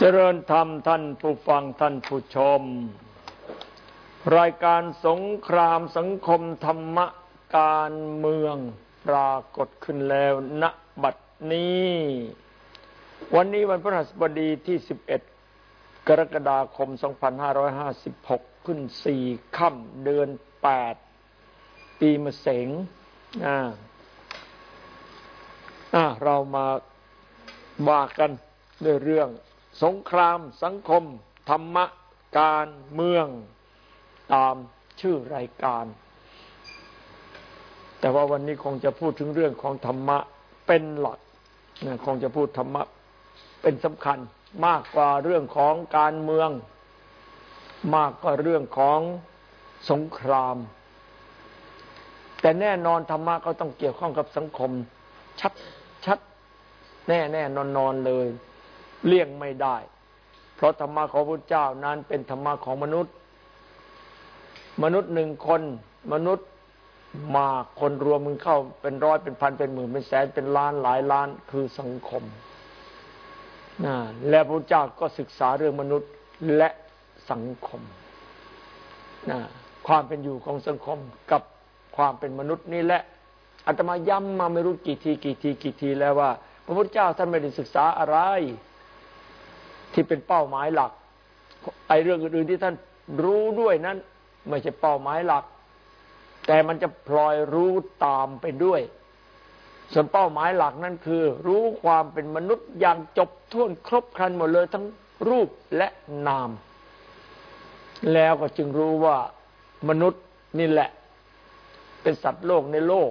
เจริญธรรมท่านผู้ฟังท่านผู้ชม รายการสงครามสังคมธรรมการเมืองปรากฏขึ้นแล้วณบัดนี้ วันนี้วันพฤหัสบดีที่ 11 กรกฎาคม 2556 ขึ้น 4 ค่ำเดือน 8 ปีมะเสงอ่าอ่าเรามาว่ากันด้วยเรื่อง สงคราม สังคม ธรรมะ การเมืองตามชื่อรายการ แต่ว่าวันนี้คงจะพูดถึงเรื่องของธรรมะเป็นหลักนะคงจะพูดธรรมะเป็นสำคัญ มากกว่าเรื่องของการเมือง มากกว่าเรื่องของสงคราม แต่แน่นอนธรรมะก็ต้องเกี่ยวข้องกับสังคม ชัดชัดแน่แน่นอนนอนเลย เลี่ยงไม่ได้ เพราะธรรมะของพระเจ้านั้นเป็นธรรมะของมนุษย์ มนุษย์หนึ่งคน มนุษย์มาคนรวมมึงเข้าเป็นร้อยเป็นพันเป็นหมื่นเป็นแสนเป็นล้านหลายล้านคือสังคมนะและพระเจ้าก็ศึกษาเรื่องมนุษย์และสังคมนะความเป็นอยู่ของสังคมกับความเป็นมนุษย์นี่แหละอาตมาย้ำมาไม่รู้กี่ทีกี่ทีกี่ทีแล้วว่า พระพุทธเจ้าท่านไม่ได้ศึกษาอะไร ที่เป็นเป้าหมายหลัก ไอ้เรื่องอื่นๆที่ท่านรู้ด้วยนั้น ไม่ใช่เป้าหมายหลัก แต่มันจะพลอยรู้ตามไปด้วย ส่วนเป้าหมายหลักนั่นคือ รู้ความเป็นมนุษย์อย่างจบท้วนครบครันหมดเลยทั้งรูปและนาม แล้วก็จึงรู้ว่ามนุษย์นี่แหละ เป็นสัตว์โลกในโลก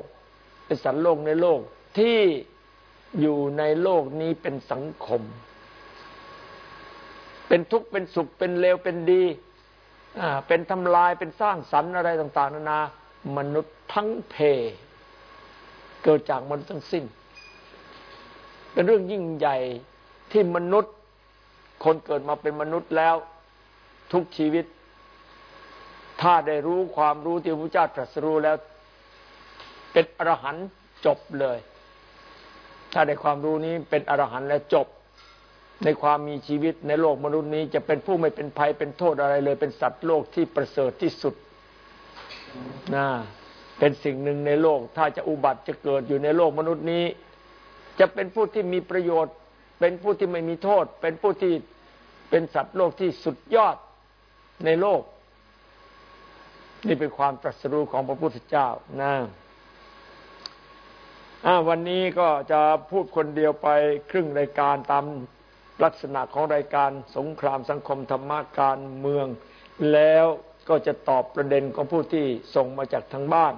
เป็นสัตว์โลกในโลกที่อยู่ในโลกนี้เป็นสังคม เป็นทุกข์เป็นสุขเป็นเลวเป็นดีเป็นทำลายเป็นสร้างสรรค์อะไรต่าง ๆ นานามนุษย์ทั้งเพ เกิดจากมนุษย์ทั้งสิ้น เป็นเรื่องยิ่งใหญ่ที่มนุษย์ คนเกิดมาเป็นมนุษย์แล้ว ทุกชีวิต ถ้าได้รู้ความรู้ที่พระเจ้าตรัสรู้แล้ว เป็นอรหันต์จบเลย ถ้าได้ความรู้นี้เป็นอรหันต์แล้วจบ ในความมีชีวิตในโลกมนุษย์นี้จะเป็นผู้ไม่เป็นภัยเป็นโทษอะไรเลย เป็นสัตว์โลกที่ประเสริฐที่สุดนะเป็นสิ่งหนึ่งในโลก ถ้าจะอุบัติจะเกิดอยู่ในโลกมนุษย์นี้ จะเป็นผู้ที่มีประโยชน์ เป็นผู้ที่ไม่มีโทษ เป็นผู้ที่เป็นสัตว์โลกที่สุดยอดในโลก นี่เป็นความตรัสรู้ของพระพุทธเจ้านะวันนี้ก็จะพูดคนเดียวไปครึ่งรายการตาม ลักษณะของรายการสงครามสังคมธรรมการเมือง แล้วก็จะตอบประเด็นของผู้ที่ส่งมาจากทางบ้าน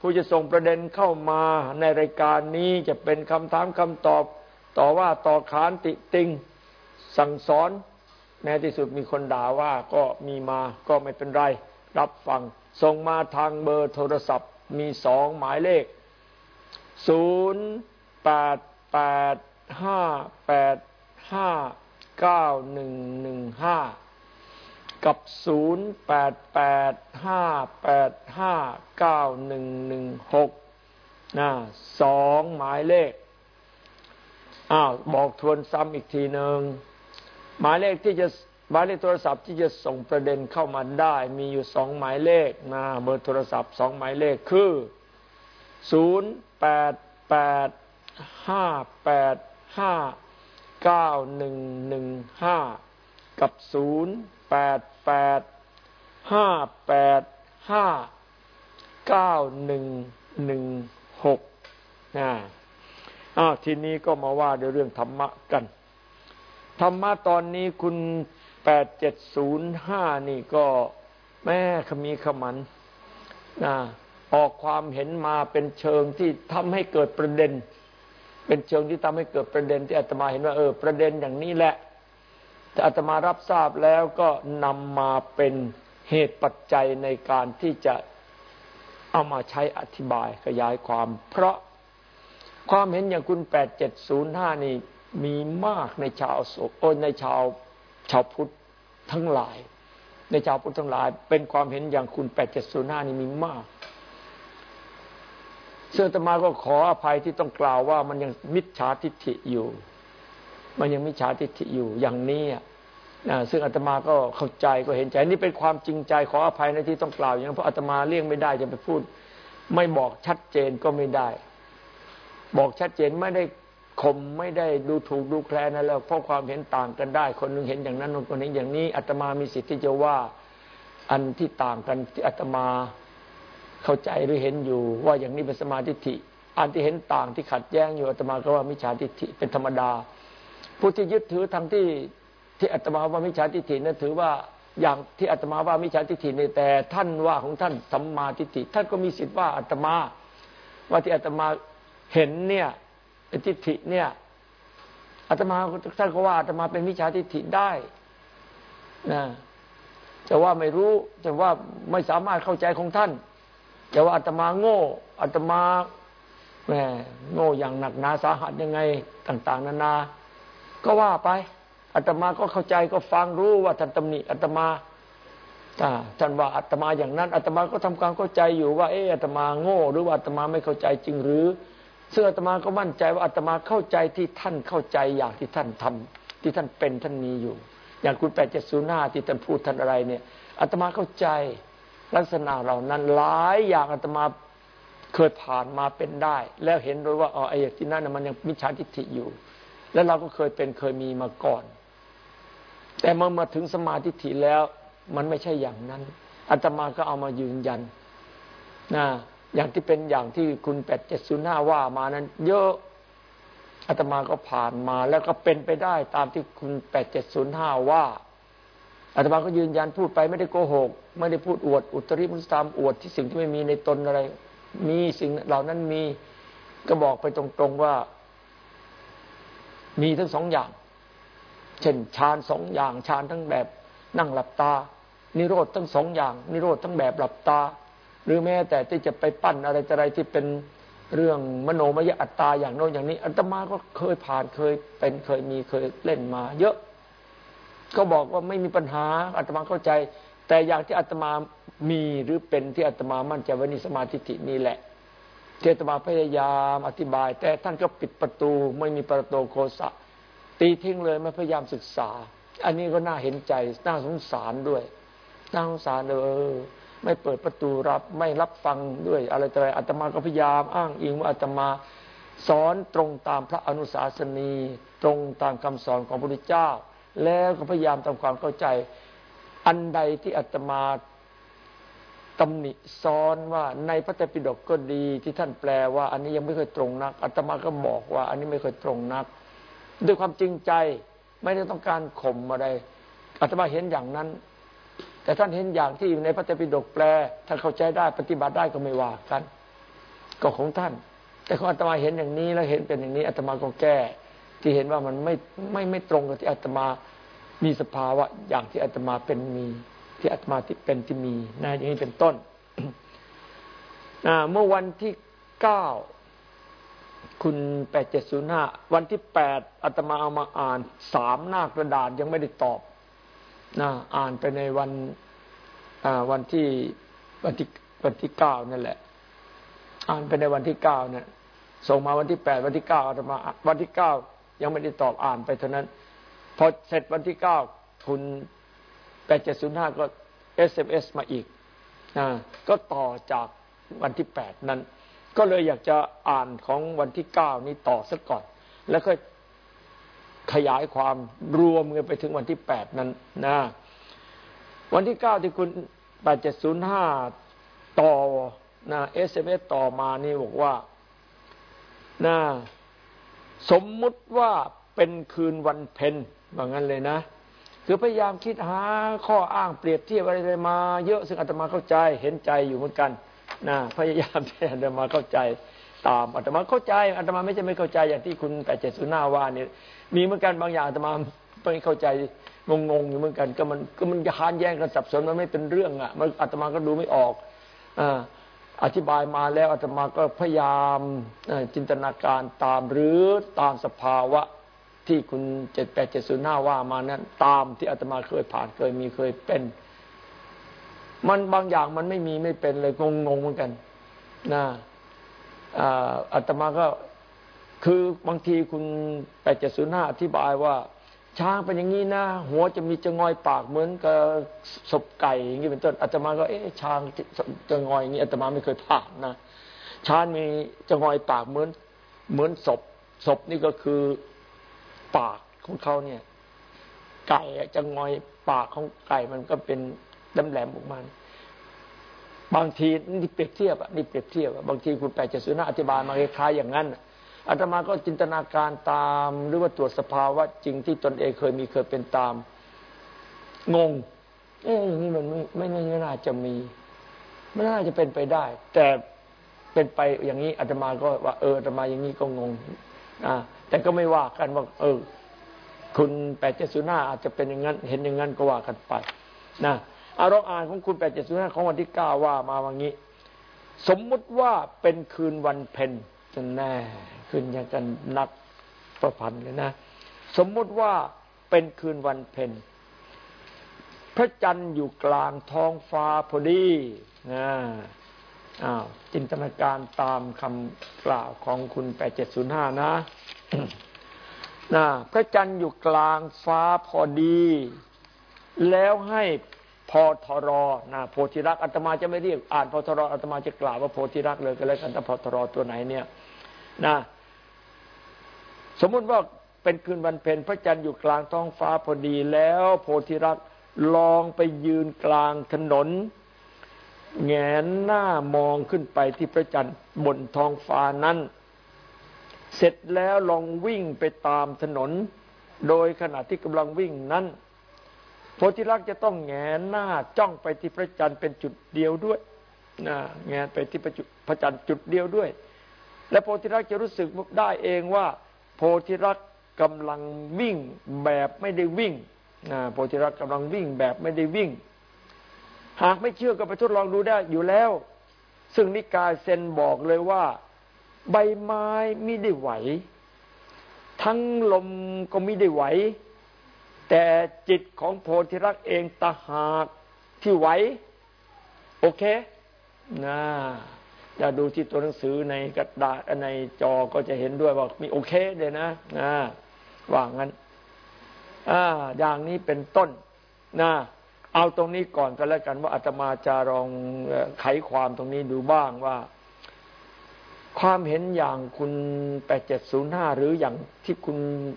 ผู้จะส่งประเด็นเข้ามาในรายการนี้จะเป็นคำถามคำตอบ ต่อว่าต่อขานติติงสั่งสอนแม้ที่สุดมีคนด่าว่าก็มีมาก็ไม่เป็นไร รับฟัง ส่งมาทางเบอร์โทรศัพท์มีสองหมายเลขศูนย์แปดแปด ห้าเก้าหนึ่งหนึ่งห้ากับศูนย์แปดแปดห้าแปดห้าเก้าหนึ่งหนึ่งหกนะสองหมายเลขอ้าวบอกทวนซ้ำอีกทีหนึ่งหมายเลขที่จะหมายเลขโทรศัพท์ที่จะส่งประเด็นเข้ามาได้ มีอยู่สองหมายเลขนะเบอร์โทรศัพท์สองหมายเลขคือศูนย์แปดแปดห้าแปดห้า เก้าหนึ่งหนึ่งห้ากับศูนย์แปดแปดห้าแปดห้าเก้าหนึ่งหนึ่งหกนะอ้าวทีนี้ก็มาว่าด้วยเรื่องธรรมะกัน ธรรมะตอนนี้คุณแปดเจ็ดศูนย์ห้านี่ก็แม่ขมีขมันนะออกความเห็นมาเป็นเชิงที่ทำให้เกิดประเด็น เป็นเชิงที่ทำให้เกิดประเด็นที่อาตมาเห็นว่าเออประเด็นอย่างนี้แหละ แต่อาตมารับทราบแล้วก็นำมาเป็นเหตุปัจจัยในการที่จะเอามาใช้อธิบายขยายความ เพราะความเห็นอย่างคุณแปดเจ็ดศูนย์ห้านี่มีมากในชาวโสในชาวชาวพุทธทั้งหลาย ในชาวพุทธทั้งหลาย เป็นความเห็นอย่างคุณแปดเจ็ดศูนย์ห้านี่มีมาก ซึ่งตมาก็ขออภัยที่ต้องกล่าวว่ามันยังมิจฉาทิฏฐิอยู่ มันยังมิจฉาทิฏฐิอยู่อย่างนี้นะซึ่งอาตมาก็เข้าใจก็เห็นใจนี่เป็นความจริงใจขออภัยในที่ต้องกล่าวอย่างนั้นเพราะอาตมาเลี่ยงไม่ได้จะไปพูด ไม่บอกชัดเจนก็ไม่ได้ บอกชัดเจนไม่ได้ข่มไม่ได้ดูถูกดูแคลนนะแล้วเพราะความเห็นต่างกันได้ คนหนึ่งเห็นอย่างนั้นคนหนึ่งอย่างนี้อาตมามีสิทธิ์ที่จะว่าอันที่ต่างกันที่อาตมา เข้าใจหรือเห็นอยู่ ว่าอย่างนี้เป็นสมาธิิอันที่เห็นต่างที่ขัดแย้งอยู่อาตมาก็ว่ามิจฉาทิฏฐิเป็นธรรมดา ผู้ที่ยึดถือทางที่ที่อาตมาว่ามิจฉาทิฏฐินั้นถือว่าอย่างที่อาตมาว่ามิจฉาทิฏฐิในแต่ท่านว่าของท่านสัมมาทิฏฐิท่านก็มีสิทธิ์ว่าอาตมา ว่าที่อาตมาเห็นเนี่ยเป็นทิฏฐิเนี่ยอาตมาท่านก็ว่าอาตมาเป็นมิจฉาทิฏฐิได้นะจะว่าไม่รู้จะว่าไม่สามารถเข้าใจของท่าน จะว่าอาตมาโง่อาตมาแหมโง่อย่างหนักหนาสาหัสยังไงต่าง ๆ นานา ก็ว่าไปอาตมาก็เข้าใจก็ฟังรู้ว่าท่านตำหนิอาตมาท่านว่าอาตมาอย่างนั้นอาตมาก็ทำความเข้าใจอยู่ว่า เอออาตมาโง่ หรือว่าอาตมาไม่เข้าใจจริงหรือ ซึ่งอาตมาก็มั่นใจว่าอาตมาเข้าใจที่ท่านเข้าใจอย่างที่ท่านทำที่ท่านเป็นท่านมีอยู่ อย่างคุณแปดเจ็ดศูนย์ห้าที่ท่านพูดท่านอะไรเนี่ยอาตมาเข้าใจ ลักษณะเหล่านั้นหลายอย่างอาตมาเคยผ่านมาเป็นได้ แล้วเห็นโดยว่าอ๋อไอ้ที่นั่นมันยังมิจฉาทิฏฐิอยู่ แล้วเราก็เคยเป็นเคยมีมาก่อน แต่เมื่อมาถึงสมาธิฐิแล้ว มันไม่ใช่อย่างนั้นอาตมาก็เอามายืนยันนะอย่างที่เป็นอย่างที่คุณแปดเจ็ดศูนย์ห้าว่ามานั้น เยอะอาตมาก็ผ่านมา แล้วก็เป็นไปได้ตามที่คุณแปดเจ็ดศูนย์ห้าว่า อาตมาก็ยืนยันพูดไปไม่ได้โกหก ไม่ได้พูดอวด อุตริมุสตามอวดที่สิ่งที่ไม่มีในตนอะไร มีสิ่งเหล่านั้นมีก็บอกไปตรงๆว่า มีทั้งสองอย่าง เช่นฌานสองอย่างฌานทั้งแบบนั่งหลับตา นิโรธทั้งสองอย่าง นิโรธทั้งแบบหลับตา หรือแม้แต่ที่จะไปปั้นอะไรอะไรที่เป็นเรื่องมโนมยอัตตาอย่างโน้นอย่างนี้อาตมาก็เคยผ่านเคยเป็นเคยมีเคยเล่นมา เยอะ ก็บอกว่าไม่มีปัญหาอาตมาเข้าใจ แต่อย่างที่อาตมามีหรือเป็นที่อาตมามั่นใจว่านี่สมาธิินี่แหละที่อาตมาพยายามอธิบาย แต่ท่านก็ปิดประตูไม่มีประตูโคสะตีทิ้งเลยไม่พยายามศึกษา อันนี้ก็น่าเห็นใจน่าสงสารด้วยน่าสงสารเออไม่เปิดประตูรับไม่รับฟังด้วย อะไรต่ออะไรอาตมาก็พยายามอ้างอิงว่าอาตมาสอนตรงตามพระอนุสาสนี ตรงตามคำสอนของพระพุทธเจ้า แล้วก็พยายามทำความเข้าใจ อันใดที่อาตมาตำหนิซ้อนว่าในพระเตปิฎกก็ดีที่ท่านแปลว่า อันนี้ยังไม่เคยตรงนักอาตมาก็บอกว่า อันนี้ไม่เคยตรงนัก ด้วยความจริงใจไม่ได้ต้องการข่มอะไรอาตมาเห็นอย่างนั้น แต่ท่านเห็นอย่างที่ในพระเตปิฎกแปลท่านเข้าใจได้ปฏิบัติได้ก็ไม่ว่ากัน ก็ของท่าน แต่ของอาตมาเห็นอย่างนี้แล้วเห็นเป็นอย่างนี้อาตมาก็แก้ ที่เห็นว่ามันไม่ไม่ไม่ตรงกับที่อาตมามีสภาวะ อย่างที่อาตมาเป็นมี ที่อาตมาที่เป็นที่มีนะอย่างนี้เป็นต้นเมื่อวันที่เก้าคุณแปดเจ็ดศูนย์ห้าวันที่แปดอาตมาเอามาอ่านสามหน้ากระดาษยังไม่ได้ตอบนะอ่านไปในวันวันที่วันที่วันที่เก้านั่นแหละ อ่านไปในวันที่เก้าเนี่ยส่งมาวันที่แปดวันที่เก้าอาตมาวันที่เก้า ยังไม่ได้ตอบอ่านไปเท่านั้น พอเสร็จวันที่เก้าคุณแปดเจ็ดศูนย์ห้าก็ SMS มาอีกนะก็ต่อจากวันที่แปดนั้น ก็เลยอยากจะอ่านของวันที่เก้านี้ต่อสักก่อน แล้วก็ขยายความรวมกันไปถึงวันที่แปดนั้นนะวันที่เก้าที่คุณแปดเจ็ดศูนย์ห้าต่อนะ SMS ต่อมานี่บอกว่านะ สมมุติว่าเป็นคืนวันเพ็ญว่างั้นเลยนะ คือพยายามคิดหาข้ออ้างเปรียบเทียบอะไรมา เยอะซึ่งอาตมาเข้าใจเห็นใจอยู่เหมือนกันนะพยายามที่อาตมาเข้าใจตามอาตมาเข้าใจอาตมาไม่ใช่ไม่เข้าใจอย่างที่คุณแปดเจ็ดศูนย์ห้าว่าเนี่ยมีเหมือนกันบางอย่างอาตมาไม่เข้าใจงงๆอยู่เหมือนกัน ก็มันก็มันจะค้านแย้งกันสับสนมันไม่เป็นเรื่องอะ มันอาตมาก็ดูไม่ออกอ่า อธิบายมาแล้วอาตมาก็พยายามจินตนาการตามหรือตามสภาวะที่คุณเจ็ดแปดเจ็ดศูนย์ห้าว่ามานั้น ตามที่อาตมาเคยผ่านเคยมีเคยเป็น มันบางอย่างมันไม่มีไม่เป็นเลยงงงเหมือนกันนะอาตมาก็คือบางทีคุณแปดเจ็ดศูนย์ห้าอธิบายว่า ช้างเป็นอย่างนี้นะหัวจะมีจะงอยปากเหมือนกับศพไก่อย่างนี้เป็นต้นอาตมาก็เอ๊ะช้างจะงอยอย่างนี้อาตมาไม่เคยผ่านนะช้างมีจะงอยปากเหมือน เหมือนศพศพนี่ก็คือปากของเขาเนี่ย ไก่จะงอยปากของไก่มันก็เป็นดำแหลมออกมาบางทีนี่เปรียบเทียบอะนี่เปรียบเทียบอะบางทีคุณแปดเจ็ดศูนย์อธิบายมาคล้ายๆอย่างนั้น อาตมาก็จินตนาการตาม หรือว่าตรวจสภาวะจริงที่ตนเองเคยมีเคยเป็นตาม งง เอ๊ะอย่างนี้มันไม่ไม่ไม่น่าจะมีไม่น่าจะเป็นไปได้ แต่เป็นไปอย่างนี้อาตมาก็ว่า เอออาตมาอย่างนี้ก็งงอ่าแต่ก็ไม่ว่ากันว่า เออ คุณแปดเจ็ดศูนย์ห้าอาจจะเป็นอย่างนั้น เห็นอย่างนั้นก็ว่ากันไปนะอารมณ์อ่านของคุณแปดเจ็ดศูนย์ห้าของวันที่เก้าว่ามาว่างี้ สมมุติว่าเป็นคืนวันเพ็ญ จะแน่คืนอย่างกันนักประพันธ์เลยนะ สมมุติว่าเป็นคืนวันเพ็ญพระจันทร์อยู่กลางท้องฟ้าพอดีนะอ้าวจินตนาการตามคำกล่าวของคุณแปดเจ็ดศูนย์ห้านะนะพระจันทร์อยู่กลางฟ้าพอดี แล้วให้พอทรอนะโพธิรักอาตมาจะไม่เรียกอ่านพอทรออาตมาจะกล่าวว่าโพธิรักเลยก็แล้วกันถ้าพอทรอตัวไหนเนี่ย นะสมมุติว่าเป็นคืนวันเพ็ญพระจันทร์อยู่กลางท้องฟ้าพอดีแล้ว โพธิรักลองไปยืนกลางถนน แงนหน้ามองขึ้นไปที่พระจันทร์บนท้องฟ้านั้น เสร็จแล้วลองวิ่งไปตามถนน โดยขณะที่กำลังวิ่งนั้น โพธิรักจะต้องแงนหน้าจ้องไปที่พระจันทร์เป็นจุดเดียวด้วยนะแงนไปที่พระจันทร์จุดเดียวด้วย และโพธิรักจะรู้สึกได้เองว่า โพธิรักกำลังวิ่งแบบไม่ได้วิ่งนะโพธิรักกำลังวิ่งแบบไม่ได้วิ่ง หากไม่เชื่อก็ไปทดลองดูได้อยู่แล้ว ซึ่งนิกายเซนบอกเลยว่า ใบไม้ไม่ได้ไหว ทั้งลมก็ไม่ได้ไหว แต่จิตของโพธิรักเองตาหากที่ไหว โอเคนะ จะดูที่ตัวหนังสือในกระดาษในจอก็จะเห็นด้วยว่ามีโอเคเลยนะนะว่างั้นอ่าอย่างนี้เป็นต้นนะเอาตรงนี้ก่อนก็แล้วกันว่าอาตมาจะลองไขความตรงนี้ดูบ้างว่า ความเห็นอย่างคุณแปดเจ็ดศูนย์ห้าหรืออย่างที่คุณ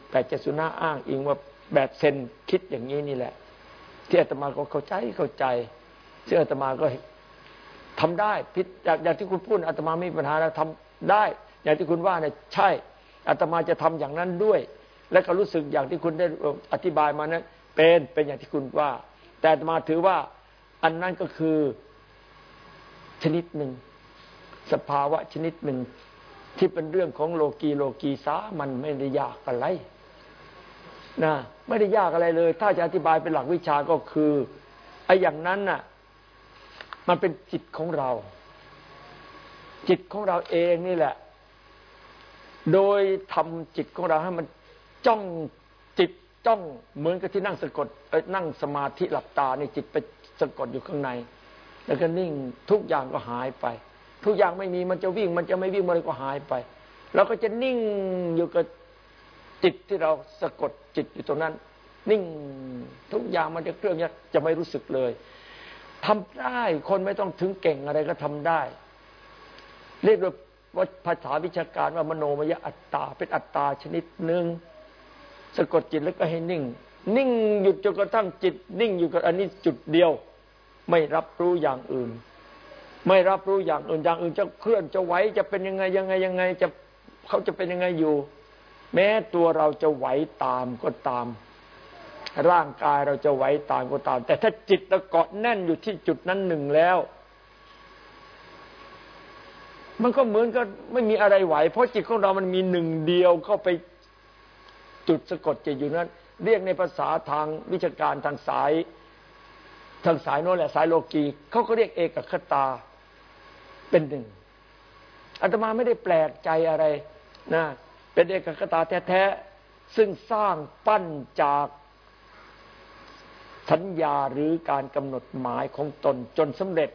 แปดเจ็ดศูนย์ห้าอ้างอิงว่าแบบเซนคิดอย่างนี้นี่แหละ ที่อาตมาก็เข้าใจเข้าใจซึ่งอาตมาก็ ทำได้พิจอย่างที่คุณพูดอาตมาไม่มีปัญหาแล้วทำได้ อย่างที่คุณว่าเนี่ยใช่อาตมาจะทำอย่างนั้นด้วย และก็รู้สึกอย่างที่คุณได้อธิบายมานั้นเป็นเป็นอย่างที่คุณว่า แต่อัตมาถือว่าอันนั้นก็คือชนิดหนึ่ง สภาวะชนิดหนึ่ง ที่เป็นเรื่องของโลกีโลกีสามันไม่ได้ยากอะไรนะไม่ได้ยากอะไรเลย ถ้าจะอธิบายเป็นหลักวิชาก็คือไอ้อย่างนั้นน่ะ มันเป็นจิตของเรา จิตของเราเองนี่แหละ โดยทำจิตของเราให้มันจ้องจิตจ้องเหมือนกับที่นั่งสะกดนั่งสมาธิหลับตาในจิตไปสะกดอยู่ข้างใน แล้วก็นิ่งทุกอย่างก็หายไป ทุกอย่างไม่มีมันจะวิ่ง มันจะไม่วิ่งมันก็หายไปเราก็จะนิ่งอยู่กับจิตที่เราสะกดจิตอยู่ตรงนั้น นิ่งทุกอย่างมันจะเคลื่อนจะไม่รู้สึกเลย ทำได้ คนไม่ต้องถึงเก่งอะไรก็ทำได้ เรียกว่าภาษาวิชาการว่ามโนมยอัตตา เป็นอัตตาชนิดหนึ่งสะกดจิตแล้วก็ให้นิ่ง นิ่งหยุดจนกระทั่งจิต นิ่งอยู่กับอันนี้จุดเดียว ไม่รับรู้อย่างอื่น ไม่รับรู้อย่างอื่นอย่างอื่นจะเคลื่อนจะไหวจะเป็นยังไงยังไงยังไงจะเขาจะเป็นยังไงอยู่ แม้ตัวเราจะไหวตามก็ตาม ร่างกายเราจะไหวตามก็ตาม แต่ถ้าจิตเราเกาะแน่นอยู่ที่จุดนั้นหนึ่งแล้ว มันก็เหมือนกับไม่มีอะไรไหว เพราะจิตของเรามันมีหนึ่งเดียวเข้าไปจุดสะกดจิตอยู่นั้น เรียกในภาษาทางวิชาการทางสาย ทางสายโน้นแหละสายโลกีเขาก็เรียกเอกคตาเป็นหนึ่งอาตมาไม่ได้แปลกใจอะไรนะเป็นเอกคตาแท้ๆซึ่งสร้างปั้นจาก สัญญาหรือการกำหนดหมายของตนจนสำเร็จ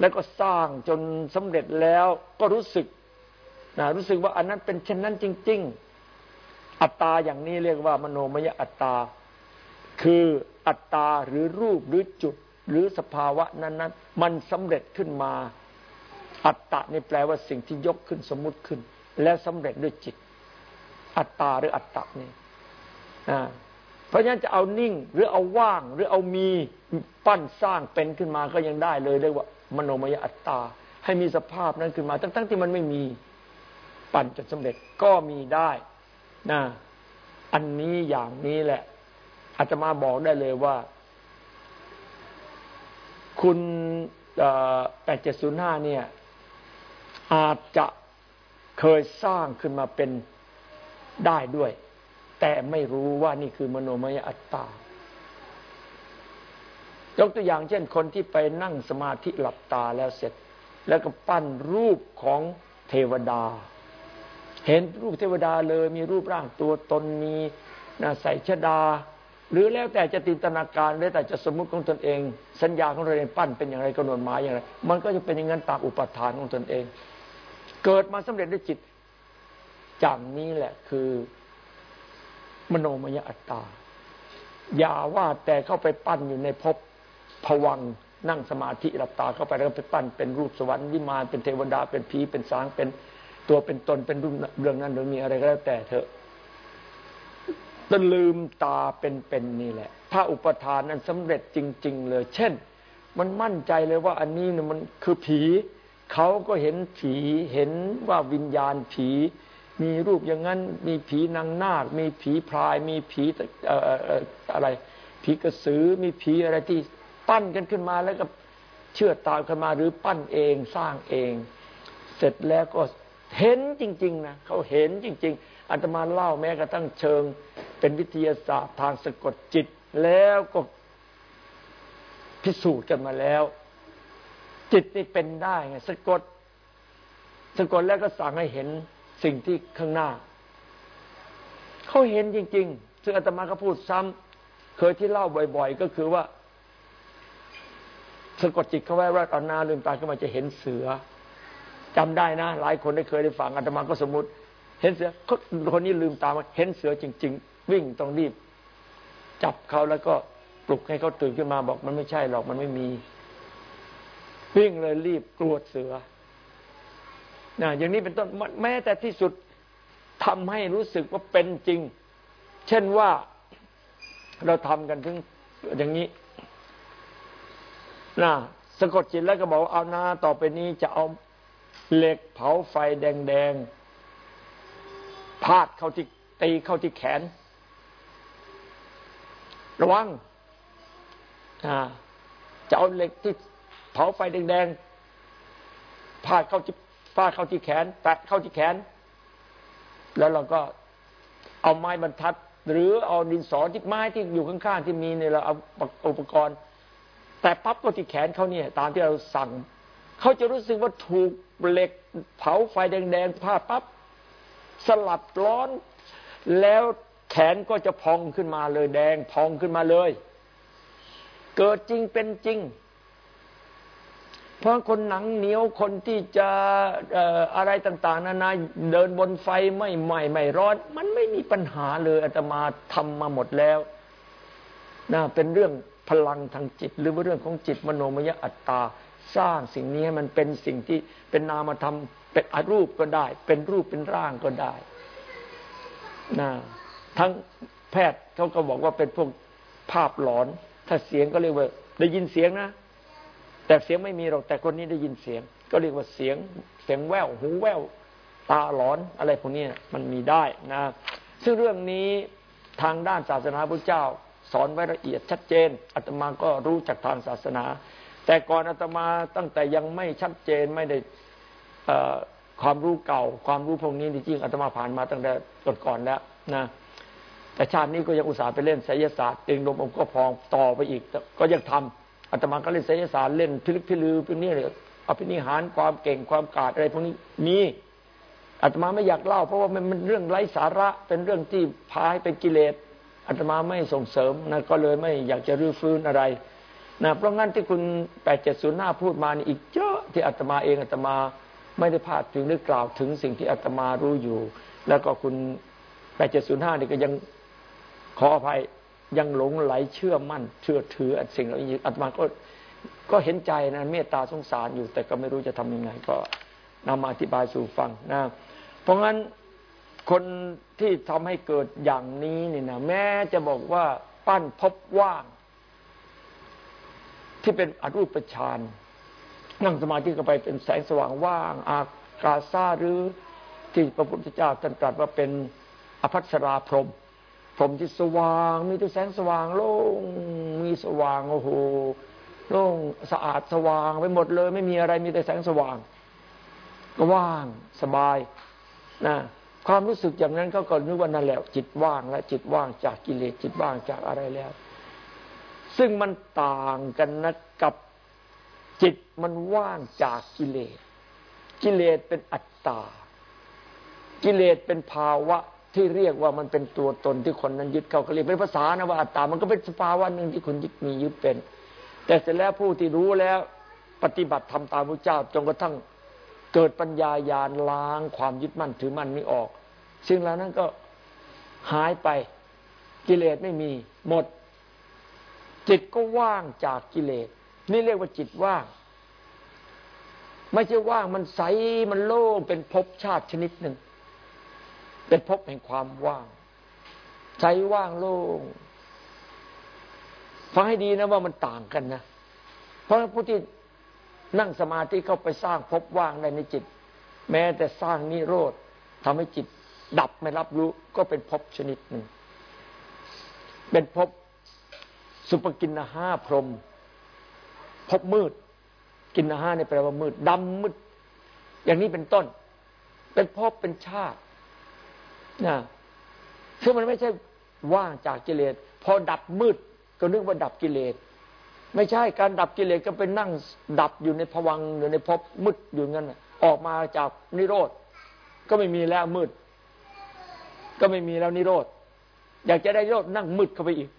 แล้วก็สร้างจนสำเร็จแล้วก็รู้สึกนะรู้สึกว่าอันนั้นเป็นเช่นนั้นจริง ๆ อัตตาอย่างนี้เรียกว่ามโนมยอัตตา คืออัตตาหรือรูปหรือจุดหรือสภาวะนั้นๆ มันสำเร็จขึ้นมา อัตตะนี่แปลว่าสิ่งที่ยกขึ้นสมมุติขึ้น แล้วสำเร็จด้วยจิต อัตตาหรืออัตตะนี่อ่า เพราะฉะนั้นจะเอานิ่งหรือเอาว่างหรือเอามีปั้นสร้างเป็นขึ้นมาก็ยังได้เลยเรียกว่ามโนมยอัตตา ให้มีสภาพนั้นขึ้นมา ทั้งๆที่มันไม่มีปั่นจนสำเร็จก็มีได้นะอันนี้อย่างนี้แหละอาจจะมาบอกได้เลยว่า คุณแปดเจ็ดศูนย์ห้าเนี่ย อาจจะเคยสร้างขึ้นมาเป็นได้ด้วย แต่ไม่รู้ว่านี่คือมโนมยอัตตายกตัวอย่างเช่นคนที่ไปนั่งสมาธิหลับตาแล้วเสร็จ แล้วก็ปั้นรูปของเทวดา เห็นรูปเทวดาเลยมีรูปร่างตัวตนมีนะใส่ชดา หรือแล้วแต่จะจินตนาการแล้วแต่จะสมมุติของตนเอง สัญญาของตนเองปั้นเป็นอย่างไรกำหนดหมายอย่างไร มันก็จะเป็นอย่างนั้นตามอุปทานของตนเอง เกิดมาสำเร็จด้วยจิตจากนี้แหละคือ มโนมยอัตตา อย่าว่าแต่เข้าไปปั้นอยู่ในภพผวังนั่งสมาธิหลับตาเข้าไปแล้วไปปั้นเป็นรูปสวรรค์วิมานเป็นเทวดาเป็นผีเป็นสางเป็นตัวเป็นตนเป็นรูปเรื่องนั้นหรือมีอะไรก็แล้วแต่เถอะตะลืมตาเป็นๆนี่แหละ ถ้าอุปทานนั้นสำเร็จจริง ๆ เลย เช่น มันมั่นใจเลยว่าอันนี้เนี่ยมันคือผี เขาก็เห็นผีเห็นว่าวิญญาณผี มีรูปอย่างนั้น มีผีนางนาค มีผีพราย มีผีอะไร ผีกระสือ มีผีอะไรที่ปั้นกันขึ้นมาแล้วก็เชื่อตามกันมาหรือปั้นเองสร้างเอง เสร็จแล้วก็เห็นจริง ๆนะเขาเห็นจริง ๆอาตมาเล่าแม้กระทั่งเชิง เป็นวิทยาศาสตร์ทางสะกดจิต แล้วก็พิสูจน์กันมาแล้ว จิตนี่เป็นได้ไงสะกดสะกดแล้วก็สั่งให้เห็น สิ่งที่ข้างหน้า เขาเห็นจริง ๆ ซึ่งอาตมาก็พูดซ้ำเคยที่เล่าบ่อย ๆ ก็คือว่าสะกดจิตเขาไว้ว่าตอนหน้าลืมตาขึ้นมาจะเห็นเสือจำได้นะ หลายคนได้เคยได้ฟังอาตมาก็สมมติ เห็นเสือคนนี้ลืมตามาเห็นเสือจริง ๆ วิ่งต้องรีบ จับเขาแล้วก็ปลุกให้เขาตื่นขึ้นมาบอกมันไม่ใช่หรอกมันไม่มี วิ่งเลยรีบกลัวเสือ นะอย่างนี้เป็นต้นแม้แต่ที่สุดทำให้รู้สึกว่าเป็นจริง เช่นว่าเราทำกันถึงอย่างนี้นะสะกดจิตแล้วก็บอกเอานาต่อไปนี้จะเอาเหล็กเผาไฟแดงๆพาดเข้าที่ตีเข้าที่แขน ระวังจะเอาเหล็กที่เผาไฟแดงๆพาดเข้าที่ ฟาดเข้าที่แขนแตะเข้าที่แขน แล้วเราก็เอาไม้บรรทัด หรือเอาดินสอที่ไม้ที่อยู่ข้างๆที่มีเนี่ยเราเอาอุปกรณ์ แต่ปั๊บก็ที่แขนเขาเนี่ย ตามที่เราสั่งเขาจะรู้สึกว่าถูกเหล็กเผาไฟแดงๆผ้าปั๊บสลัดร้อน แล้วแขนก็จะพองขึ้นมาเลยแดงพองขึ้นมาเลย เกิดจริงเป็นจริง เพราะคนหนังเหนียวคนที่จะอะไรต่าง ๆ นานาเดินบนไฟไม่ไหม้ไม่ร้อน มันไม่มีปัญหาเลยอาตมาทำมาหมดแล้วนะเป็นเรื่องพลังทางจิต หรือว่าเรื่องของจิตมโนมยอัตตาสร้างสิ่งนี้มันเป็นสิ่งที่เป็นนามธรรมเป็นอรูปก็ได้ เป็นรูปเป็นร่างก็ได้นะทั้งแพทย์เขาก็บอกว่าเป็นพวกภาพหลอน ถ้าเสียงก็เรียกว่า ได้ยินเสียงนะ แต่เสียงไม่มีหรอกแต่คนนี้ได้ยินเสียง ก็เรียกว่าเสียงเสียงแววหูแววตาหลอนอะไรพวกนี้มันมีได้นะซึ่งเรื่องนี้ทางด้านศาสนาพระเจ้า สอนไว้ละเอียดชัดเจนอาตมาก็รู้จากทางศาสนา แต่ก่อนอาตมาตั้งแต่ยังไม่ชัดเจนไม่ได้ความรู้เก่า ความรู้พวกนี้จริงอาตมาผ่านมาตั้งแต่ก่อนแล้วนะแต่ชาตินี้ก็ยังอุตส่าห์ไปเล่นไสยศาสตร์เองลมองก็พองต่อไปอีก ก็ยังทำ อาตมาก็เล่นไสยศาสตร์เล่นพิลึกพิลือพวกนี้เลยอภินิหารความเก่งความกาดอะไรพวกนี้มีอาตมาไม่อยากเล่า เพราะว่ามันเป็นเรื่องไร้สาระเป็นเรื่องที่พาให้เป็นกิเลสอาตมาไม่ส่งเสริมนะก็เลยไม่อยากจะรื้อฟื้นอะไรนะเพราะงั้นที่คุณแปดเจ็ดศูนย์ห้าพูดมานี่อีกเยอะที่อาตมาเองอาตมาไม่ได้พาดถึงหรือกล่าวถึงสิ่งที่อาตมารู้อยู่ แล้วก็คุณแปดเจ็ดศูนย์ห้านี่ก็ยังขออภัย ยังหลงไหลเชื่อมั่น เชื่อถือสิ่งเหล่านี้อาตมาก็ก็เห็นใจนะเมตตาสงสารอยู่ แต่ก็ไม่รู้จะทำยังไง ก็นำมาอธิบายสู่ฟังนะเพราะงั้นคนที่ทำให้เกิดอย่างนี้เนี่ยนะแม้จะบอกว่าปั้นพบว่าง ที่เป็นอรูปฌานนั่งสมาธิก็ไปเป็นแสงสว่างว่าง อากาซาหรือที่พระพุทธเจ้าตรัสว่าเป็นอภัสราพรหม พรมที่สว่าง มีแต่แสงสว่างโล่งมีสว่างโอ้โหโล่งสะอาดสว่างไปหมดเลย ไม่มีอะไรมีแต่แสงสว่าง ก็ว่างสบายนะความรู้สึกอย่างนั้นเขาก็นึกว่านั่นแหละจิตว่างและจิตว่างจากกิเลสจิตว่างจากอะไรแล้ว ซึ่งมันต่างกันนะกับจิตมันว่างจากกิเลส กิเลสเป็นอัตตา กิเลสเป็นภาวะ ที่เรียกว่ามันเป็นตัวตนที่คนนั้นยึดเขาก็เรียกเป็นภาษานะว่าอัตตา มันก็เป็นสภาวะหนึ่งที่คุณยึดมียึดเป็น แต่เสร็จแล้วผู้ที่รู้แล้วปฏิบัติทำตามพระเจ้าจนกระทั่งเกิดปัญญายาณล้างความยึดมั่นถือมั่นนี้ออกสิ่งเหล่านั้นก็หายไปกิเลสไม่มีหมด จิตก็ว่างจากกิเลส นี่เรียกว่าจิตว่าง ไม่ใช่ว่างมันใสมันโล่งเป็นภพชาติชนิดหนึ่ง เป็นภพแห่งความว่างใสว่างโล่งฟังให้ดีนะว่ามันต่างกันนะ เพราะผู้ที่นั่งสมาธิเข้าไปสร้างภพว่างในจิต แม้แต่สร้างนิโรธทำให้จิตดับไม่รับรู้ก็เป็นภพชนิดหนึ่ง เป็นภพสุปกินนาห้าพรมพบมืด กินอาห้ารเนี่ยแปลว่ามืดดำมืด อย่างนี้เป็นต้น เป็นพบเป็นชาติ นะซึ่งมันไม่ใช่ว่างจากกิเลส พอดับมืดก็นึกว่าดับกิเลส ไม่ใช่การดับกิเลสก็เป็นนั่งดับอยู่ในภวังอยู่ในภพมืดอยู่งั้นออกมาจากนิโรธก็ไม่มีแล้วมืด ก็ไม่มีแล้วนิโรธอยากจะได้นิโรธนั่งมืดเข้าไปอีก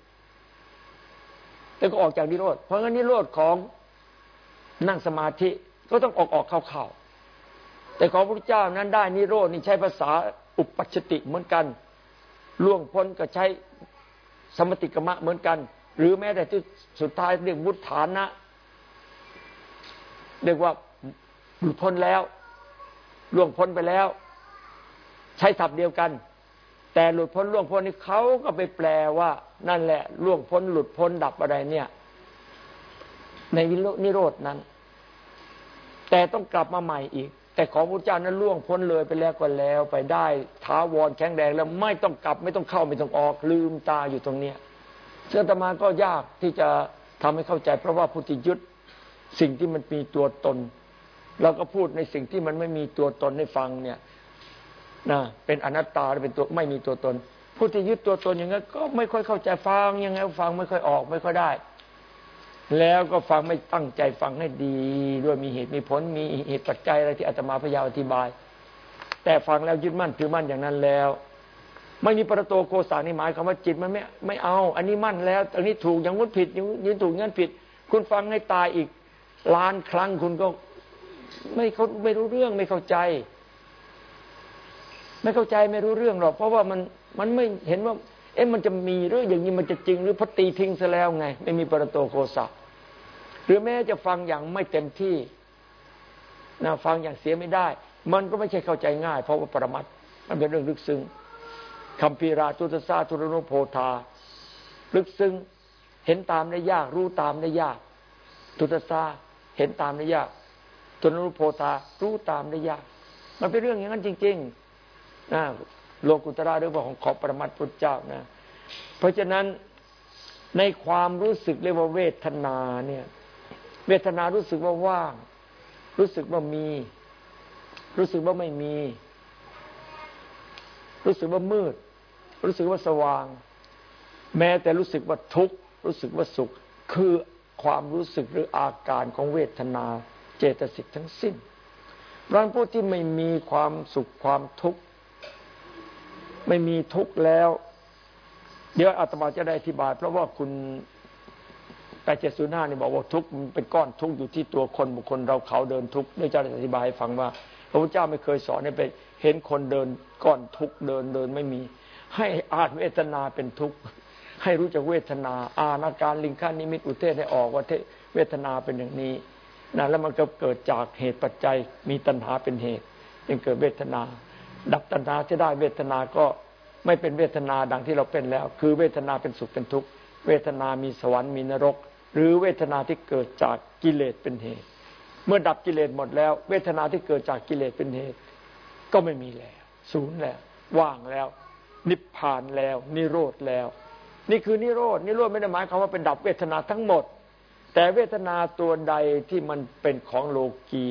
แต่ก็ออกจากนิโรธเพราะงั้นนิโรธของนั่งสมาธิก็ต้องออกออกเข้าเข้าแต่ของพระพุทธเจ้านั้นได้นิโรธนี่ใช้ภาษา อุปัชติเหมือนกัน ล่วงพ้นก็ใช้สมติกมะเหมือนกัน หรือแม้แต่ที่สุดท้ายเรียกวุฒานะ เรียกว่าหลุดพ้นแล้ว ล่วงพ้นไปแล้ว ใช้ศัพท์เดียวกัน แต่หลุดพ้นล่วงพ้นนี่เขาก็ไปแปลว่า นั่นแหละ ล่วงพ้นหลุดพ้นดับอะไรเนี่ย ในวิโรนิโรดนั้น แต่ต้องกลับมาใหม่อีก แต่ของพระเจ้านั้นล่วงพ้นเลยไปแล้วก็แล้ว ไปได้ท้าวรแข็งแรงแล้วไม่ต้องกลับไม่ต้องเข้าไม่ต้องออกลืมตาอยู่ตรงเนี้ยเสื่อตมาก็ยากที่จะทำให้เข้าใจ เพราะว่าพุทธิยุทธสิ่งที่มันมีตัวตนเราก็พูดในสิ่งที่มันไม่มีตัวตนให้ฟังเนี่ยนะเป็นอนัตตาเป็นตัวไม่มีตัวตน ผู้ที่ยึดตัวตนอย่างนั้นก็ไม่ค่อยเข้าใจฟังยังไงฟังไม่ค่อยออกไม่ค่อยได้ แล้วก็ฟังไม่ตั้งใจฟังให้ดีด้วยมีเหตุมีผลมีเหตุปัจจัยอะไรที่อาตมาพยายามอธิบาย แต่ฟังแล้วยึดมั่นถือมั่นอย่างนั้นแล้ว ไม่มีประโตโกสานี่หมายคำว่าจิตมันไม่ไม่เอา อันนี้มั่นแล้วอันนี้ถูกอย่างนู้นผิดอย่างนี้ถูกอย่างนั้นผิด คุณฟังให้ตายอีกล้านครั้งคุณก็ไม่เขาไม่รู้เรื่องไม่เข้าใจ ไม่เข้าใจไม่รู้เรื่องหรอกเพราะว่ามันมันไม่เห็นว่า เอ๊ะมันจะมีหรืออย่างนี้มันจะจริงหรือพตีทิ้งซะแล้วไง ไม่มีประโตโกสะ หรือแม้จะฟังอย่างไม่เต็มที่นะฟังอย่างเสียไม่ได้ มันก็ไม่ใช่เข้าใจง่าย เพราะว่าปรมัตมันเป็นเรื่องลึกซึ้งคำพีราตุตสาทุรนุโพธา ลึกซึ้งเห็นตามได้ยาก รู้ตามได้ยากตุตสาเห็นตามได้ยากตุรนุโพธา รู้ตามได้ยาก มันเป็นเรื่องอย่างนั้นจริงๆนะโลกุตระเรื่องของขอปรมัตพุทธเจ้านะ เพราะฉะนั้นในความรู้สึกเรียกว่าเวทนาเนี่ย เวทนารู้สึกว่าว่าง รู้สึกว่ามี รู้สึกว่าไม่มี รู้สึกว่ามืด รู้สึกว่าสว่าง แม้แต่รู้สึกว่าทุกข์รู้สึกว่าสุข คือความรู้สึกหรืออาการของเวทนาเจตสิกทั้งสิ้นรันผู้ที่ไม่มีความสุขความทุกข์ไม่มีทุกข์แล้ว เดี๋ยวอาตมาจะได้อธิบาย เพราะว่าคุณ แต่เจ็ดศูนย์ห้านี่บอกว่าทุกมันเป็นก้อนทุกอยู่ที่ตัวคนบุคคลเราเขาเดินทุกด้วยจะอธิบายให้ฟังว่าพระพุทธเจ้าไม่เคยสอนให้ไปเห็นคนเดินก้อนทุกเดินเดินไม่มี ให้อ่านเวทนาเป็นทุกข์ให้รู้จักเวทนา อานอาการลิงคานิมิตอุเทศให้ออกว่าเวทนาเป็นอย่างนี้นะแล้วมันก็เกิดจากเหตุปัจจัยมีตัณหาเป็นเหตุจึงเกิดเวทนา ดับตัณหาจะได้เวทนาก็ไม่เป็นเวทนาดังที่เราเป็นแล้ว คือเวทนาเป็นสุขเป็นทุกข์เวทนามีสวรรค์มีนรก หรือเวทนาที่เกิดจากกิเลสเป็นเหตุ เมื่อดับกิเลสหมดแล้ว เวทนาที่เกิดจากกิเลสเป็นเหตุ ก็ไม่มีแล้วศูนย์แล้ว ว่างแล้ว นิพพานแล้ว นิโรธแล้ว นี่คือนิโรธนิโรธไม่ได้หมายความว่าเป็นดับเวทนาทั้งหมด แต่เวทนาตัวใดที่มันเป็นของโลกี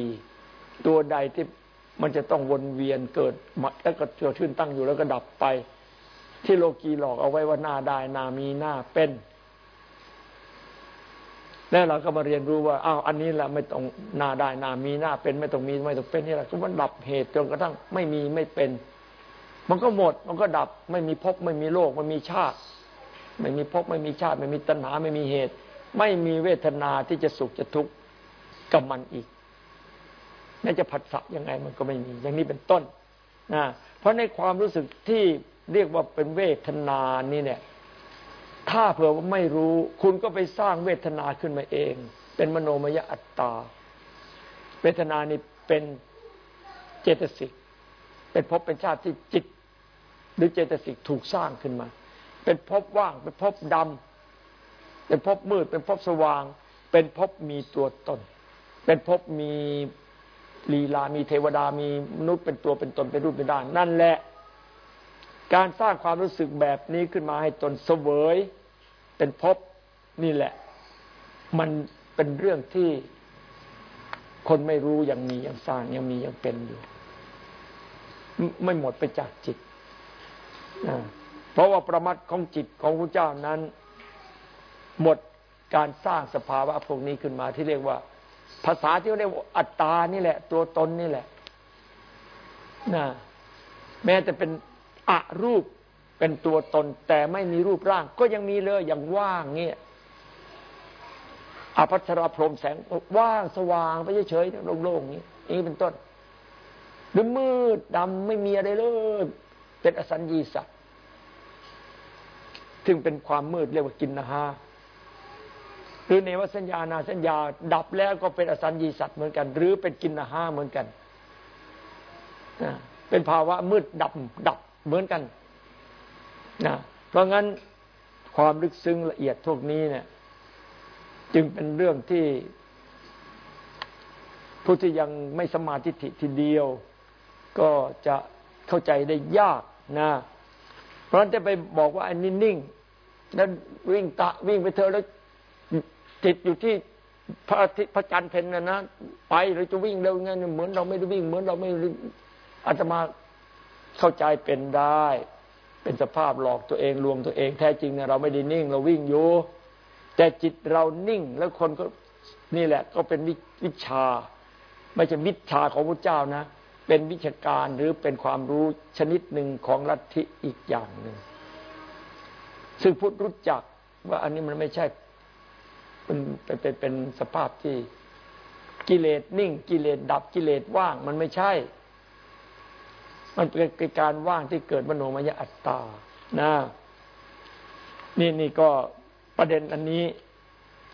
ตัวใดที่มันจะต้องวนเวียนเกิดแล้วก็เกิดขึ้นตั้งอยู่แล้วก็ดับไป ที่โลกีหลอกเอาไว้ว่าหน้าได้นามีหน้าเป็น แล้วเราก็มาเรียนรู้ว่าอ้าวอันนี้แหละไม่ต้องหน้าได้หน้ามีหน้าเป็นไม่ต้องมีไม่ต้องเป็นนี่แหละก็มันดับเหตุจนกระทั่งไม่มีไม่เป็น มันก็หมดมันก็ดับไม่มีภพไม่มีโลกไม่มีชาติ ไม่มีภพไม่มีชาติ ไม่มีตัณหาไม่มีเหตุ ไม่มีเวทนาที่จะสุขจะทุกข์กับมันอีกแม้จะผัสสะยังไงมันก็ไม่มีอย่างนี้เป็นต้นนะเพราะในความรู้สึกที่เรียกว่าเป็นเวทนานี่เนี่ย ถ้าเผื่อว่าไม่รู้ คุณก็ไปสร้างเวทนาขึ้นมาเอง เป็นมโนมยอัตตา เวทนานี่เป็นเจตสิก เป็นภพเป็นชาติที่จิต หรือเจตสิกถูกสร้างขึ้นมา เป็นภพว่าง เป็นภพดำเป็นภพมืด เป็นภพสว่าง เป็นภพมีตัวตน เป็นภพมีลีลา มีเทวดา มีมนุษย์เป็นตัวเป็นตนเป็นรูปเป็นด้านนั่นแหละ การสร้างความรู้สึกแบบนี้ขึ้นมาให้ตนเสวย เป็นภพนี่แหละ มันเป็นเรื่องที่คนไม่รู้ยังมียังสร้างยังมียังเป็นอยู่ ไม่หมดไปจากจิตเพราะว่าประมัดของจิตของพระเจ้านั้น หมดการสร้างสภาวะพวกนี้ขึ้นมาที่เรียกว่า ภาษาที่เรียกว่าอัตตานี่แหละ ตัวตนนี่แหละนะแม้แต่เป็น อะรูปเป็นตัวตนแต่ไม่มีรูปร่าง ก็ยังมีเลยอย่างว่างเงี้ยอภัชราพรมแสงว่างสว่างไปเฉยๆโล่งๆนี้นี้เป็นต้นหรือมืดดำไม่มีอะไรเลยเป็นอสัญญีสัตว์ซึ่งเป็นความมืดเรียกว่ากินนะฮะหรือเนวสัญญานาสัญญา ดับแล้วก็เป็นอสัญญีสัตว์เหมือนกัน หรือเป็นกินนาห้าเหมือนกันเป็นภาวะมืดดับดับ เหมือนกันนะเพราะงั้นความลึกซึ้งละเอียดพวกนี้เนี่ย จึงเป็นเรื่องที่ผู้ที่ยังไม่สมาธิทีเดียว ก็จะเข้าใจได้ยากนะเพราะฉะนั้นจะไปบอกว่าอันนี้นิ่ง แล้ววิ่งตะวิ่งไปเธอแล้วจิตอยู่ที่พระอาทิตย์พระจันทร์เพนนะนะไปหรือจะวิ่งเร็วงั้นเหมือนเราไม่ได้วิ่ง เหมือนเราไม่อาจจะมา เข้าใจเป็นได้ เป็นสภาพหลอกตัวเองลวงตัวเอง แท้จริงเนี่ยเราไม่ได้นิ่ง เราวิ่งอยู่ แต่จิตเรานิ่งแล้วคนก็นี่แหละ ก็เป็นวิชา ไม่ใช่วิชาของพระเจ้านะ เป็นวิชาการหรือเป็นความรู้ชนิดหนึ่งของลัทธิอีกอย่างหนึ่งซึ่งพุทธรู้จักว่าอันนี้มันไม่ใช่มันเป็นเป็นสภาพที่กิเลสนิ่ง กิเลสดับกิเลสว่าง มันไม่ใช่ มันเป็นการว่างที่เกิดมโนมยอัตตานะนี่นี่ก็ประเด็นอันนี้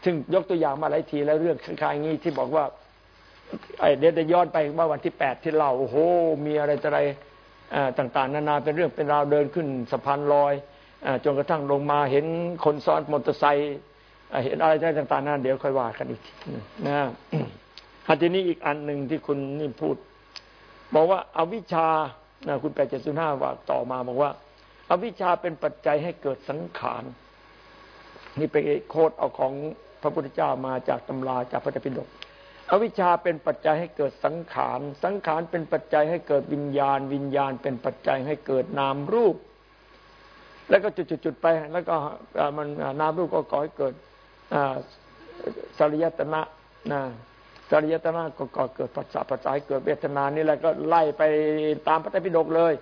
ซึ่งยกตัวอย่างมาหลายทีแล้วเรื่องคล้ายๆงี้ที่บอกว่าไอ้เดี๋ยวจะย้อนไปว่าวันที่แปดที่เราโอ้โห มีอะไรอะไรต่าง ๆ นานาเป็นเรื่องเป็นราวเดินขึ้นสะพานลอยจนกระทั่งลงมาเห็นคนซ้อนมอเตอร์ไซค์เห็นอะไรต่างๆนั้นเดี๋ยวค่อยว่ากันอีกนะทีนี้อีกอันหนึ่งที่คุณนี่พูด บอกว่าอาวิชชา นะคุณแปดเจ็ดศูนย์ห้าว่าต่อมาบอกว่าอาวิชชาเป็นปัจจัยให้เกิดสังขาร นี่ไปโคดเอาของพระพุทธเจ้ามาจากตำราจากพระธรรมปิฎกอวิชชาเป็นปัจจัยให้เกิดสังขาร สังขารเป็นปัจจัยให้เกิดวิญญาณ วิญญาณเป็นปัจจัยให้เกิดนามรูป แล้วก็จุดๆไป แล้วก็มันนามรูปก็ก่อให้เกิดสริยตนะนะ สริยตนะก็เกิดปัสสะปัสสะเกิดเวทนานี่แหละก็ไล่ไปตามพระไตรปิฎกเลย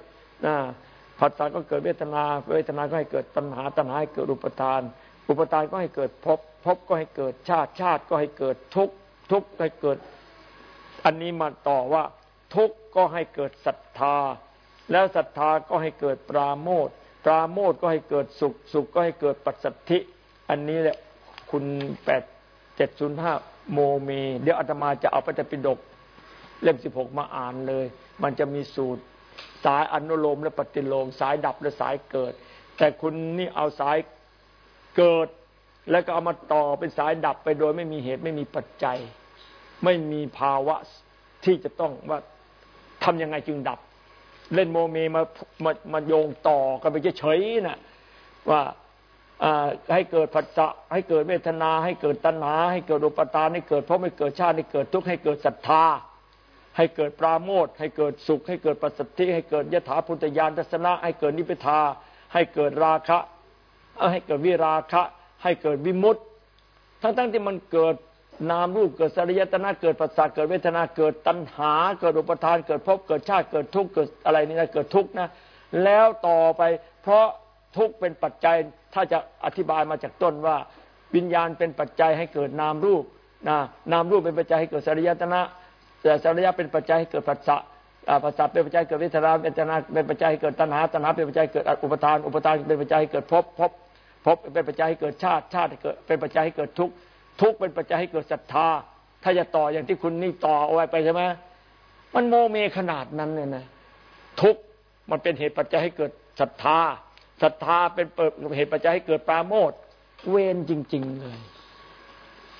นะปัสสะก็เกิดเวทนา เวทนาก็ให้เกิดตัณหาตัณหาให้เกิดอุปทาน อุปทานก็ให้เกิดภพภพก็ให้เกิดชาติชาติก็ให้เกิดทุกทุกให้เกิด อันนี้มาต่อว่าทุกก็ให้เกิดศรัทธา แล้วศรัทธาก็ให้เกิดปราโมทปราโมทก็ให้เกิดสุข สุขก็ให้เกิดปัสสัทธิ อันนี้แหละคุณแปดเจ็ดศูนย์ห้า โมเม เดี๋ยวอาตมาจะเอาพระไตรปิฎกเล่มสิบหกมาอ่านเลย มันจะมีสูตรสายอนุโลมและปฏิโลม สายดับและสายเกิด แต่คุณนี่เอาสายเกิด แล้วก็เอามาต่อเป็นสายดับไปโดยไม่มีเหตุไม่มีปัจจัย ไม่มีภาวะที่จะต้องว่าทำยังไงจึงดับ เล่นโมเมมามามาโยงต่อกันไปเฉยๆนะว่า ให้เกิดผัสสะให้เกิดเวทนา ให้เกิดตัณหา ให้เกิดอุปทานให้เกิดเพราะไม่เกิดชาติให้เกิดทุกข์ให้เกิดศรัทธา ให้เกิดปราโมทให้เกิดสุข ให้เกิดปัสสติให้เกิดยถาพุทธญาณทัศนะ ให้เกิดนิพพทาให้เกิดราคะให้เกิดวิราคะ ให้เกิดวิมุตติทั้งๆที่มันเกิดนามรูปเกิดสริยตนะเกิดปัสสะเกิดเวทนาเกิดตัณหา เกิดอุปทานเกิดภพเกิดชาติเกิดทุกข์เกิดอะไรนี่นะเกิดทุกข์นะ แล้วต่อไปเพราะทุกข์เป็นปัจจัย ถ้าจะอธิบายมาจากต้นว่าวิญญาณเป็นปัจจัยให้เกิดนามรูปนะนามรูปเป็นปัจจัยให้เกิดสริยตนะแต่สริยเป็นปัจจัยให้เกิดปัสสะปัสสะเป็นปัจจัยเกิดเวทนาเวทนาเป็นปัจจัยให้เกิดตัณหาตัณหาเป็นปัจจัยเกิดอุปทาน อุปทานเป็นปัจจัยให้เกิดภพภพภพเป็นปัจจัยให้เกิดชาติชาติเป็นปัจจัยให้เกิดทุกข์ทุกข์เป็นปัจจัยให้เกิดศรัทธา ถ้าจะต่ออย่างที่คุณนี่ต่อเอาไว้ไปใช่ไหมมันโมเมขนาดนั้นเนี่ยนะทุกข์มันเป็นเหตุปัจจัยให้เกิดศรัทธา ศรัทธาเป็นเปิดเหตุปัจจัยให้เกิดปราโมทเวรจริง ๆ เลย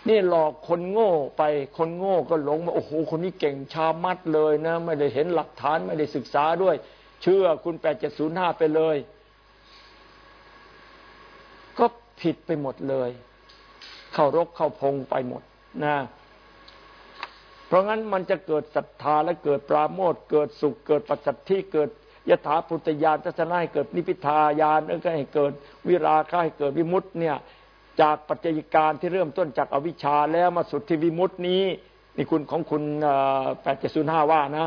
นี่หลอกคนโง่ไปคนโง่ก็หลงมาโอ้โหคนนี้เก่งชามัดเลยนะ ไม่ได้เห็นหลักฐานไม่ได้ศึกษาด้วย เชื่อคุณแปดเจ็ดศูนย์ห้าไปเลย ก็ผิดไปหมดเลย เข้ารกเข้าพงไปหมดนะเพราะงั้นมันจะเกิดศรัทธาและเกิดปราโมทเกิดสุขเกิดปัจจัตที่เกิด ยถาพุทธญาณทัศนะให้เกิดนิพิทายานก็ให้เกิดวิราคะให้เกิดวิมุตต์เนี่ย จากปัจจัยการที่เริ่มต้นจากอวิชชาแล้วมาสุดที่วิมุตต์นี้นี่คุณของคุณแปดเจ็ดศูนย์ห้าว่านะ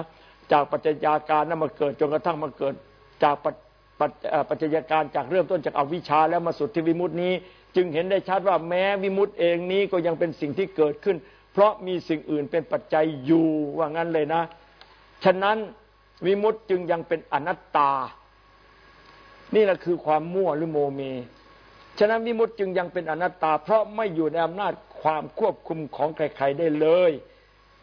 จากปัจจัยการนั้นมาเกิดจนกระทั่งมาเกิดจากปัจจัยการจากเริ่มต้นจากอวิชชาแล้วมาสุดที่วิมุตต์นี้ จึงเห็นได้ชัดว่าแม้วิมุตต์เองนี้ก็ยังเป็นสิ่งที่เกิดขึ้น เพราะมีสิ่งอื่นเป็นปัจจัยอยู่ว่างั้นเลยนะ ฉะนั้น วิมุตต์จึงยังเป็นอนัตตา นี่แหละคือความมั่วหรือโมเม ฉะนั้นวิมุตต์จึงยังเป็นอนัตตา เพราะไม่อยู่ในอำนาจความควบคุมของใครๆได้เลย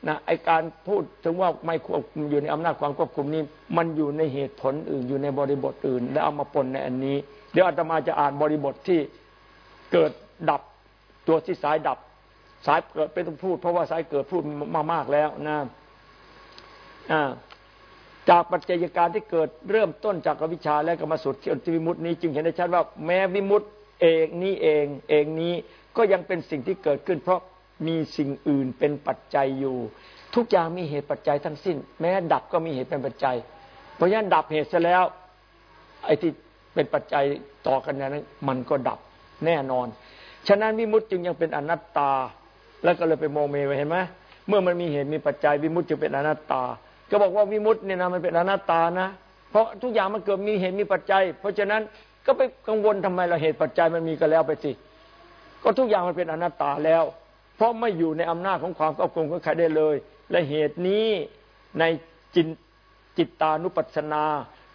นะไอการพูดถึงว่าไม่ควบคุมอยู่ในอำนาจความควบคุมนี้ มันอยู่ในเหตุผลอื่นอยู่ในบริบทอื่น แล้วเอามาปนในอันนี้ เดี๋ยวอาตมาจะอ่านบริบทที่เกิดดับตัวที่สายดับ สายเกิดเป็นต้องพูด เพราะว่าสายเกิดพูดมามากแล้วนะอ่า จากปัจจัยการที่เกิดเริ่มต้นจากอวิชาและกรรมสุดที่อติวิมุตินี้ จึงเห็นได้ชัดว่าแม้วิมุตเองนี้เองเองนี้ก็ยังเป็นสิ่งที่เกิดขึ้น เพราะมีสิ่งอื่นเป็นปัจจัยอยู่ ทุกอย่างมีเหตุปัจจัยทั้งสิ้น แม้ดับก็มีเหตุเป็นปัจจัย เพราะฉะนั้นดับเหตุซะแล้วไอ้ที่เป็นปัจจัยต่อกันนั้นมันก็ดับแน่นอน ฉะนั้นวิมุตจึงยังเป็นอนัตตา แล้วก็เลยไปโมเมไว้เห็นไหมเมื่อมันมีเหตุมีปัจจัยวิมุตจึงเป็นอนัตตา ก็บอกว่าวิมุตต์เนี่ยนะมันเป็นอนัตตานะ เพราะทุกอย่างมันเกิดมีเหตุมีปัจจัย เพราะฉะนั้นก็ไปกังวลทำไมเราเหตุปัจจัยมันมีก็แล้วไปสิก็ทุกอย่างมันเป็นอนัตตาแล้ว เพราะไม่อยู่ในอำนาจของความควบคุมของใครได้เลย และเหตุนี้ในจิตจิตตานุปัสสนา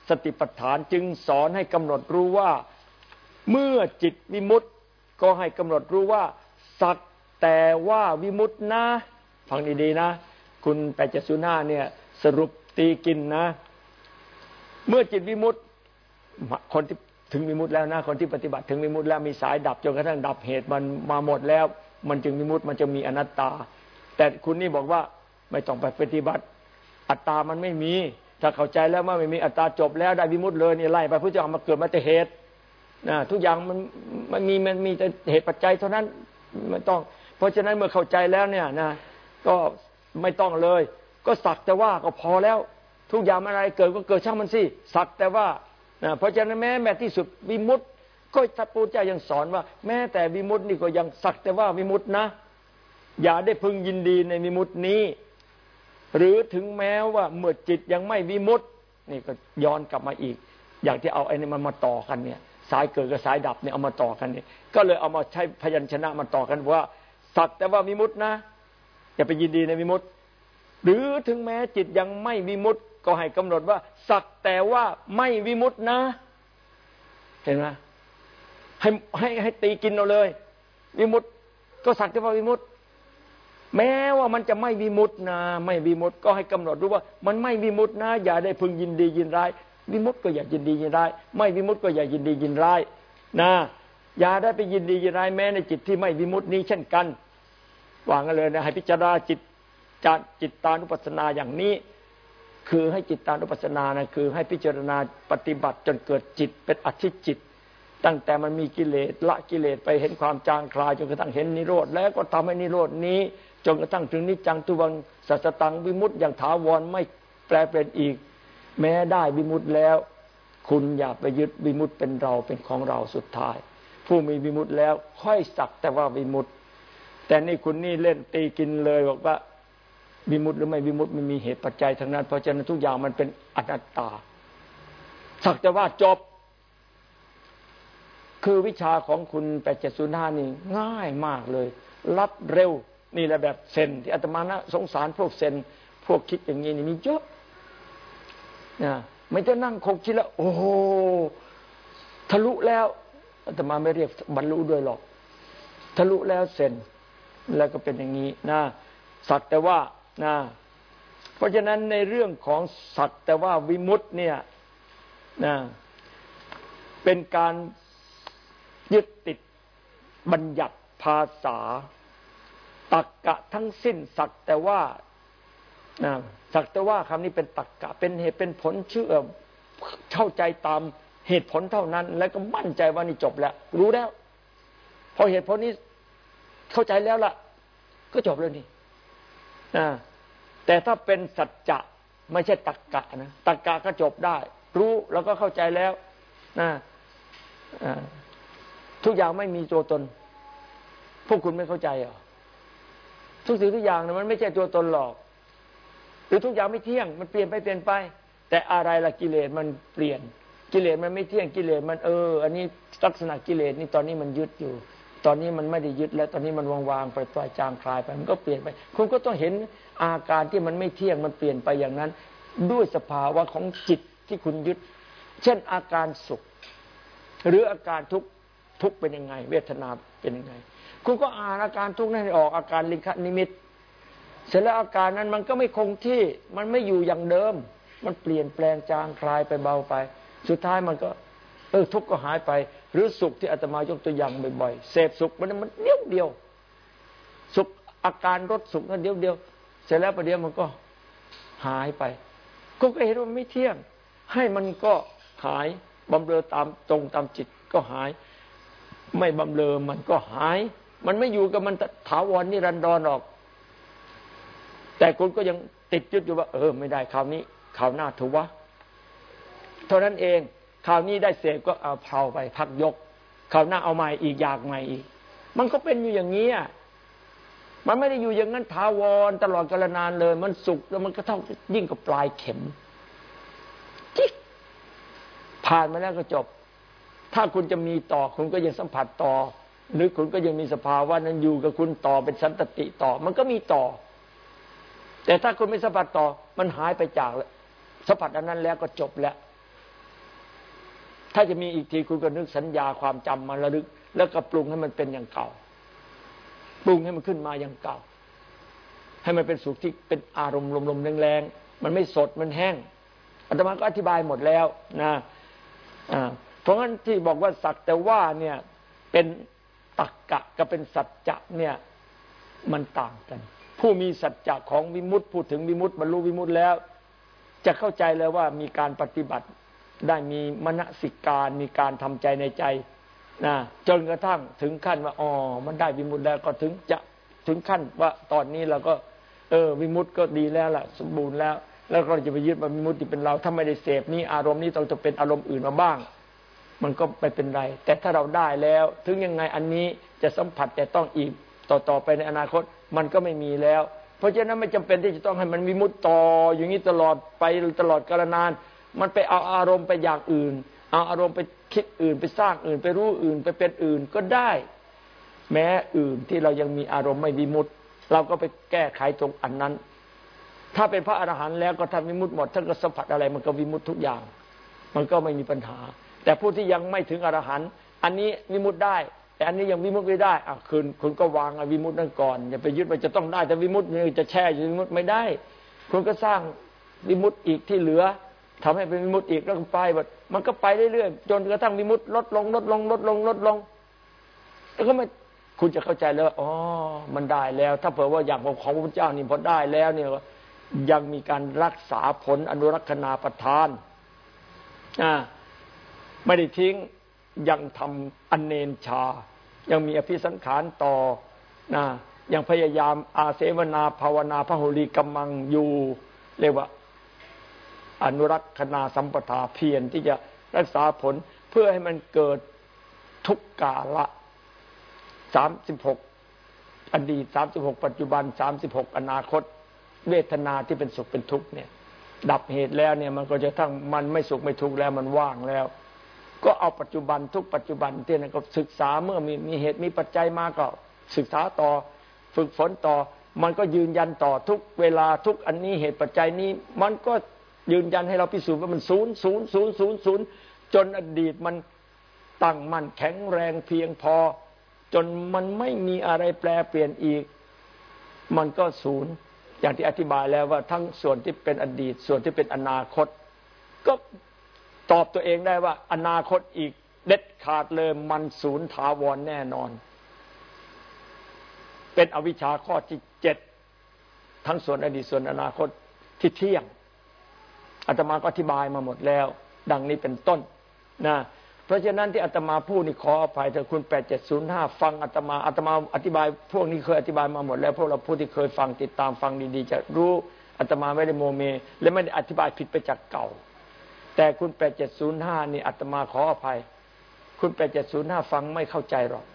สติปัฏฐานจึงสอนให้กำหนดรู้ว่าเมื่อจิตวิมุตต์ก็ให้กำหนดรู้ว่า สักแต่ว่าวิมุตต์นะ ฟังดีๆนะ คุณแปดเจ็ดศูนย์ห้าเนี่ย สรุปตีกินนะ เมื่อจิตวิมุตต์คนที่ถึงวิมุตต์แล้วนะคนที่ปฏิบัติถึงวิมุตต์แล้วมีสายดับจนกระทั่งดับเหตุมันมาหมดแล้ว มันจึงวิมุตต์มันจะมีอนัตตา แต่คุณนี่บอกว่าไม่ต้องไปปฏิบัติ อัตตามันไม่มี ถ้าเข้าใจแล้วว่าไม่มีอัตตาจบแล้วได้วิมุตต์เลยนี่ไล่ไปพุทธเจ้ามาเกิดมาแต่เหตุนะทุกอย่างมันมันมีมันมีแต่เหตุปัจจัยเท่านั้นไม่ต้อง เพราะฉะนั้นเมื่อเข้าใจแล้วเนี่ยนะ ก็ไม่ต้องเลย ก็สักแต่ว่าก็พอแล้ว ทุกอย่างอะไรเกิดก็เกิดช่างมันสิสักแต่ว่าเพราะฉะนั้นแม้แม้ที่สุดวิมุตต์ก็ทัพพุทธเจ้ายังสอนว่า แม้แต่วิมุตต์นี่ก็ยังสักแต่ว่าวิมุตต์นะ อย่าได้พึงยินดีในวิมุตต์นี้ หรือถึงแม้ว่าเมื่อจิตยังไม่วิมุตต์นี่ก็ย้อนกลับมาอีก อย่างที่เอาไอ้นี่มันมาต่อกันเนี่ย สายเกิดกับสายดับเนี่ยเอามาต่อกันเนี่ยก็เลยเอามาใช้พยัญชนะมาต่อกันว่าสักแต่ว่าวิมุตต์นะอย่าไปยินดีในวิมุตต์ หรือถึงแม้จิตยังไม่วิมุตต์ก็ให้กำหนดว่า สักแต่ว่าไม่วิมุตต์นะ เห็นไหมให้ให้ให้ตีกินเอาเลย วิมุตต์ก็สักแต่ว่าวิมุตต์แม้ว่ามันจะไม่วิมุตต์นะ ไม่วิมุตต์ก็ให้กำหนดรู้ว่า มันไม่วิมุตต์นะ อย่าได้พึงยินดียินร้ายวิมุตต์ก็อย่ายินดียินร้าย ไม่วิมุตต์ก็อย่ายินดียินร้ายนะอย่าได้ไปยินดียินร้ายแม้ในจิตที่ไม่วิมุตต์นี้เช่นกันวางกันเลยนะให้พิจารณาจิต จจิตตานุปัสสนาอย่างนี้ คือให้จิตตานุปัสสนานะคือ ให้พิจารณาปฏิบัติจนเกิดจิตเป็นอธิจิต ตั้งแต่มันมีกิเลสละกิเลสไปเห็นความจางคลายจนกระทั่งเห็นนิโรธแล้วก็ทำให้นิโรดนี้ จนกระทั่งถึงนิจังทุวังสัสตังวิมุตต์อย่างถาวรไม่แปลเปลี่ยนอีก แม้ได้วิมุตต์แล้ว คุณอย่าไปยึดวิมุตต์เป็นเราเป็นของเราสุดท้าย ผู้มีวิมุตต์แล้วค่อยสักแต่ว่าวิมุตต์แต่นี่คุณนี่เล่นตีกินเลยบอกว่า วิมุตต์หรือไม่วิมุตต์มันมีเหตุปัจจัยทั้งนั้น เพราะฉะนั้นทุกอย่างมันเป็นอนัตตา สักแต่ว่าจบ คือวิชาของคุณแปดเจ็ดศูนย์ห้านี่ง่ายมากเลย รับเร็วนี่แหละแบบเซนที่อาตมานะสงสารพวกเซนพวกคิดอย่างนี้นี่มีเยอะนะไม่จะนั่งคงคิดแล้วโอ้โหทะลุแล้วอาตมาไม่เรียกบรรลุด้วยหรอก ทะลุแล้วเซนแล้วก็เป็นอย่างนี้นะสักแต่ว่า นะเพราะฉะนั้นในเรื่องของสักแต่ว่าวิมุตต์เนี่ยนะเป็นการยึดติดบัญญัติภาษาตักกะทั้งสิ้นสักแต่ว่านะสักแต่ว่าคำนี้เป็นตักกะ เป็นเหตุเป็นผลเชื่อเข้าใจตามเหตุผลเท่านั้น แล้วก็มั่นใจว่านี่จบแล้ว รู้แล้ว พอเหตุผลนี้เข้าใจแล้วล่ะ ก็จบเลยนี่นะ แต่ถ้าเป็นสัจจะไม่ใช่ตักกะนะตักกะก็จบได้ รู้แล้วก็เข้าใจแล้วนะทุกอย่างไม่มีตัวตน พวกคุณไม่เข้าใจหรอทุกสิ่งทุกอย่างนะมันไม่ใช่ตัวตนหรอก หรือทุกอย่างไม่เที่ยง มันเปลี่ยนไปเปลี่ยนไป แต่อะไรล่ะกิเลสมันเปลี่ยน กิเลสมันไม่เที่ยงกิเลสมันเออ อันนี้ลักษณะกิเลสนี่ตอนนี้มันยึดอยู่ ตอนนี้มันไม่ได้ยึดแล้ว ตอนนี้มันวางๆไปปล่อยจางคลายไป มันก็เปลี่ยนไป คุณก็ต้องเห็นอาการที่มันไม่เที่ยงมันเปลี่ยนไปอย่างนั้น ด้วยสภาวะของจิตที่คุณยึด เช่นอาการสุข หรืออาการทุกข์ทุกเป็นยังไง เวทนาเป็นยังไง คุณก็อ่านอาการทุกข์นั้นออกอาการลิงคนิมิต เสร็จแล้วอาการนั้นมันก็ไม่คงที่มันไม่อยู่อย่างเดิม มันเปลี่ยนแปลงจางคลายไปเบาไป สุดท้ายมันก็ เออทุกข์ก็หายไป หรือสุขที่อาตมายกตัวอย่างบ่อยๆเสพสุขมันมันเดียวเดียว สุขอาการรสสุขนั้นเดียวเดียว เสร็จแล้วประเดี๋ยวมันก็หายไปคุณก็เห็นว่าไม่เที่ยง ให้มันก็หายบำเรอตามตรงตามจิตก็หาย ไม่บำเรอมันก็หาย มันไม่อยู่กับมันถาวรนี่รันดรออก แต่คุณก็ยังติดยึดอยู่ว่า เออ ไม่ได้คราวนี้คราวหน้าถือวะเท่านั้นเอง คราวนี้ได้เสพก็เอาเผาไปพักยกคราวหน้าเอาใหม่อีกอยากใหม่อีก มันก็เป็นอยู่อย่างนี้มันไม่ได้อยู่อย่างนั้นถาวรตลอดกาลนานเลย มันสุกแล้วมันก็เท่ายิ่งกับปลายเข็มจิ๊กผ่านมาแล้วก็จบ ถ้าคุณจะมีต่อคุณก็ยังสัมผัสต่อ หรือคุณก็ยังมีสภาวะนั้นอยู่กับคุณต่อเป็นสันตติต่อ มันก็มีต่อ แต่ถ้าคุณไม่สัมผัสต่อ มันหายไปจากสัมผัสอันนั้นแล้วก็จบแล้ว ถ้าจะมีอีกทีคุณก็นึกสัญญาความจำมาระลึก แล้วก็ปรุงให้มันเป็นอย่างเก่า ปรุงให้มันขึ้นมาอย่างเก่า ให้มันเป็นสุขที่เป็นอารมณ์ลมๆแรงๆมันไม่สดมันแห้งอาตมาก็อธิบายหมดแล้วนะเพราะงั้นที่บอกว่าสักแต่ว่าเนี่ยเป็นตักกะกับเป็นสัจจะเนี่ยมันต่างกัน ผู้มีสัจจะของวิมุตต์พูดถึงวิมุตต์บรรลุวิมุตต์แล้ว จะเข้าใจเลยว่ามีการปฏิบัติ ได้มีมณสิการมีการทำใจในใจนะจนกระทั่งถึงขั้นว่าอ๋อมันได้วิมุตต์แล้วก็ถึงจะถึงขั้นว่าตอนนี้เราก็ เออวิมุตต์ก็ดีแล้วล่ะ สมบูรณ์แล้ว แล้วก็จะไปยึดว่าวิมุตติเป็นเราถ้าไม่ได้เสพนี้อารมณ์นี้ต้องจะเป็นอารมณ์อื่นมาบ้าง มันก็ไม่เป็นไร แต่ถ้าเราได้แล้ว ถึงยังไงอันนี้จะสัมผัสแต่ต้องอีกต่อต่อไปในอนาคตมันก็ไม่มีแล้ว เพราะฉะนั้นไม่จำเป็นที่จะต้องให้มันมีมุดต่ออย่างนี้ตลอดไปตลอดกาลนาน มันไปเอาอารมณ์ไปอย่างอื่น เอาอารมณ์ไปคิดอื่นไปสร้างอื่น ไปรู้อื่นไปเป็นอื่นก็ได้ แม้อื่นที่เรายังมีอารมณ์ไม่มีมุดเราก็ไปแก้ไขตรงอันนั้น ถ้าเป็นพระอรหันต์แล้วก็ทำวิมุตติหมดท่านก็สัมผัสอะไร มันก็วิมุตติทุกอย่าง มันก็ไม่มีปัญหา แต่ผู้ที่ยังไม่ถึงอรหันต์อันนี้วิมุตติได้ แต่อันนี้ยังวิมุตติไม่ได้อะคุณคุณก็วางวิมุตตินั่นก่อนอย่าไปยึดว่าจะต้องได้แต่วิมุตติจะแช่อยู่วิมุตติไม่ได้ คุณก็สร้างวิมุตอีกที่เหลือ ทำให้เป็นวิมุตติอีกแล้วไปแบบมันก็ไปเรื่อยๆจนกระทั่งวิมุตติลดลงลดลงลดลงลดลงแล้วก็ไม่คุณจะเข้าใจแล้วอ๋อมันได้แล้ว ถ้าเผื่อว่าอย่างของพระพุทธเจ้านี่พอได้แล้วเนี่ยยังมีการรักษาผลอนุรักษณาประทานอ่าไม่ได้ทิ้งยังทำอนเนนชา ยังมีอภิสังขารต่อนะยังพยายามอาเสวนาภาวนาพระหุลีกำมังอยู่ เรียกว่า อนุรักษณาสัมปทาเพียรที่จะรักษาผลเพื่อให้มันเกิดทุกกาละสามสิบหกอดีตสามสิบหกปัจจุบันสามสิบหกอนาคต เวทนาที่เป็นสุขเป็นทุกข์เนี่ย ดับเหตุแล้วเนี่ยมันก็จะทั้งมันไม่สุขไม่ทุกข์แล้วมันว่างแล้ว ก็เอาปัจจุบันทุกปัจจุบันที่นั่นก็ศึกษาเมื่อมีมีเหตุมีปัจจัยมาก็ศึกษาต่อฝึกฝนต่อ มันก็ยืนยันต่อทุกเวลาทุกอันนี้เหตุปัจจัยนี้ มันก็ ยืนยันให้เราพิสูจน์ว่ามันศูนย์ศูนย์ศูนย์ศูนย์ศูนย์จนอดีตมันตั้งมั่นแข็งแรงเพียงพอ จนมันไม่มีอะไรแปลเปลี่ยนอีก มันก็ศูนย์อย่างที่อธิบายแล้วว่าทั้งส่วนที่เป็นอดีต ส่วนที่เป็นอนาคต ก็ตอบตัวเองได้ว่า อนาคตอีกเด็ดขาดเลยมันศูนย์ถาวรแน่นอน เป็นอวิชชาข้อที่เจ็ดทั้งส่วนอดีตส่วนอนาคตที่เที่ยง อาตมาก็อธิบายมาหมดแล้ว ดังนี้เป็นต้นนะเพราะฉะนั้นที่อาตมาพูดนี่ขออภัยเถอะคุณแปดเจ็ดศูนย์ห้าฟังอาตมาอาตมาอธิบาย พวกนี้เคยอธิบายมาหมดแล้วพวกเราผู้ที่เคยฟังติดตามฟังดีๆ จะรู้อาตมาไม่ได้โมเม และไม่ได้อธิบายผิดไปจากเก่า แต่คุณแปดเจ็ดศูนย์ห้านี่อาตมาขออภัย คุณแปดเจ็ดศูนย์ห้าฟังไม่เข้าใจหรอก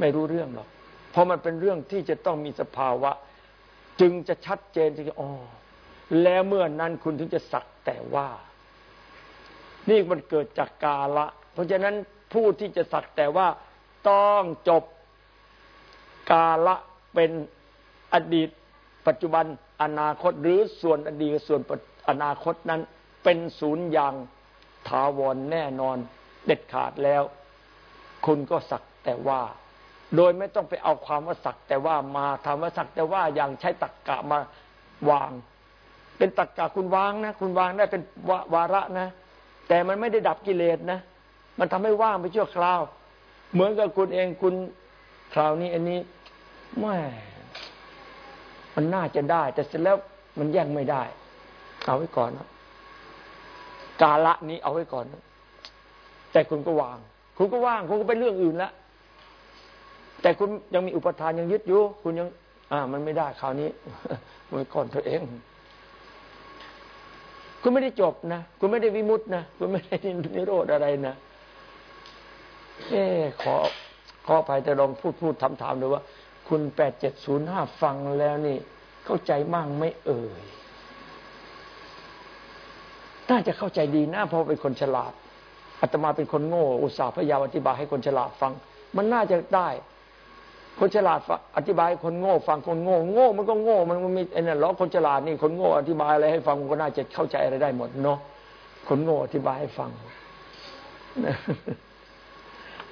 ไม่รู้เรื่องหรอกเพราะมันเป็นเรื่องที่จะต้องมีสภาวะ จึงจะชัดเจนที่อ๋อ แล้วเมื่อนั้นคุณถึงจะสักแต่ว่า นี่มันเกิดจากกาละ เพราะฉะนั้นผู้ที่จะสักแต่ว่าต้องจบกาละเป็นอดีต ปัจจุบันอนาคตหรือส่วนอดีตส่วนอนาคตนั้น เป็นศูนย์อย่างถาวรแน่นอนเด็ดขาดแล้ว คุณก็สักแต่ว่า โดยไม่ต้องไปเอาความว่าสักแต่ว่ามาทำว่าสักแต่ว่าอย่างใช้ตักกะมาวาง เป็นตักกะคุณวางนะ คุณวางได้เป็นวาระนะ แต่มันไม่ได้ดับกิเลสนะ มันทำให้ว่างไปชั่วคราว เหมือนกับคุณเองคุณคราวนี้ อันนี้แม่มันน่าจะได้ แต่เสร็จแล้วมันแย่งไม่ได้ เอาไว้ก่อนนะกาละนี้เอาไว้ก่อนนะแต่คุณก็วาง คุณก็ว่าง คุณก็เป็นเรื่องอื่นละแต่คุณยังมีอุปทานยังยึดอยู่ คุณยัง อ่า มันไม่ได้คราวนี้มันก่อนตัวเอง คุณไม่ได้จบนะ คุณไม่ได้วิมุตนะคุณไม่ได้นิโรธอะไรนะเอ๊ขอขอภัยแต่ลองพูดพูดถามดูว่า คุณแปดเจ็ดศูนย์ห้าฟังแล้วนี่ เข้าใจมั่งไม่เอ่ยน่าจะเข้าใจดีนะเพราะเป็นคนฉลาดอาตมาเป็นคนโง่ อุตส่าห์พยายามอธิบายให้คนฉลาดฟัง มันน่าจะได้ คนฉลาดอธิบายคนโง่ฟังคนโง่โง่มันก็โง่มันมีไอ้นั่นล้อคนฉลาดนี่คนโง่อธิบายอะไรให้ฟังมันก็น่าจะเข้าใจอะไรได้หมดเนาะคนโง่อธิบายให้ฟัง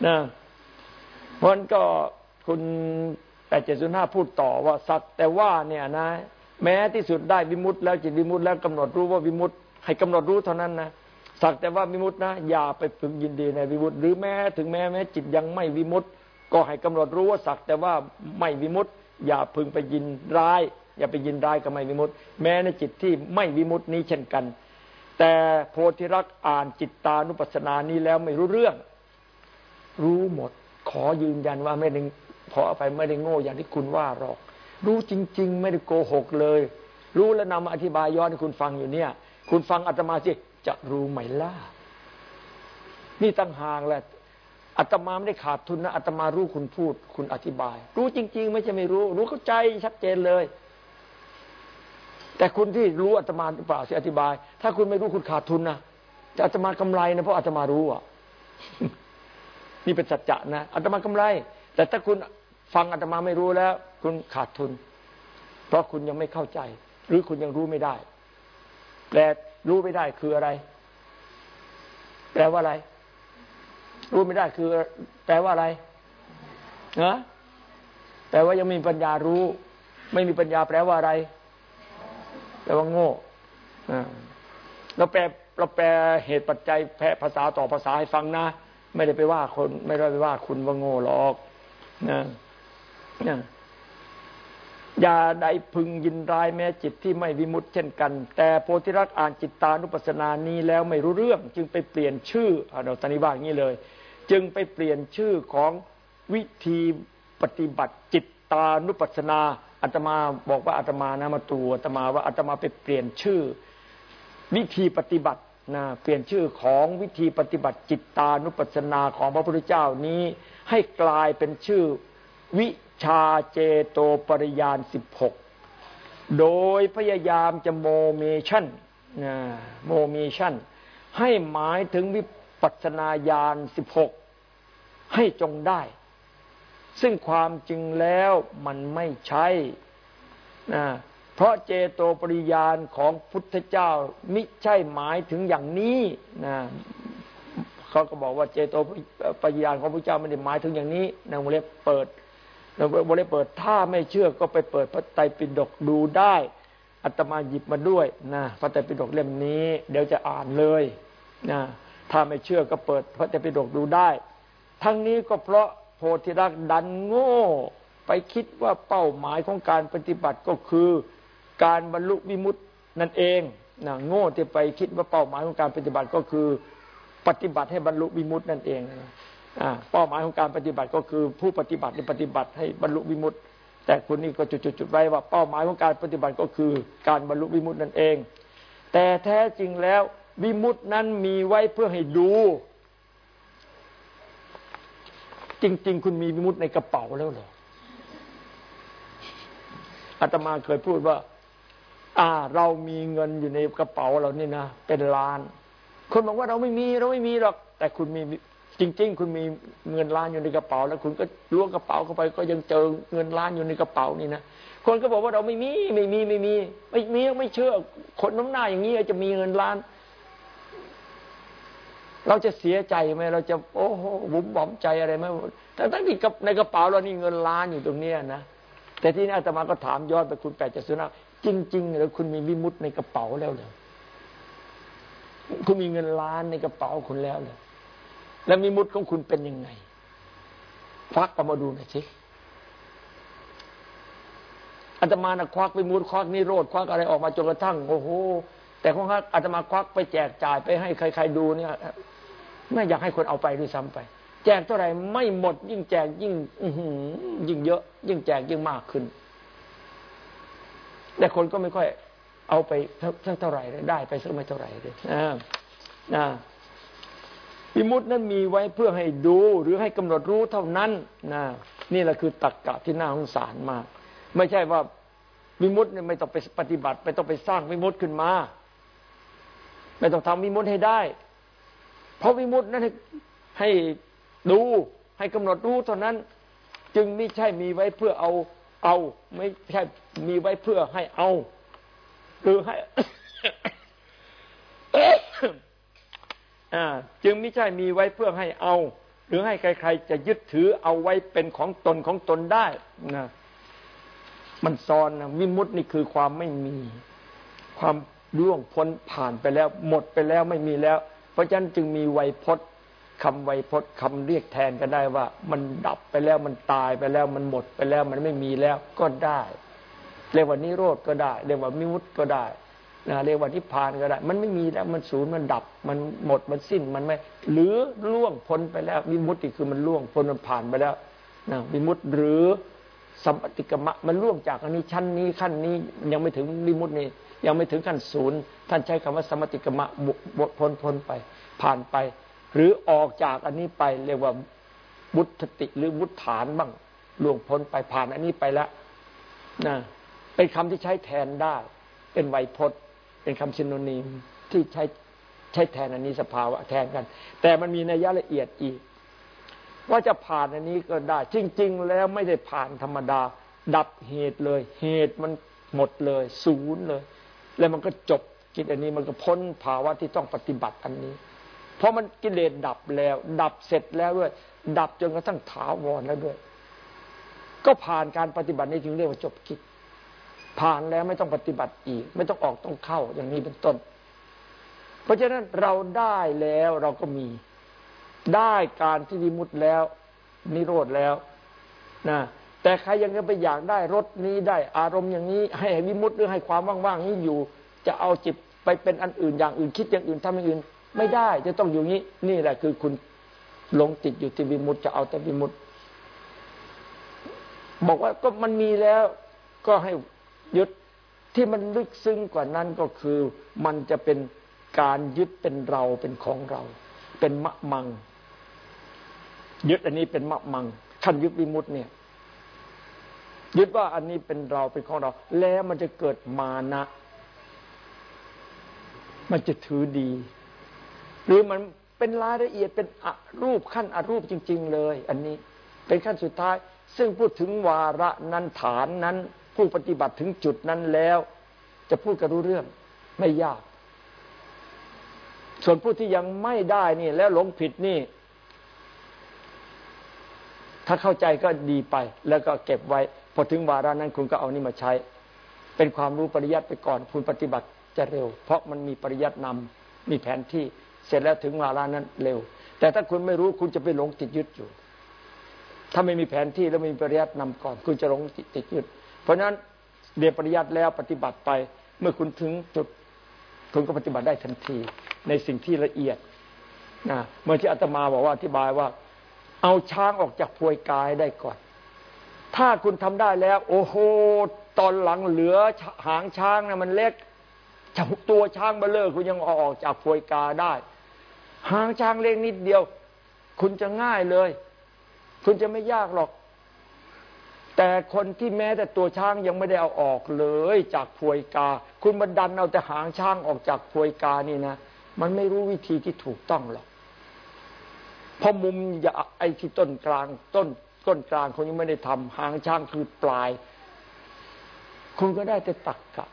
นะเพราะนั้นก็คุณแปดเจ็ดศูนย์ห้าพูดต่อว่าสัตว์แต่ว่าเนี่ยนะ แม้ที่สุดได้วิมุตต์แล้วจิตวิมุตต์แล้วกำหนดรู้ว่าวิมุตต์ให้กำหนดรู้เท่านั้นนะสักแต่ว่าวิมุตต์นะอย่าไปพึงยินดีในวิมุตต์หรือแม้ถึงแม้แม้จิตยังไม่วิมุตต์ ก็ให้กำหนดรู้ว่าสักแต่ว่าไม่วิมุตต์อย่าพึงไปยินร้าย อย่าไปยินร้ายกับไม่วิมุตต์แม้ในจิตที่ไม่วิมุตต์นี้เช่นกัน แต่โพธิรักอ่านจิตตานุปัสสนานี้แล้วไม่รู้เรื่อง รู้หมด ขอยืนยันว่าไม่ได้ขอไปไม่ได้โง่อย่างที่คุณว่าหรอก รู้จริง ๆ ไม่ได้โกหกเลย รู้แล้วนำมาอธิบายย้อนให้คุณฟังอยู่เนี่ย คุณฟังอาตมาสิจะรู้ไหมล่ะนี่ตั้งห่างแหละ อาตมาไม่ได้ขาดทุนนะอาตมารู้คุณพูด คุณอธิบาย รู้จริง ๆ ไม่ใช่ไม่รู้ รู้เข้าใจชัดเจนเลย แต่คุณที่รู้อาตมาหรือเปล่าสิอธิบาย ถ้าคุณไม่รู้คุณขาดทุนนะจะอาตมากำไรนะเพราะอาตมารู้อะนี่เป็นสัจจะนะอาตมากำไร แต่ถ้าคุณฟังอาตมาไม่รู้แล้ว คุณขาดทุน เพราะคุณยังไม่เข้าใจ หรือคุณยังรู้ไม่ได้แปลรู้ไม่ได้คืออะไร แปลว่าอะไร รู้ไม่ได้คือ แปลว่าอะไรนะแปลว่ายังมีปัญญารู้ ไม่มีปัญญาแปลว่าอะไร แปลว่าโง่เราแปลเราแปลเหตุปัจจัยแพภาษาต่อภาษาให้ฟังนะ ไม่ได้ไปว่าคน ไม่ได้ไปว่าคุณว่าโง่หรอกนะนะอย่าได้พึงยินร้ายแม้จิตที่ไม่วิมุตเช่นกัน แต่โพธิรักอ่านจิตตานุปัสสนานี้แล้วไม่รู้เรื่อง จึงไปเปลี่ยนชื่อเราตานิบาอย่างนี้เลย จึงไปเปลี่ยนชื่อของวิธีปฏิบัติจิตตานุปัสสนาอาตมาบอกว่าอาตมานะมาตัวอาตมาว่าอาตมาไปเปลี่ยนชื่อ วิธีปฏิบัตินะเปลี่ยนชื่อของวิธีปฏิบัติจิตตานุปัสสนาของพระพุทธเจ้านี้ ให้กลายเป็นชื่อ วิชาเจโตปริยญาณสิบหกโดยพยายามจะโมเมชั่นนะโมเมชั่นให้หมายถึงวิ ปัสสนาญาณสิบหกให้จงได้ ซึ่งความจริงแล้วมันไม่ใช่นะเพราะเจโตปริยานของพุทธเจ้ามิใช่หมายถึงอย่างนี้นะเขาก็บอกว่าเจโตปริยานของพระเจ้าไม่ได้หมายถึงอย่างนี้นางโมเลเปิดเราบเปิดถ้าไม่เชื่อก็ไปเปิดพระไตรปิฎกดูได้อัตมาหยิบมาด้วยนะพระไตรปิฎกเล่มนี้ เดี๋ยวจะอ่านเลยนะ ถ้าไม่เชื่อก็เปิดพระไตรปิฎกดูได้ ทั้งนี้ก็เพราะโพธิรักดันโง่ ไปคิดว่าเป้าหมายของการปฏิบัติก็คือ การบรรลุวิมุตตินั่นเองนะโง่ที่ไปคิดว่าเป้าหมายของการปฏิบัติก็คือ ปฏิบัติให้บรรลุวิมุตตินั่นเองนะเป้าหมายของการปฏิบัติก็คือ ผู้ปฏิบัติในปฏิบัติให้บรรลุวิมุตติแต่คุณนี่ก็จุดๆไว้ว่าเป้าหมายของการปฏิบัติก็คือ การบรรลุวิมุตตินั่นเอง แต่แท้จริงแล้ว วิมุตตินั้นมีไว้เพื่อให้ดู จริง ๆ คุณมีวิมุตติในกระเป๋าแล้วเหรออาตมาเคยพูดว่า อ่า เรามีเงินอยู่ในกระเป๋าเรานี่นะเป็นล้าน คนบอกว่าเราไม่มีเราไม่มีหรอก แต่คุณมีจริง ๆ คุณมีเงินล้านอยู่ในกระเป๋า แล้วคุณก็ล้วงกระเป๋าเข้าไป ก็ยังเจอเงินล้านอยู่ในกระเป๋านี่นะคนก็บอกว่าเราไม่มีไม่มีไม่มี ไม่มีไม่เชื่อ คนน้ำหน้าอย่างนี้จะมีเงินล้าน เราจะเสียใจไหมเราจะโอ้โหบุ๋มบอมใจอะไรไหมแต่ตั้งที่ในกระเป๋าเรานี่เงินล้านอยู่ตรงเนี้นะแต่ที่นี้อาตมาก็ถามย้อนไปคุณแปดจะสุนัขจริงๆแล้วคุณมีวิมุตในกระเป๋าแล้วเลยคุณมีเงินล้านในกระเป๋าคุณแล้วเลยแล้วมีมุดของคุณเป็นยังไงฟักออกมาดูหน่อยสิอาตมานะควักไปมุดควักนิโรธควักอะไรออกมาจนกระทั่งโอ้โหแต่ของอาตมาควักไปแจกจ่ายไปให้ใคร ๆดูเนี่ย ไม่อยากให้คนเอาไปด้วยซ้ำไป แจกเท่าไหร่ไม่หมด ยิ่งแจกยิ่งยิ่งเยอะ ยิ่งแจกยิ่งมากขึ้น แต่คนก็ไม่ค่อย เอาไปเท่าไหร่ได้ไปสักไม่เท่าไหร่เลยนะวิมุตินั้นมีไว้เพื่อให้ดูหรือให้กำหนดรู้เท่านั้นนะนี่แหละคือตักกะที่น่าสงสารมาก ไม่ใช่ว่าวิมุติเนี่ยไม่ต้องไปปฏิบัติ ไม่ต้องไปสร้างวิมุติขึ้นมา ไม่ต้องทำวิมุติให้ได้ เพราะวิมุตินั้นให้ให้ดูให้กำหนดรู้เท่านั้น จึงไม่ใช่มีไว้เพื่อเอาเอา ไม่ใช่มีไว้เพื่อให้เอาหรือให้จึงไม่ใช่มีไว้เพื่อให้เอา หรือให้ใคร ๆ จะยึดถือเอาไว้เป็นของตนของตนได้นะมันซ้อนนะวิมุตตินี่คือความไม่มี ความล่วงพ้นผ่านไปแล้ว หมดไปแล้วไม่มีแล้ว ราะฉะนั้นจึงมีไวยพจน์คำไวยพจน์คำเรียกแทนกันได้ว่า มันดับไปแล้วมันตายไปแล้วมันหมดไปแล้วมันไม่มีแล้วก็ได้เรียกว่านิโรธก็ได้ เรียกว่ามิมุตก็ได้นะเรียกว่านิพพานก็ได้ มันไม่มีแล้วมันสูญมันดับ มันหมดมันสิ้นมันไม่ หรือล่วงพ้นไปแล้ววิมุตติคือมันล่วงพ้นมันผ่านไปแล้วนะวิมุตติหรือสัมปติกมะมันล่วงจากอันนี้ชั้นนี้ขั้นนี้ยังไม่ถึงวิมุตตินี่ ยังไม่ถึงขั้นศูนย์ท่านใช้คำว่าสมติกมะบทพ้นพ้นไป ผ่านไป หรือออกจากอันนี้ไปเรียกว่าบุตติหรือบุตฐานบ้างล่วงพ้นไปผ่านอันนี้ไปแล้วนะเป็นคำที่ใช้แทนได้ เป็นไวยพจน์ เป็นคำซินโนนิมที่ใช้ใช้แทนอันนี้สภาวะแทนกัน แต่มันมีนัยยะละเอียดอีก ว่าจะผ่านอันนี้ก็ได้ จริง ๆ แล้วไม่ได้ผ่านธรรมดา ดับเหตุเลย เหตุมันหมดเลย ศูนย์เลย แล้วมันก็จบกิจอันนี้มันก็พ้นภาวะที่ต้องปฏิบัติอันนี้ เพราะมันกิเลสดับแล้ว ดับเสร็จแล้วด้วย ดับจนกระทั่งถาวรแล้วด้วย ก็ผ่านการปฏิบัตินี้จึงเรียกว่าจบกิจผ่านแล้วไม่ต้องปฏิบัติอีก ไม่ต้องออกต้องเข้าอย่างนี้เป็นต้น เพราะฉะนั้นเราได้แล้วเราก็มีได้การที่วิมุตแล้ว นิโรธแล้วนะ แต่ใครยังจะไปอยากได้รสนี้ได้ อารมณ์อย่างนี้ ให้วิมุตต์หรือให้ความว่างๆนี้อยู่ จะเอาจิตไปเป็นอันอื่นอย่างอื่นคิดอย่างอื่นทำอย่างอื่น ไม่ได้จะต้องอยู่นี้ นี่แหละคือคุณหลงติดอยู่ที่วิมุตจะเอาแต่วิมุตบอกว่าก็มันมีแล้วก็ให้ยึดที่มันลึกซึ้งกว่านั้นก็คือมันจะเป็นการยึดเป็นเราเป็นของเรา เป็นมะมัง ยึดอันนี้เป็นมะมังขั้นยึดวิมุตเนี่ย ยึดว่าอันนี้เป็นเราเป็นของเรา แล้วมันจะเกิดมานะ มันจะถือดี หรือมันเป็นรายละเอียดเป็นอรูปขั้นอรูปจริง ๆ เลย อันนี้เป็นขั้นสุดท้าย ซึ่งพูดถึงวาระนั้นฐานนั้น ผู้ปฏิบัติถึงจุดนั้นแล้ว จะพูดกันรู้เรื่องไม่ยาก ส่วนผู้ที่ยังไม่ได้นี่ แล้วหลงผิดนี่ ถ้าเข้าใจก็ดีไป แล้วก็เก็บไว้ อถึงวาระนั้นคุณก็เอานี่มาใช้ เป็นความรู้ปริยัติไปก่อน คุณปฏิบัติจะเร็ว เพราะมันมีปริยัตินำมีแผนที่เสร็จแล้วถึงวาระนั้นเร็ว แต่ถ้าคุณไม่รู้คุณจะไปหลงติดยึดอยู่ ถ้าไม่มีแผนที่แล้วไม่มีปริยัตินำก่อน คุณจะหลงติดยึด เพราะฉะนั้นเรียนปริยัติแล้วปฏิบัติไป เมื่อคุณถึงจุดคุณก็ปฏิบัติได้ทันที ในสิ่งที่ละเอียดนะเมื่อที่อาตมาบอกว่าอธิบายว่า เอาช้างออกจากพวยกายได้ก่อน ถ้าคุณทำได้แล้ว โอ้โหตอนหลังเหลือหางช้างนะมันเล็กตัวช้างเบลเลอร์คุณยังออกจากพวยกาได้ หางช้างเล็กนิดเดียว คุณจะง่ายเลย คุณจะไม่ยากหรอก แต่คนที่แม้แต่ตัวช้างยังไม่ได้เอาออกเลย จากพวยกา คุณมาดันเอาแต่หางช้างออกจากพวยกานี่นะมันไม่รู้วิธีที่ถูกต้องหรอกพราะมุมอย่าไอ้ที่ต้นกลางต้น ต้นกลางคนยังไม่ได้ทำหางช่างคือปลาย คุณก็ได้แต่ตักกะ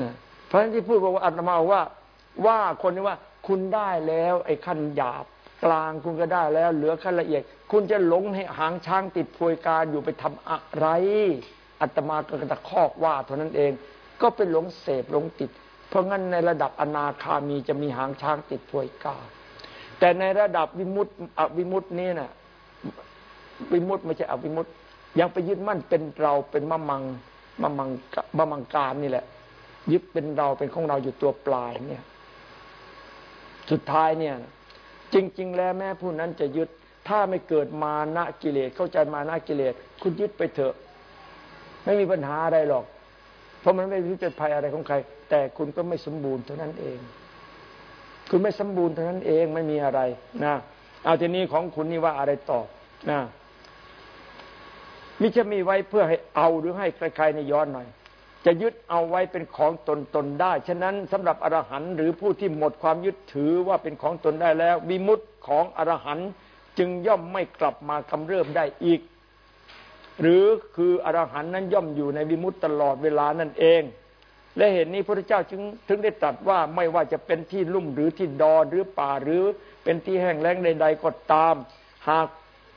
นะเพราะฉะนั้นที่พูดบอกว่าอัตมาว่า ว่าคนนี้ว่า คุณได้แล้ว ไอ้ขั้นหยาบกลางคุณก็ได้แล้ว เหลือขั้นละเอียด คุณจะหลงให้หางช้างติดพวยการอยู่ไปทำอะไรอัตมาก็ตะคอกว่าเท่านั้นเอง ก็เป็นหลงเสพหลงติด เพราะงั้นในระดับอนาคามีจะมีหางช้างติดพวยการ แต่ในระดับวิมุตติอวิมุตตินี้นะ่ะวิมุตติไม่ใช่อวิมุตติยังไปยึดมั่นเป็นเราเป็นมะมังมะมังมะมังการนี่แหละ ยึดเป็นเราเป็นของเราอยู่ตัวปลายเนี่ย สุดท้ายเนี่ย จริง ๆ แล้วแม่ผู้นั้นจะยึด ถ้าไม่เกิดมานะกิเลสเข้าใจมานะกิเลสคุณยึดไปเถอะ ไม่มีปัญหาอะไรหรอก เพราะมันไม่รู้จะภัยอะไรของใคร แต่คุณก็ไม่สมบูรณ์เท่านั้นเอง คุณไม่สมบูรณ์เท่านั้นเองไม่มีอะไรนะเอาทีนี้ของคุณนี่ว่าอะไรต่อนะมิจะมีไว้เพื่อให้เอาหรือให้ใครๆในย้อนหน่อย จะยึดเอาไว้เป็นของตนตนได้ ฉะนั้นสำหรับอรหันต์หรือผู้ที่หมดความยึดถือว่าเป็นของตนได้แล้ววิมุตของอรหันต์จึงย่อมไม่กลับมากำเริบได้อีก หรือคืออรหันต์นั้นย่อมอยู่ในวิมุตตลอดเวลานั่นเอง และเหตุนี้พระเจ้าจึงถึงได้ตรัสว่าไม่ว่าจะเป็นที่ลุ่มหรือที่ดอนหรือป่าหรือเป็นที่แห้งแล้งใด ๆ ก็ตาม หาก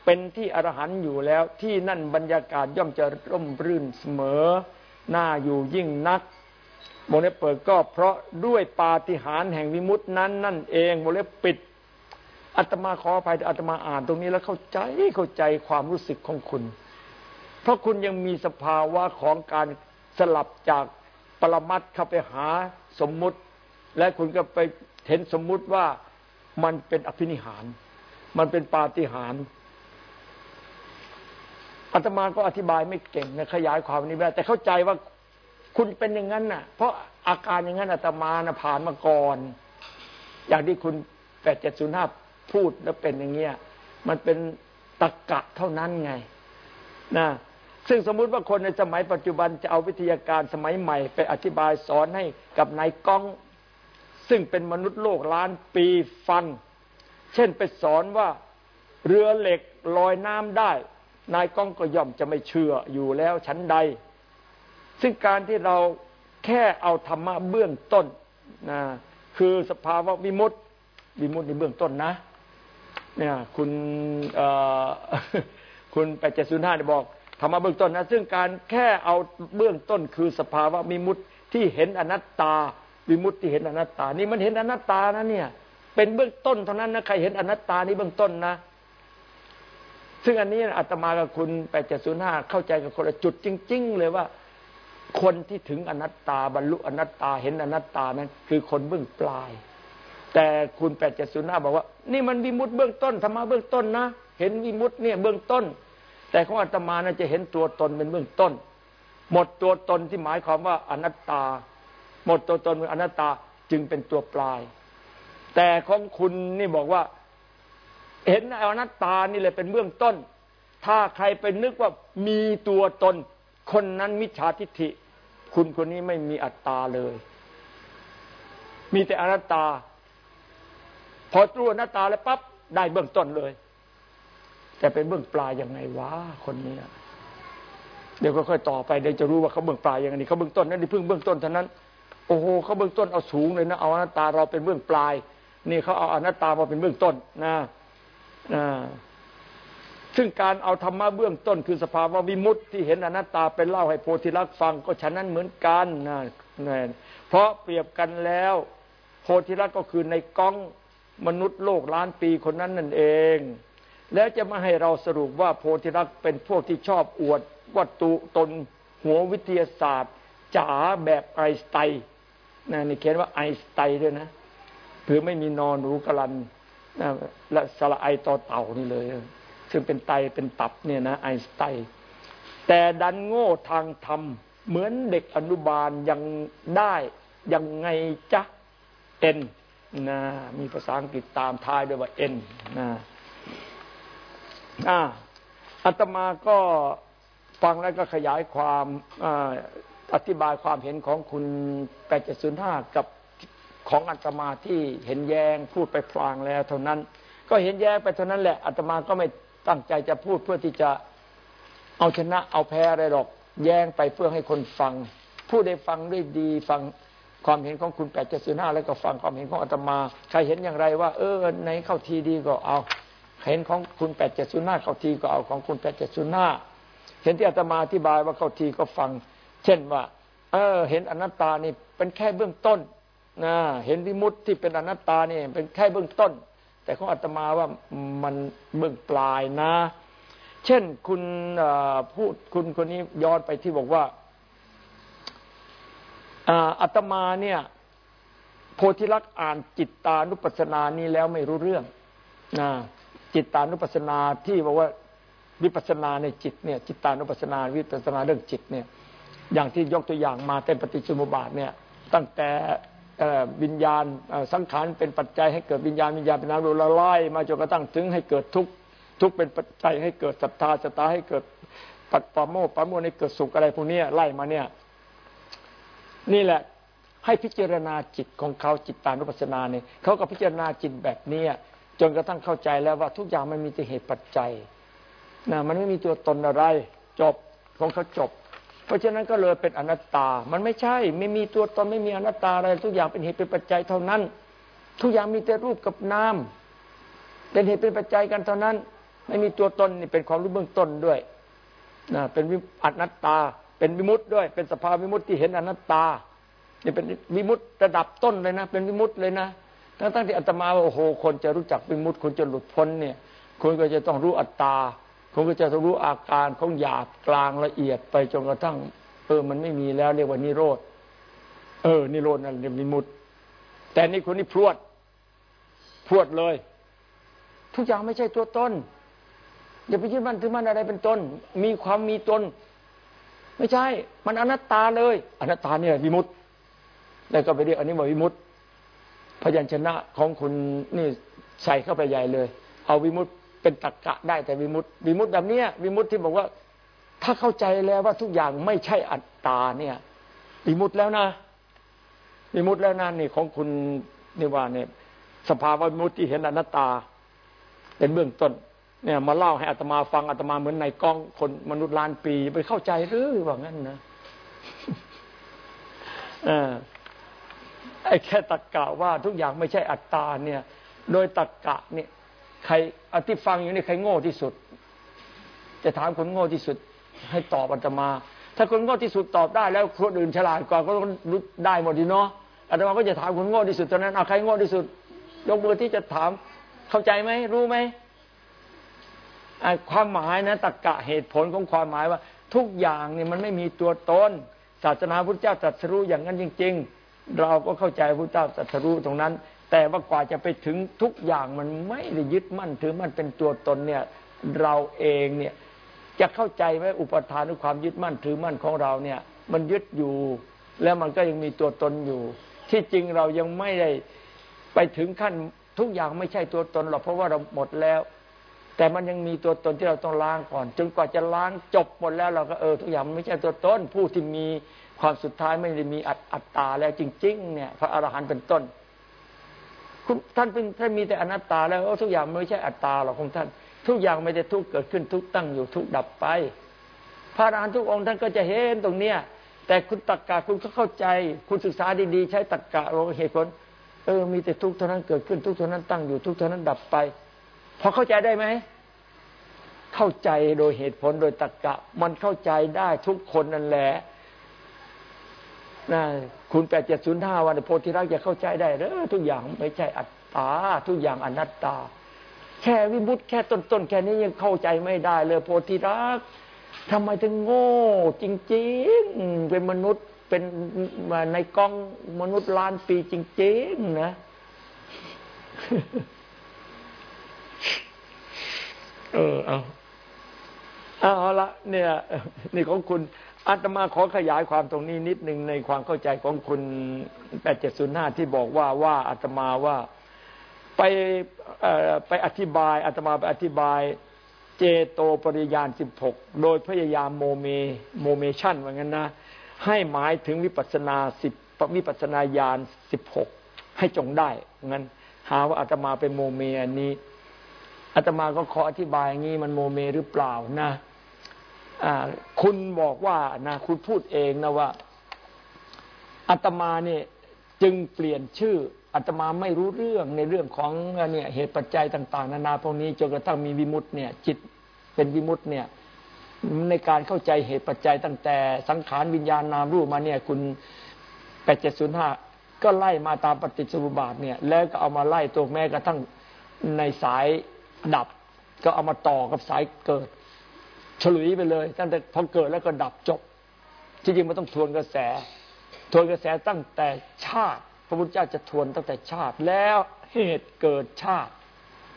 เป็นที่อรหันต์อยู่แล้ว ที่นั่นบรรยากาศย่อมจะร่มรื่นเสมอน่าอยู่ยิ่งนักโมเลเปิดก็เพราะด้วยปาฏิหาริย์แห่งวิมุตินั้นนั่นเองโมเลปิดอาตมาขออภัยอาตมาอ่านตรงนี้แล้วเข้าใจเข้าใจความรู้สึกของคุณ เพราะคุณยังมีสภาวะของการสลับจาก ปรมัดเข้าไปหาสมมุติ และคุณก็ไปเห็นสมมุติว่ามันเป็นอภินิหาร มันเป็นปาฏิหาริย์อาตมาก็อธิบายไม่เก่งนะขยายความนี้แบบแต่เข้าใจว่าคุณเป็นอย่างนั้นน่ะ เพราะอาการอย่างนั้นอาตมานะผ่านมาก่อน อย่างที่คุณแปดเจ็ดศูนย์ห้าพูดแล้วเป็นอย่างเงี้ย มันเป็นตะกะเท่านั้นไง นะ ซึ่งสมมุติว่าคนในสมัยปัจจุบันจะเอาวิทยาการสมัยใหม่ ไปอธิบายสอนให้กับนายก้อง ซึ่งเป็นมนุษย์โลกล้านปีฟัง เช่นไปสอนว่าเรือเหล็กลอยน้ำได้ นายก้องก็ย่อมจะไม่เชื่ออยู่แล้วชั้นใด ซึ่งการที่เราแค่เอาธรรมะเบื้องต้นนะคือสภาวะวิมุตติวิมุตติในเบื้องต้นนะ เนี่ย คุณคุณแปดเจ็ดศูนย์ห้าบอก ธรรมะเบื้องต้นนะซึ่งการแค่เอาเบื้องต้นคือสภาวะวิมุติที่เห็นอนัตตาวิมุตติที่เห็นอนัตตา นี่มันเห็นอนัตตานะเนี่ย เป็นเบื้องต้นเท่านั้นนะใครเห็นอนัตตานี่เบื้องต้นนะ ซึ่งอันนี้อาตมากับคุณแปดเจ็ดศูนย์ห้าเข้าใจกับคนละจุดจริง ๆ เลยว่า คนที่ถึงอนัตตาบรรลุอนัตตาเห็นอนัตตานั้น คือคนเบื้องปลาย แต่คุณแปดเจ็ดศูนย์ห้าบอกว่า นี่มันวิมุตติเบื้องต้นธรรมะเบื้องต้นนะเห็นวิมุตติเนี่ยเบื้องต้น แต่ของอาตมานะจะเห็นตัวตนเป็นเบื้องต้น หมดตัวตนที่หมายความว่าอนัตตา หมดตัวตนเป็นอนัตตาจึงเป็นตัวปลาย แต่ของคุณนี่บอกว่า เห็นอนัตตานี่เลยเป็นเบื้องต้น ถ้าใครไปนึกว่ามีตัวตน คนนั้นมิจฉาทิฏฐิ คุณคนนี้ไม่มีอัตตาเลย มีแต่อนัตตา พอตรวจหน้าตาแล้วปั๊บได้เบื้องต้นเลย แต่เป็นเบื้องปลายยังไงวะคนนี้เดี๋ยวก็ค่อยต่อไปเดี๋ยวจะรู้ว่าเขาเบื้องปลายยังไงเขาเบื้องต้นนั่นนี่เพิ่งเบื้องต้นเท่านั้นโอ้โหเขาเบื้องต้นเอาสูงเลยนะเอาอนัตตาเราเป็นเบื้องปลาย นี่เขาเอาอนัตตามาเป็นเบื้องต้นนะนะซึ่งการเอาธรรมะเบื้องต้น คือสภาวะวิมุตติที่เห็นอนัตตาเป็นเล่าให้โพธิลักษ์ฟังก็ฉะนั้นเหมือนกันนะเพราะเปรียบกันแล้ว โพธิลักษ์ก็คือในก้องมนุษย์โลกล้านปีคนนั้นนั่นเอง แล้วจะมาให้เราสรุปว่าโพธิรักษ์เป็นพวกที่ชอบอวดวัตถุตนหัววิทยาศาสตร์จ๋าแบบไอสไตน์นะนี่เขียนว่าไอสไตน์ด้วยนะคือไม่มีนอนรูกลันนะและสระไอต่อเต่านี่เลย ซึ่งเป็นไตเป็นตับเนี่ยนะไอสไตน์แต่ดันโง่ทางธรรม เหมือนเด็กอนุบาลยังได้ยังไงจ๊ะเอ็นนะมีภาษาอังกฤษตามท้ายด้วยว่าเอ็นนะ อ่าอาตมาก็ฟังแล้วก็ขยายความอธิบายความเห็นของคุณแปดเจ็ดศูนย์ห้ากับของอาตมาที่เห็นแยงพูดไปพลางแล้ว เท่านั้น ก็เห็นแย้งไปเท่านั้นแหละอาตมาก็ไม่ตั้งใจจะพูดเพื่อที่จะเอาชนะเอาแพ้อะไรหรอก แย้งไปเพื่อให้คนฟัง ผู้ได้ฟังด้วยดีฟังความเห็นของคุณแปดเจ็ดศูนย์ห้าแล้วก็ฟังความเห็นของอาตมา ใครเห็นอย่างไรว่า เออในเข้าทีดีก็เอา เห็นของคุณแปดเจ็ดศูนย์ห้าเข้าทีก็เอาของคุณแปดเจ็ดศูนย์ห้าเห็นที่อาตมาอธิบายว่าเข้าทีก็ฟัง เช่นว่า เออ เห็นอนัตตานี่เป็นแค่เบื้องต้นนะเห็นวิมุตที่เป็นอนัตตานี่เป็นแค่เบื้องต้น แต่ของอาตมาว่ามันเบื้องปลายนะ เช่นคุณพูดคุณคนนี้ย้อนไปที่บอกว่าอาตมาเนี่ย โพธิลักษ์อ่านจิตตานุปัสสนานี้แล้วไม่รู้เรื่องนะ จิตตานุปัสสนาที่บอกว่าวิปัสสนาในจิตเนี่ยจิตตานุปัสสนาวิปัสสนาเรื่องจิตเนี่ยอย่างที่ยกตัวอย่างมาเต็มปฏิจุมบาทเนี่ยตั้งแต่วิญญาณสังขารเป็นปัจจัยให้เกิดวิญญาณวิญญาณเป็นนามูละลายมาจนกระทั่งถึงให้เกิดทุกทุกเป็นปัจจัยให้เกิดศรัทธาศรัทธาให้เกิดปัตปโมปโมให้เกิดสุขอะไรพวกนี้ไล่มาเนี่ย นี่แหละให้พิจารณาจิตของเขาจิตตานุปัสสนาเนี่ยเขาก็พิจารณาจิตแบบนี้ จนกระทั่งเข้าใจแล้วว่าทุกอย่างมันมีแต่เหตุปัจจัยนะมันไม่มีตัวตนอะไร จบของเขาจบ เพราะฉะนั้นก็เลยเป็นอนัตตา มันไม่ใช่ ไม่มีตัวตนไม่มีอนัตตาอะไร ทุกอย่างเป็นเหตุเป็นปัจจัยเท่านั้น ทุกอย่างมีแต่รูปกับนามเป็นเหตุเป็นปัจจัยกันเท่านั้น ไม่มีตัวตนนี่เป็นความรู้เบื้องต้นด้วยนะเป็นวิอนัตตา เป็นวิมุตต์ด้วย เป็นสภาวิมุตต์ที่เห็นอนัตตานี่เป็นวิมุตต์ระดับต้นเลยนะ เป็นวิมุตต์เลยนะ ทั้งทั้งที่อาตมาว่าโอ้โหคนจะรู้จักวิมุตคนจะหลุดพ้นเนี่ยคนก็จะต้องรู้อัตตาคนก็จะต้องรู้อาการของหยาบกลางละเอียดไปจนกระทั่ง เออมันไม่มีแล้ว เรียกว่านิโรธเออนิโรธนั่นเรียกวิมุตแต่นี่คนนี้พรวดพรวดเลย ทุกอย่างไม่ใช่ตัวตนอย่าไปยึดมั่นถือมั่นอะไรเป็นตนมีความมีตนไม่ใช่ มันอนัตตาเลย อนัตตาเนี่ยวิมุตแล้วก็ไปเรียกอันนี้ว่าวิมุต พยัญชนะของคุณนี่ใส่เข้าไปใหญ่เลย เอาวิมุตเป็นตักกะได้แต่วิมุตวิมุตแบบนี้วิมุตที่บอกว่า ถ้าเข้าใจแล้วว่าทุกอย่างไม่ใช่อัตตาเนี่ย วิมุตแล้วนะ วิมุตแล้วนะนี่ของคุณนี่ว่าเนี่ยสภาวะวิมุตที่เห็นอนัตตา เป็นเบื้องต้น เนี่ย มาเล่าให้อัตมาฟังอัตมาเหมือนในกล้องคนมนุษย์ล้านปีไปเข้าใจหรือว่างั้นนะเออ ไอ้แค่ตักกะว่าทุกอย่างไม่ใช่อัตตาเนี่ย โดยตักกะเนี่ยใครอธิฟังอยู่นี่ใครโง่ที่สุด จะถามคนโง่ที่สุด ให้ตอบอาตมา ถ้าคนโง่ที่สุดตอบได้ แล้วคนอื่นฉลาดกว่าก็ต้องรู้ได้หมดดีเนาะอาตมาก็จะถามคนโง่ที่สุดตอนนั้นเอาใครโง่ที่สุด ยกมือที่จะถาม เข้าใจไหมรู้ไหมความหมายนะตรกกะเหตุผลของความหมายว่า ทุกอย่างเนี่ยมันไม่มีตัวตนศาสนาพุทธเจ้าตรัสรู้อย่างนั้นจริง ๆ เราก็เข้าใจพุทธเจ้าตรัสรู้ตรงนั้น แต่ว่ากว่าจะไปถึงทุกอย่างมันไม่ได้ยึดมั่นถือมันเป็นตัวตนเนี่ยเราเองเนี่ยจะเข้าใจไหมอุปทานหรือความยึดมั่นถือมั่นของเราเนี่ย มันยึดอยู่ แล้วมันก็ยังมีตัวตนอยู่ ที่จริงเรายังไม่ได้ไปถึงขั้นทุกอย่างไม่ใช่ตัวตนหรอกเพราะว่าเราหมดแล้ว แต่มันยังมีตัวตนที่เราต้องล้างก่อน จนกว่าจะล้างจบหมดแล้วเราก็เออทุกอย่างไม่ใช่ตัวตนผู้ที่มี ความสุดท้ายไม่ได้มีอัตตาแล้วจริง ๆ เนี่ย พระอรหันต์เป็นต้นคุณท่านเป็นท่านมีแต่อนัตตาแล้วทุกอย่างไม่ใช่อัตตาหรอกของท่าน ทุกอย่างไม่ได้ทุกเกิดขึ้นทุกตั้งอยู่ทุกดับไป พระอรหันต์ทุกองค์ท่านก็จะเห็นตรงเนี้ยแต่คุณตักกะคุณก็เข้าใจ คุณศึกษาดีๆ ใช้ตักกะเราเหตุผลเออ มีแต่ทุกเท่านั้นเกิดขึ้นทุกเท่านั้นตั้งอยู่ทุกเท่านั้นดับไปพอเข้าใจได้ไหมเข้าใจโดยเหตุผลโดยตรรกะ มันเข้าใจได้ทุกคนนั่นแหละ นะคุณแปดเจ็ดศูนย์ห้าวันโพธิรักจะเข้าใจได้เออทุกอย่างไม่ใช่อัตตา ทุกอย่างอนัตตา แค่วิมุตแค่ต้นๆแค่นี้ยังเข้าใจไม่ได้เลยโพธิรักทำไมถึงโง่ จริงๆ เป็นมนุษย์เป็นในกองมนุษย์ล้านปีจริงๆนะเออเอาเอาละเนี่ย นี่ของคุณ อาตมาขอขยายความตรงนี้นิดหนึ่งในความเข้าใจของคุณแปดเจ็ดศูนย์ห้าที่บอกว่าว่าอาตมาว่าไปไปอธิบายอาตมาไปอธิบายเจโตปริยญาณสิบหกโดยพยายามโมเมโมเมชั่นว่างั้นนะ ให้หมายถึงวิปัสสนาสิบวิปัสสนาญาณสิบหกให้จงได้งั้น หาว่าอาตมาเป็นโมเมอันนี้อาตมาก็ขออธิบายอย่างนี้มันโมเมหรือเปล่านะ คุณบอกว่านะคุณพูดเองนะว่าอาตมาเนี่ยจึงเปลี่ยนชื่ออาตมาไม่รู้เรื่องในเรื่องของเนี่ยเหตุปัจจัยต่าง ๆ นานาพวกนี้จนกระทั่งมีวิมุตต์เนี่ยจิตเป็นวิมุตต์เนี่ยในการเข้าใจเหตุปัจจัยตั้งแต่สังขารวิญญาณนามรูปมาเนี่ย คุณแปดเจ็ดศูนย์ห้าก็ไล่มาตามปฏิจจสุบาทเนี่ย แล้วก็เอามาไล่ตัวแม้กระทั่งในสายดับ ก็เอามาต่อกับสายเกิด ฉลุยไปเลย ตั้งแต่พอเกิดแล้วก็ดับจบ ที่จริงมันต้องทวนกระแส ทวนกระแสตั้งแต่ชาติ พระพุทธเจ้าจะทวนตั้งแต่ชาติ แล้วเหตุเกิดชาติ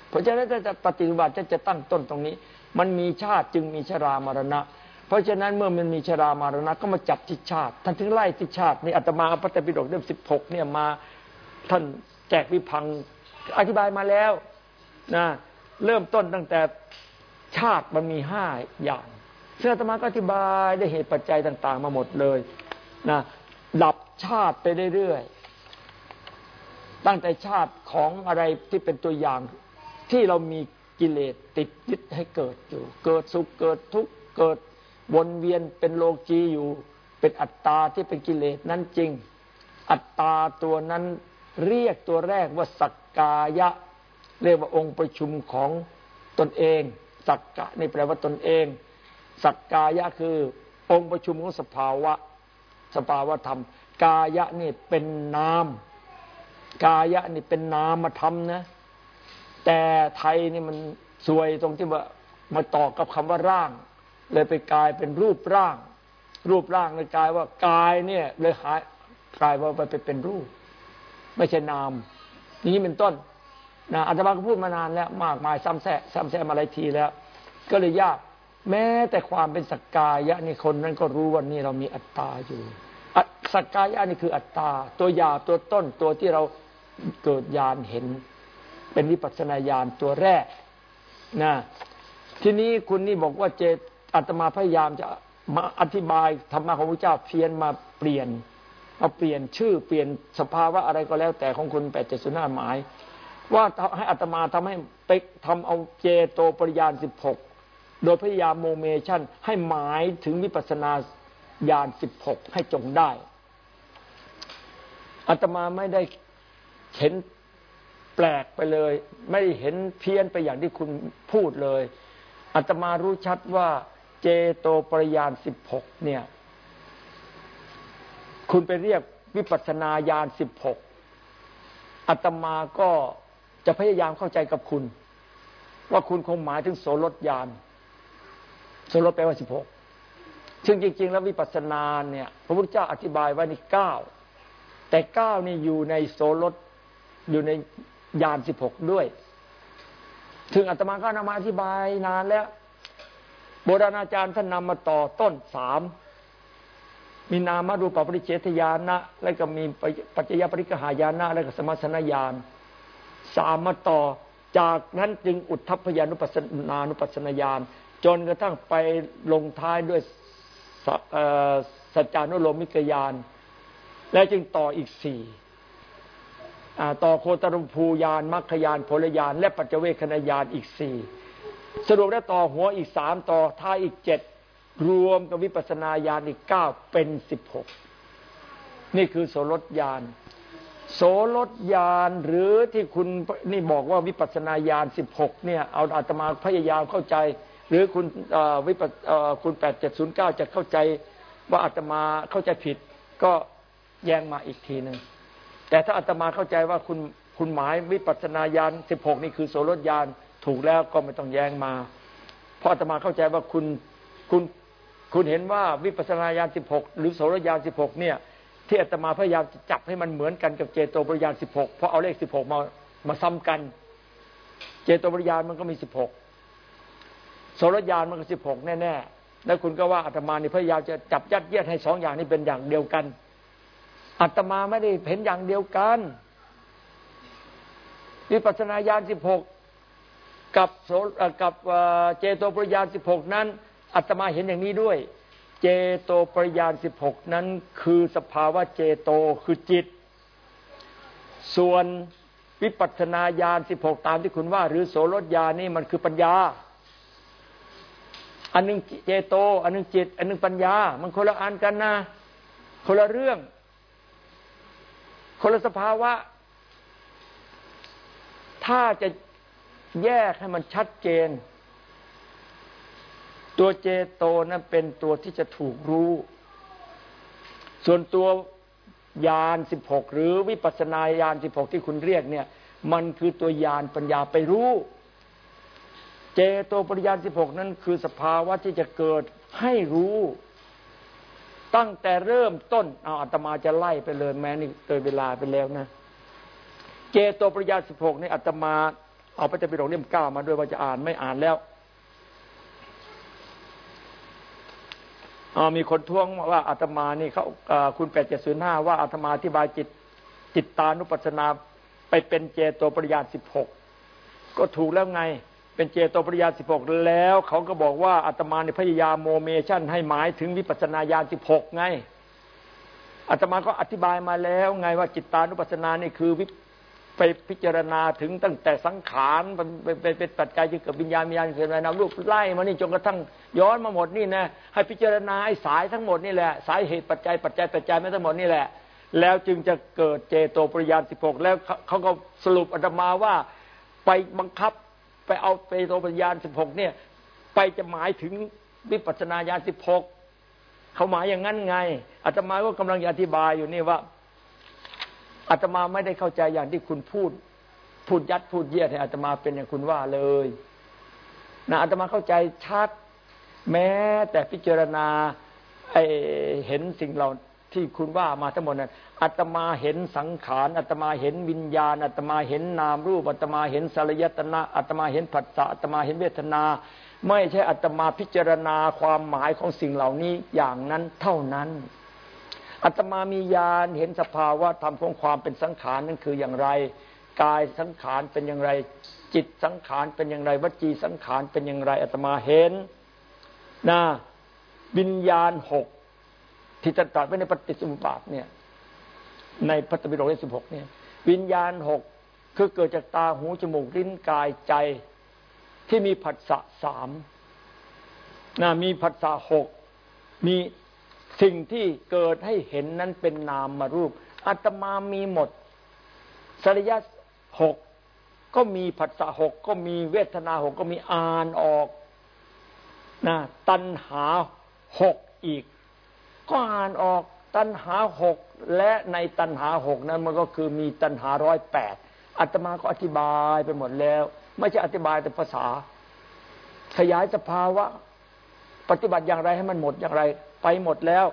เพราะฉะนั้นจะปฏิบัติจะจะตั้งต้นตรงนี้ มันมีชาติจึงมีชรามรณะ เพราะฉะนั้นเมื่อมันมีชรามรณะก็มาจับที่ชาติ ท่านถึงไล่ที่ชาตินี่อาตมาพระเตปิฎกเล่มสิบหกเนี่ยมาท่านแจกวิพังอธิบายมาแล้วนะเริ่มต้นตั้งแต่ ชาติมันมีห้าอย่างซึ่งอาตมาก็อธิบายได้เหตุปัจจัยต่าง ๆ มาหมดเลยนะดับชาติไปเรื่อยๆตั้งแต่ชาติของอะไรที่เป็นตัวอย่างที่เรามีกิเลสติดยึดให้เกิดอยู่ เกิดสุขเกิดทุกข์เกิดวนเวียนเป็นโลกีอยู่ เป็นอัตตาที่เป็นกิเลสนั้นจริง อัตตาตัวนั้นเรียกตัวแรกว่าสักกายะ เรียกว่าองค์ประชุมของตนเอง สักกะนี่แปลว่าตนเอง สักกายะคือองค์ประชุมของสภาวะ สภาวะธรรม กายะนี่เป็นนาม กายะนี่เป็นนามธรรมนะ แต่ไทยนี่มันสวยตรงที่ว่ามาต่อกับคำว่าร่าง เลยไปกลายเป็นรูปร่าง รูปร่างเลยกลายว่ากายเนี่ยเลยหายกลายว่าไปเป็นรูป ไม่ใช่นาม นี้เป็นต้น นะอาจารย์ก็พูดมานานแล้วมากมายซ้ำแซะซ้ำแซะมาหลายทีแล้ว ก็เลยยาก แม้แต่ความเป็นสักกายะนี่คนนั้นก็รู้ว่านี่เรามีอัตตาอยู่สักกายะนี่คืออัตตา ตัวยาตัวต้นตัวที่เราเกิดญาณเห็น เป็นวิปัสนาญาณตัวแรกนะทีนี้คุณนี่บอกว่าเจตอาตมาพยายามจะมาอธิบายธรรมะของพระเจ้าเพียนมาเปลี่ยนมาเปลี่ยนชื่อเปลี่ยนสภาวะอะไรก็แล้วแต่ของคุณแปดเจ็ดสุนาหมาย ว่าให้อาตมาทำให้ไปทำเอาเจโตปริยานสิบหกโดยพยายามโมเมชันให้หมายถึงวิปัสนาญาณสิบหกให้จงได้อาตมาไม่ได้เห็นแปลกไปเลย ไม่ได้เห็นเพี้ยนไปอย่างที่คุณพูดเลยอาตมารู้ชัดว่าเจโตปริยานสิบหกเนี่ย คุณไปเรียกวิปัสนาญาณสิบหกอาตมาก็ จะพยายามเข้าใจกับคุณ ว่าคุณคงหมายถึงโสรถญาณโสรถแปลว่าสิบหกซึ่งจริง ๆ แล้ววิปัสสนาเนี่ย พระพุทธเจ้าอธิบายไว้ในเก้าแต่เก้านี่อยู่ในโสรถอยู่ในญาณสิบหกด้วยถึงอาตมาก็นำมาอธิบายนานแล้วโบราณอาจารย์ท่านนำมาต่อต้นสามมีนามาดูปปริเฉทญาณะแล้วก็มีปัจจยปริกหายานะ แล้วก็สมัสนญาณ สามมาต่อ จากนั้นจึงอุทธพยานุปัสนานุปัสนาญาณจนกระทั่งไปลงท้ายด้วยสัจจานุโลมิกญาณแล้วจึงต่ออีกสี่ต่อโคตรภูยานมัคคยานผลยานและปัจเจเวคณยานอีกสี่สรุปแล้วต่อหัวอีกสามต่อท้ายอีกเจ็ดรวมกับวิปัสนาญาณอีกเก้าเป็นสิบหกนี่คือโสรถญาณ โสรถญาณหรือที่คุณนี่บอกว่าวิปัสนาญาณสิบหกเนี่ยเอาอาตมาพยายามเข้าใจ หรือคุณวิปัสคุณแปดเจ็ดศูนย์เก้าจะเข้าใจว่าอาตมาเข้าใจผิด ก็แย้งมาอีกทีหนึ่งแต่ถ้าอาตมาเข้าใจว่าคุณคุณหมายวิปัสนาญาณสิบหกนี่คือโสรถญาณถูกแล้วก็ไม่ต้องแย้งมา เพราะอาตมาเข้าใจว่าคุณคุณคุณเห็นว่าวิปัสนาญาณสิบหกหรือโสรญาณสิบหกเนี่ย ที่อาตมาพยายามจะจับให้มันเหมือนกันกับเจโตปริยานสิบหกเพราะเอาเลขสิบหกมามาซ้ำกัน เจโตปริยานมันก็มีสิบหกโสรญาณมันก็สิบหกแน่ๆแล้วคุณก็ว่าอาตมานี่พยายามจะจับยัดเยียดให้สองอย่างนี้เป็นอย่างเดียวกันอาตมาไม่ได้เห็นอย่างเดียวกันวิปัสนาญาณสิบหกกับโสกับเจโตปริยานสิบหกนั้นอาตมาเห็นอย่างนี้ด้วย เจโตปริยานสิบหกนั้นคือสภาวะเจโตคือจิต ส่วนวิปัสนาญาณสิบหกตามที่คุณว่า หรือโสรถญาณนี่มันคือปัญญา อันนึงเจโต อันนึงจิต อันนึงปัญญา มันคนละอันกันนะคนละเรื่อง คนละสภาวะ ถ้าจะแยกให้มันชัดเจน ตัวเจโตนั้นเป็นตัวที่จะถูกรู้ ส่วนตัวยานสิบหกหรือวิปัสนาญาณสิบหกที่คุณเรียกเนี่ย มันคือตัวยานปัญญาไปรู้ เจโตปริยานสิบหกนั้นคือสภาวะที่จะเกิดให้รู้ ตั้งแต่เริ่มต้นเอาอาตมาจะไล่ไปเลยแม้นี่เกินเวลาไปแล้วนะ เจโตปริยานสิบหกในอาตมา เอาพระเจ้าปิฎกเล่มเก้ามาด้วยว่าจะอ่านไม่อ่านแล้ว มีคนท้วงว่าอาตมานี่เขาคุณแปดเจ็ดศูนย์ห้าว่าอาตมาอธิบายจิตจิตตานุปัสสนาไปเป็นเจโตปริยญาณสิบหกก็ถูกแล้วไง เป็นเจโตปริยญาณสิบหกแล้วเขาก็บอกว่าอาตมาในพยายามโมเมชั่นให้หมายถึงวิปัสสนาญาณสิบหกไงอาตมาก็อธิบายมาแล้วไงว่าจิตตานุปัสสนานี่คือวิ ไปพิจารณาถึงตั้งแต่สังขารเป็นเป็นปัจจัยที่เกิดวิญญาณวิญญาณเกิดอะไรนามรูปไล่มานี่จนกระทั่งย้อนมาหมดนี่นะให้พิจารณาไอ้สายทั้งหมดนี่แหละสายเหตุปัจจัยปัจจัยปัจจัยไม่ทั้งหมดนี่แหละ แล้วจึงจะเกิดเจโตปริยานสิบหกแล้วเขาก็สรุปอาตมาว่าไปบังคับไปเอาเจโตปริยานสิบหกเนี่ย ไปจะหมายถึงวิปัสนาญาณสิบหกเขาหมายอย่างนั้นไงอาตมาก็กำลังอธิบายอยู่นี่ว่า อาตมาไม่ได้เข้าใจอย่างที่คุณพูด พูดยัดพูดเยียดให้อาตมาเป็นอย่างคุณว่าเลยนะอาตมาเข้าใจชัด แม้แต่พิจารณาไอเห็นสิ่งเราที่คุณว่ามาทั้งหมดนั้นอาตมาเห็นสังขารอาตมาเห็นวิญญาณอาตมาเห็นนามรูปอาตมาเห็นสารยตนะอาตมาเห็นผัสสะอาตมาเห็นเวทนา ไม่ใช่อาตมาพิจารณาความหมายของสิ่งเหล่านี้อย่างนั้นเท่านั้น อาตมามีญาณเห็นสภาวะธรรมของความเป็นสังขารนั่นคืออย่างไร กายสังขารเป็นอย่างไร จิตสังขารเป็นอย่างไรวจีสังขารเป็นอย่างไรอาตมาเห็นนะวิญญาณหกที่ตรัสไว้ในปฏิสุปบาทเนี่ย ในพระตปิฎกเล่สิบหกเนี่ย วิญญาณหกคือเกิดจากตาหูจมูกลิ้นกายใจที่มีผัสสะสามนะมีผัสสะหกมี สิ่งที่เกิดให้เห็นนั้นเป็นนามมารูปอาตมามีหมด สริยะหกก็มีผัสสะหกก็มีเวทนาหกก็มีอ่านออกนะตัณหาหกอีก ก็อ่านออกตัณหาหกและในตัณหาหกนั้นมันก็คือมีตัณหาร้อยแปดอาตมาก็อธิบายไปหมดแล้ว ไม่ใช่อธิบายแต่ภาษา ขยายสภาวะ ปฏิบัติอย่างไรให้มันหมดอย่างไร ไปหมดแล้ว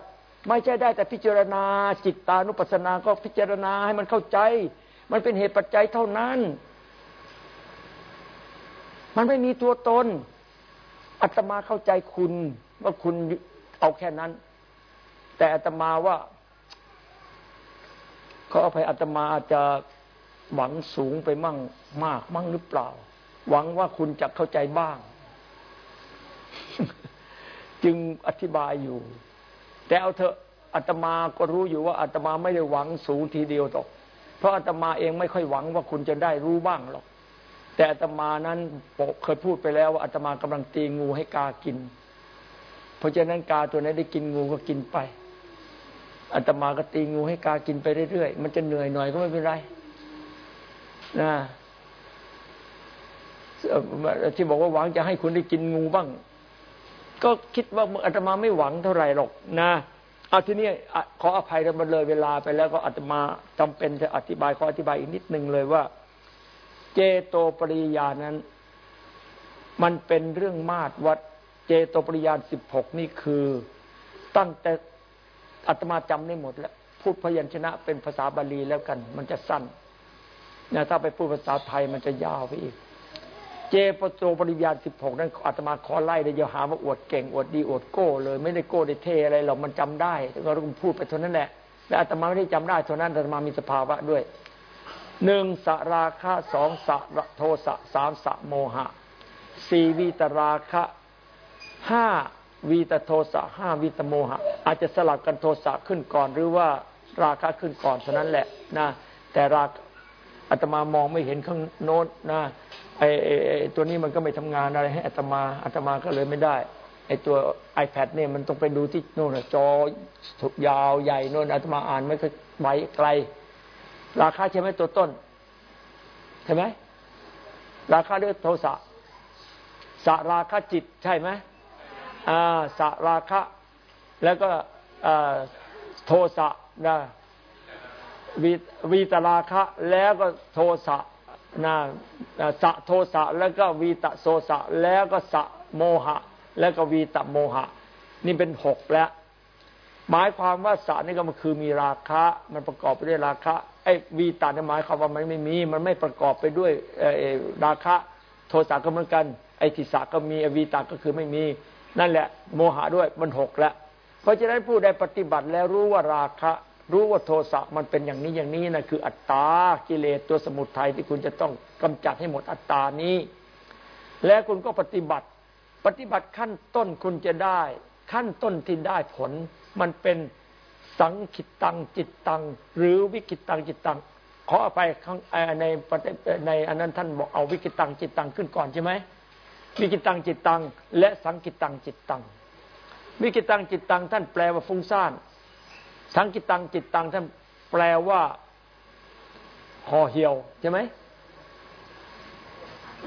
ไม่ใช่ได้แต่พิจารณาจิตตานุปัสสนาก็พิจารณาให้มันเข้าใจ มันเป็นเหตุปัจจัยเท่านั้น มันไม่มีตัวตนอาตมาเข้าใจคุณว่าคุณเอาแค่นั้น แต่อาตมาว่าเขาอภัยอาตมาอาจจะหวังสูงไปมั่งมาก มั่งหรือเปล่า หวังว่าคุณจะเข้าใจบ้าง จึงอธิบายอยู่ แต่เอาเถอะอาตมาก็รู้อยู่ว่าอาตมาไม่ได้หวังสูงทีเดียวหรอก เพราะอาตมาเองไม่ค่อยหวังว่าคุณจะได้รู้บ้างหรอก แต่อาตมานั้นเคยพูดไปแล้วว่าอาตมากำลังตีงูให้กากิน เพราะฉะนั้นกาตัวนี้นได้กินงูก็กินไปอาตมาก็ตีงูให้กากินไปเรื่อยๆ มันจะเหนื่อยหน่อยก็ไม่เป็นไรนะที่บอกว่าหวังจะให้คุณได้กินงูบ้าง ก็คิดว่าอาตมาไม่หวังเท่าไหร่หรอกนะเอาทีนี้ขออภัยเรามาเลยเวลาไปแล้วก็อาตมาจำเป็นจะอธิบายขออธิบายอีกนิดนึงเลยว่า เจโตปริยานั้น มันเป็นเรื่องมาตรวัดเจโตปริยานสิบหกนี่คือตั้งแต่อาตมาจำได้หมดแล้วพูดพยัญชนะเป็นภาษาบาลีแล้วกัน มันจะสั้นนะถ้าไปพูดภาษาไทยมันจะยาวไปอีก เจปโตปริยาสิบหกนั้นอาตมาขอไล่เลยอย่าหาว่าอวดเก่งอวดดีอวดโก้เลย ไม่ได้โก้ได้เทอะไรหรอกมันจำได้ก็ต้องพูดไปเท่านั้นแหละและอาตมาไม่ได้จำได้เท่านั้นอาตมามีสภาวะด้วยหนึ่งสราคะสองสระโทสะสามสะโมหะสี่วิตราคะห้าวีตโทสะห้าวีตโมหะ อาจจะสลับกันโทสะขึ้นก่อนหรือว่าราคะขึ้นก่อนเท่านั้นแหละนะแต่รา อาตมามองไม่เห็นข้างโน้นนะไอ้ไอตัวนี้มันก็ไม่ทำงานอะไรให้อาตมาอาตมาก็เลยไม่ได้ไอตัว iPad เนี่ยมันต้องไปดูที่โน่นจอยาวใหญ่โน่นอาตมาอ่านไม่ค่อยไวไกล ราคาใช่ไหมตัวต้นใช่ไหมราคาเรื่องโทสะสะราคาจิตใช่ไหมอ่าสะราคะ แล้วก็โทสะนะ วีตราคะ แล้วก็โทสะนะสะโทสะแล้วก็วีตโสสะแล้วก็สะโมหะ แล้วก็วีตโมหะ นี่เป็นหกแล้ว หมายความว่าสะนี่ก็มันคือมีราคะ มันประกอบไปด้วยราคะไอ้วีตาเนี่หมายความว่ามันไม่มี มันไม่ประกอบไปด้วยราคะ โทสะก็เหมือนกัน ไอ้ทิสะก็มีวีตาก็คือไม่มี นั่นแหละ โมหะด้วยมันหกแล้วเพราะฉะนั้นผู้ใดปฏิบัติแล้วรู้ว่าราคะ รู้ว่าโทสะมันเป็นอย่างนี้อย่างนี้นะคืออัตตากิเลสตัวสมุทัยที่คุณจะต้องกำจัดให้หมดอัตตานี้ แล้วคุณก็ปฏิบัติ ปฏิบัติขั้นต้นคุณจะได้ ขั้นต้นที่ได้ผล มันเป็นสังคิตตังจิตตัง หรือวิกิตตังจิตตังขออภัยในในอันนั้นท่านบอกเอาวิกิตตังจิตตังขึ้นก่อนใช่ไหมวิกิตังจิตตัง และสังกิตังจิตตัง วิกิตังจิตตัง ท่านแปลว่าฟุ้งซ่าน สังกิตังจิตตังท่านแปลว่าห่อเหี่ยวใช่ไหม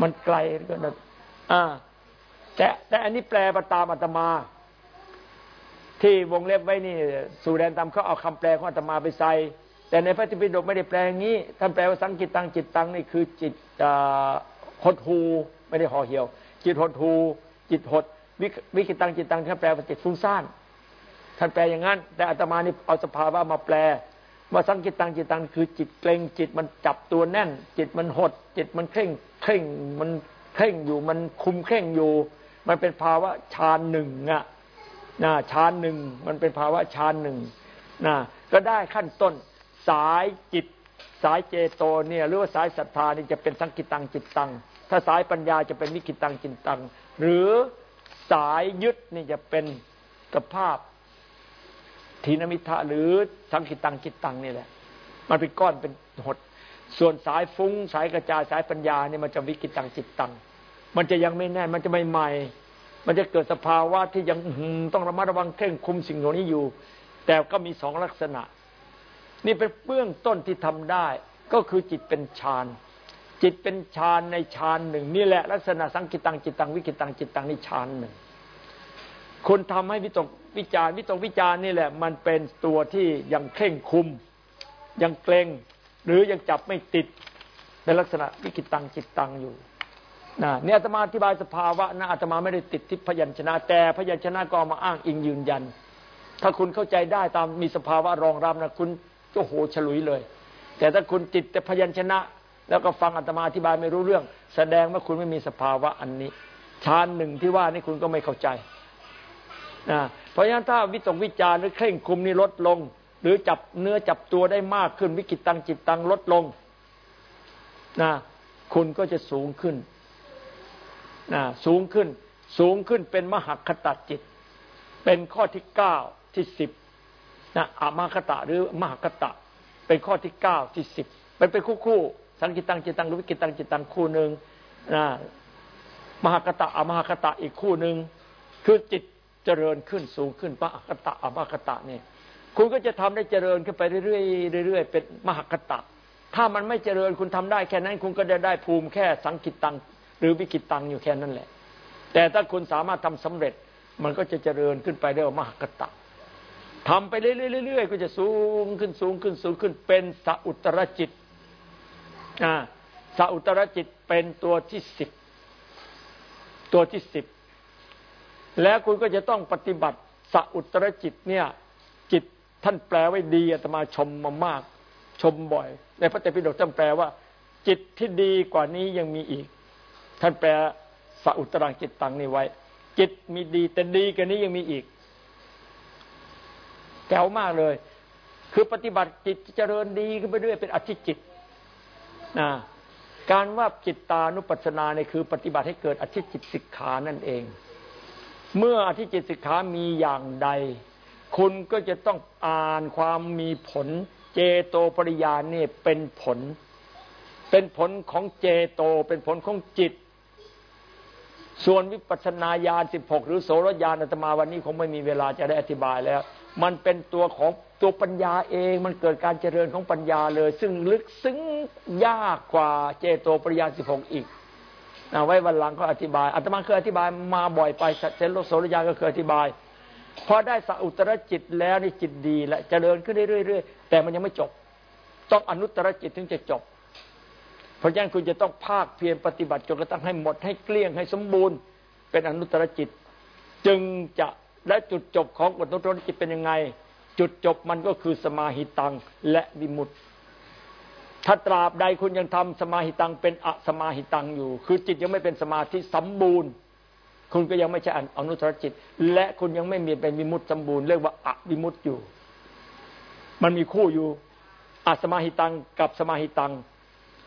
มันไกลก็นะอ่า แต่แต่อันนี้แปลมาตามอาตมา ที่วงเล็บไว้นี่ สู่แดนตามเขาเอาคำแปลของอาตมาไปใส่แต่ในพระธรรมปิฎกไม่ได้แปลอย่างนี้ท่านแปลว่าสังกิตังจิตตังนี่คือจิตหดหูไม่ได้ห่อเหี่ยว จิตหดหูจิตหดวิกิตังจิตตังท่านแปลว่าจิตฟุ้งซ่าน ท่านแปลอย่างนั้น แต่อาตมานี่เอาสภาวะมาแปล ว่าสังกิตตังจิตตังคือจิตเกรงจิตมันจับตัวแน่น จิตมันหด จิตมันเคร่งเคร่งมันเคร่งอยู่มันคุมเคร่งอยู่ มันเป็นภาวะฌานหนึ่งอะนะฌานหนึ่งมันเป็นภาวะฌานหนึ่งนะก็ได้ขั้นต้นสายจิตสายเจโตเนี่ยหรือว่าสายศรัทธานี่จะเป็นสังขิตตังจิตตัง ถ้าสายปัญญาจะเป็นวิกขิตตังจิตตัง หรือสายยึดนี่จะเป็นสภาพ ถีนมิทธะหรือสังขิตตังจิตตังนี่แหละ มันเป็นก้อนเป็นหด ส่วนสายฟุ้ง สายกระจายสายปัญญาเนี่ยมันจะวิกขิตตังจิตตัง มันจะยังไม่แน่ มันจะไม่ใหม่ มันจะเกิดสภาวะที่ยังต้องระมัดระวังเคร่งคุมสิ่งเหล่านี้อยู่ แต่ก็มีสองลักษณะ นี่เป็นเบื้องต้นที่ทำได้ ก็คือจิตเป็นฌานจิตเป็นฌานในฌานหนึ่งนี่แหละลักษณะสังกิตังจิตตังวิกิตังจิตตังนิฌานหนึ่งคุณทำให้วิตก วิจารวิตกวิจารนี่แหละ มันเป็นตัวที่ยังเคร่งคุม ยังเกรงหรือยังจับไม่ติดเป็นลักษณะวิกิตังจิตตังอยู่นะเนี่ยอาตมาอธิบายสภาวะนะอาตมาไม่ได้ติดที่พยัญชนะ แต่พยัญชนะก็มาอ้างอิงยืนยัน ถ้าคุณเข้าใจได้ตามมีสภาวะรองรับนะคุณโอ้โหฉลุยเลย แต่ถ้าคุณติดแต่พยัญชนะ แล้วก็ฟังอาตมาอธิบายไม่รู้เรื่อง แสดงว่าคุณไม่มีสภาวะอันนี้ฌานหนึ่งที่ว่านี่คุณก็ไม่เข้าใจ เพราะฉะนั้นถ้าวิตกวิจารหรือเคร่งคุมนี่ลดลง หรือจับเนื้อจับตัวได้มากขึ้น วิกิตตังจิตตังลดลงนะคุณก็จะสูงขึ้นนะสูงขึ้น สูงขึ้นเป็นมหคตจิต เป็นข้อที่เก้าที่สิบนะอามคตะหรือมหคตะ เป็นข้อที่เก้าที่สิบเป็นเป็นคู่คู่สังกิตังจิตตังหรือวิกิตังจิตตังคู่หนึ่งนะมหคตะอามหคตะอีกคู่หนึ่งคือจิต เจริญขึ้นสูงขึ้นมหคตะอมคตะนี่คุณก็จะทำได้เจริญขึ้นไปเรื่อยๆเรื่อยๆเป็นมหคตะ ถ้ามันไม่เจริญคุณทำได้แค่นั้น คุณก็จะได้ภูมิแค่สังกิตตังหรือวิกิตตังอยู่แค่นั้นแหละ แต่ถ้าคุณสามารถทำสำเร็จมันก็จะเจริญขึ้นไปเรียกว่ามหกตะทำไปเรื่อยๆก็จะสูงขึ้นสูงขึ้นสูงขึ้น เป็นสัอุตรจิตอ่าสัอุตรจิตเป็นตัวที่สิบตัวที่สิบ แล้วคุณก็จะต้องปฏิบัติสัอุตรจิตเนี่ยจิตท่านแปลไว้ดีอาตมาชมมามาก ชมบ่อย ในพระเตปิฎกท่านแปลว่า จิตที่ดีกว่านี้ยังมีอีก ท่านแปลสอุตรังจิตตังนี่ไว้ จิตมีดีแต่ดีกว่านี้ยังมีอีกแก้วมากเลย คือปฏิบัติจิตเจริญดีขึ้นไปเรื่อยเป็นอธิจิตนะการว่าจิตตานุปัสสนาเนี่ยคือ ปฏิบัติให้เกิดอธิจิตสิกขานั่นเอง เมื่ออธิจิตสิกขามีอย่างใด คุณก็จะต้องอ่านความมีผล เจโตปริยานนี่เป็นผล เป็นผลของเจโตเป็นผลของจิต ส่วนวิปัสสนาญาณสิบหกหรือโสรญาณอาตมาวันนี้คงไม่มีเวลาจะได้อธิบายแล้ว มันเป็นตัวของตัวปัญญาเองมันเกิดการเจริญของปัญญาเลย ซึ่งลึกซึ้งยากกว่าเจโตปริยาสิบหกอีก ไว้วันหลังก็อธิบายอาตมาเคยอธิบายมาบ่อยไปเซนโลโสรญาก็เคยอธิบายพอได้สัอุตรจิตแล้วนี่จิตดีและเจริญขึ้นเรื่อยๆแต่มันยังไม่จบ ต้องอนุตรจิตถึงจะจบ เพราะฉะนั้นคุณจะต้องภาคเพียรปฏิบัติจนกระทั่งให้หมดให้เกลี้ยงให้สมบูรณ์ เป็นอนุตรจิต จึงจะและจุดจบของอนุตรจิตเป็นยังไง จุดจบมันก็คือสมาหิตังและวิมุตติ ถ้าตราบใดคุณยังทำสมาหิตังเป็นอสมาหิตังอยู่ คือจิตยังไม่เป็นสมาธิสมบูรณ์ คุณก็ยังไม่ใช่อนุตรจิต และคุณยังไม่มีเป็นวิมุตติสมบูรณ์เรียกว่าอวิมุตติอยู่ มันมีคู่อยู่อสมาหิตังกับสมาหิตัง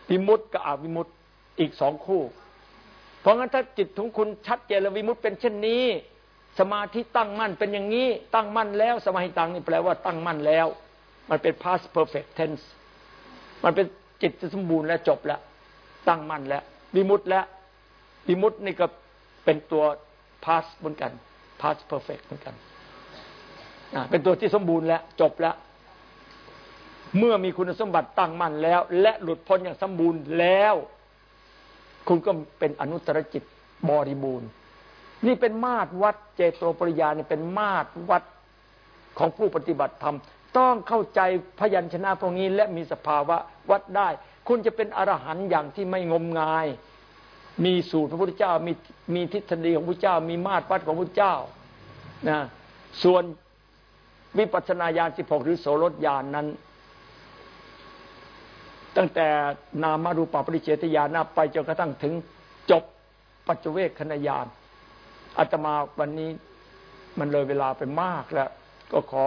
วิมุตติกับอวิมุตติอีกสองคู่ เพราะงั้นถ้าจิตของคุณชัดเจนแล้ววิมุตติเป็นเช่นนี้ สมาธิตั้งมั่นเป็นอย่างนี้ ตั้งมั่นแล้วสมาหิตังนี่แปลว่าตั้งมั่นแล้ว มันเป็น past perfect tense มันเป็นจิตสมบูรณ์แล้วจบแล้ว ตั้งมั่นแล้ววิมุตติแล้ววิมุตตินี่ก็เป็นตัว past เหมือนกัน past perfect เหมือนกันเป็นตัวที่สมบูรณ์แล้ว จบแล้ว เมื่อมีคุณสมบัติตั้งมั่นแล้ว และหลุดพ้นอย่างสมบูรณ์แล้ว คุณก็เป็นอนุตตรจิตบริบูรณ์ นี่เป็นมาตรวัดเจโตปริยานี่เป็นมาตรวัดของผู้ปฏิบัติธรรม ต้องเข้าใจพยัญชนะพวกนี้และมีสภาวะวัดได้ คุณจะเป็นอรหันต์อย่างที่ไม่งมงาย มีสูตรพระพุทธเจ้ามีมีทิศดีของพระเจ้า มีมาตรวัดของพระเจ้านะส่วนวิปัสสนาญาณสิบหกหรือโสรถญาณนนั้น ตั้งแต่นามารูปปริเฉทญาณไปจนกระทั่งถึงจบปัจเจเวคขณญาณอาตมาวันนี้มันเลยเวลาไปมากแล้ว ก็ขอ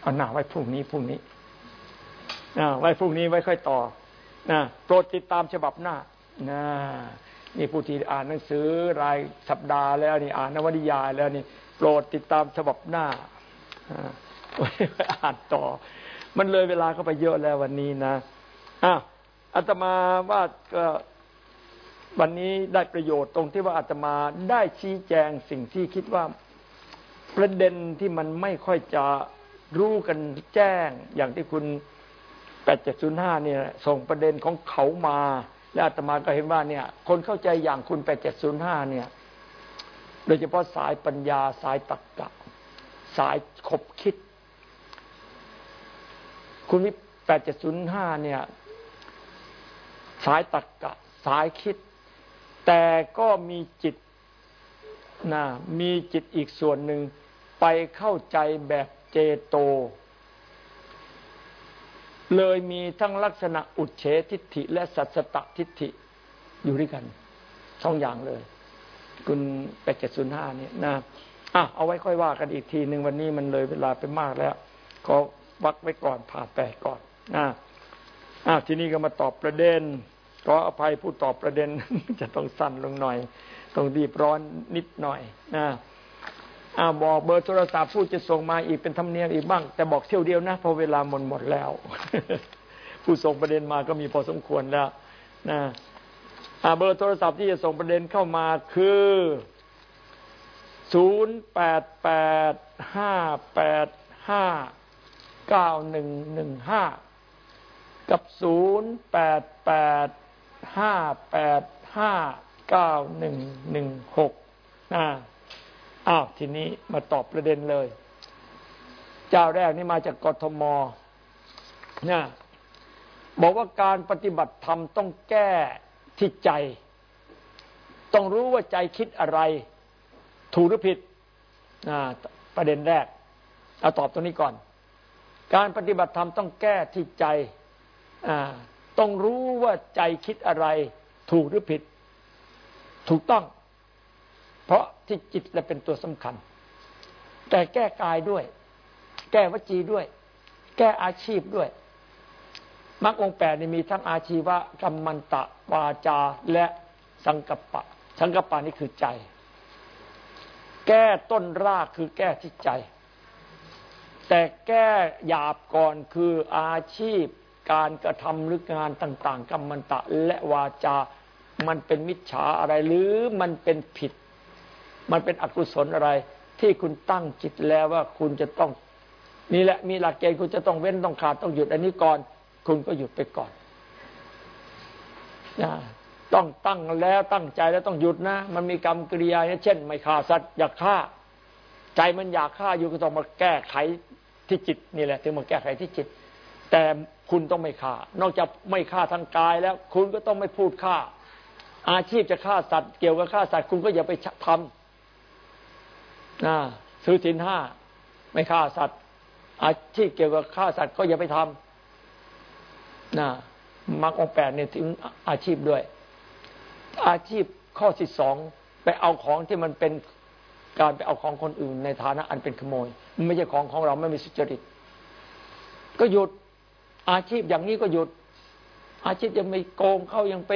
เอาหน้าไว้พรุ่งนี้พรุ่งนี้ไว้พรุ่งนี้ไว้ค่อยต่อนะโปรดติดตามฉบับหน้านะนี่ผู้ที่อ่านหนังสือรายสัปดาห์แล้วนี่อ่านนวนิยายแล้วนี่โปรดติดตามฉบับหน้าอ่านต่อ มันเลยเวลาเข้าไปเยอะแล้ววันนี้นะอะอาตมาว่าก็วันนี้ได้ประโยชน์ตรงที่ว่าอาตมาได้ชี้แจงสิ่งที่คิดว่าประเด็นที่มันไม่ค่อยจะ รู้กันแจ้ง อย่างที่คุณ8705เนี่ย ส่งประเด็นของเขามา และอาตมาก็เห็นว่าเนี่ย คนเข้าใจอย่างคุณ8705เนี่ย โดยเฉพาะสายปัญญาสายตรรกกะ สายขบคิด คุณวิ8705เนี่ย สายตรรกกะ สายคิด แต่ก็มีจิตนะมีจิตอีกส่วนหนึ่งไปเข้าใจแบบ เจโต เลยมีทั้งลักษณะอุดเฉทิฏฐิ และสัจตทิฏฐิอยู่ด้วยกันสองอย่างเลย คุณแปดเจ็ดศูนย์ห้าเนี่ยนะอะเอาไว้ค่อยว่ากันอีกทีหนึ่งวันนี้มันเลยเวลาไปมากแล้ว ก็วักไว้ก่อนผ่าแปดก่อนนะอะทีนี้ก็มาตอบประเด็นขออภัยผู้ตอบประเด็นจะต้องสั้นลงหน่อย ต้องรีบร้อนนิดหน่อยนะ อ่าบอกเบอร์โทรศัพท์ผู้จะส่งมาอีกเป็นธรรมเนียมอีกบ้าง แต่บอกเที่ยวเดียวนะเพราะเวลาหมดหมดแล้ว ผู้ส่งประเด็นมาก็มีพอสมควรแล้วนะอ่าเบอร์โทรศัพท์ที่จะส่งประเด็นเข้ามาคือศูนย์แปดแปดห้าแปดห้าเก้าหนึ่งหนึ่งห้ากับศูนย์แปดแปดห้าแปดห้าเก้าหนึ่งหนึ่งหกนะ อ้าวทีนี้มาตอบประเด็นเลย เจ้าแรกนี่มาจากกทมนะบอกว่าการปฏิบัติธรรมต้องแก้ที่ใจ ต้องรู้ว่าใจคิดอะไร ถูกหรือผิดประเด็นแรก เอาตอบตรงนี้ก่อน การปฏิบัติธรรมต้องแก้ที่ใจต้องรู้ว่าใจคิดอะไร ถูกหรือผิด ถูกต้อง เพราะที่จิตจะเป็นตัวสำคัญ แต่แก้กายด้วย แก้วจีด้วย แก้อาชีพด้วยมรรคองแปดนี่มีทั้งอาชีวะกรรมันตะวาจาและสังกปะ สังกปะนี่คือใจ แก้ต้นรากคือแก้ที่ใจ แต่แก้หยาบก่อนคืออาชีพการกระทำหรืองานต่าง ๆกรรมันตะและวาจา มันเป็นมิจฉาอะไรหรือมันเป็นผิด มันเป็นอกุศลอะไร ที่คุณตั้งจิตแล้วว่าคุณจะต้องนี่แหละมีหลักเกณฑ์คุณจะต้องเว้นต้องขาดต้องหยุดอันนี้ก่อน คุณก็หยุดไปก่อนนะต้องตั้งแล้วตั้งใจแล้วต้องหยุดนะ มันมีกรรมกิริยาเช่น ไม่ฆ่าสัตว์อยากฆ่า ใจมันอยากฆ่าอยู่ก็ต้องมาแก้ไขที่จิตนี่แหละถึงมาแก้ไขที่จิต แต่คุณต้องไม่ฆ่า นอกจากไม่ฆ่าทางกายแล้ว คุณก็ต้องไม่พูดฆ่า อาชีพจะฆ่าสัตว์เกี่ยวกับฆ่าสัตว์คุณก็อย่าไปทำ นะซื้อสินห้าไม่ฆ่าสัตว์ อาชีพเกี่ยวกับฆ่าสัตว์ก็อย่าไปทำนะมรรคองแปดเนี่ยถึงอาชีพด้วย อาชีพข้อที่สองไปเอาของที่มันเป็นการไปเอาของคนอื่น ในฐานะอันเป็นขโมย ไม่ใช่ของของเราไม่มีสุจริต ก็หยุดอาชีพอย่างนี้ก็หยุด อาชีพยังไม่โกงเข้ายังไป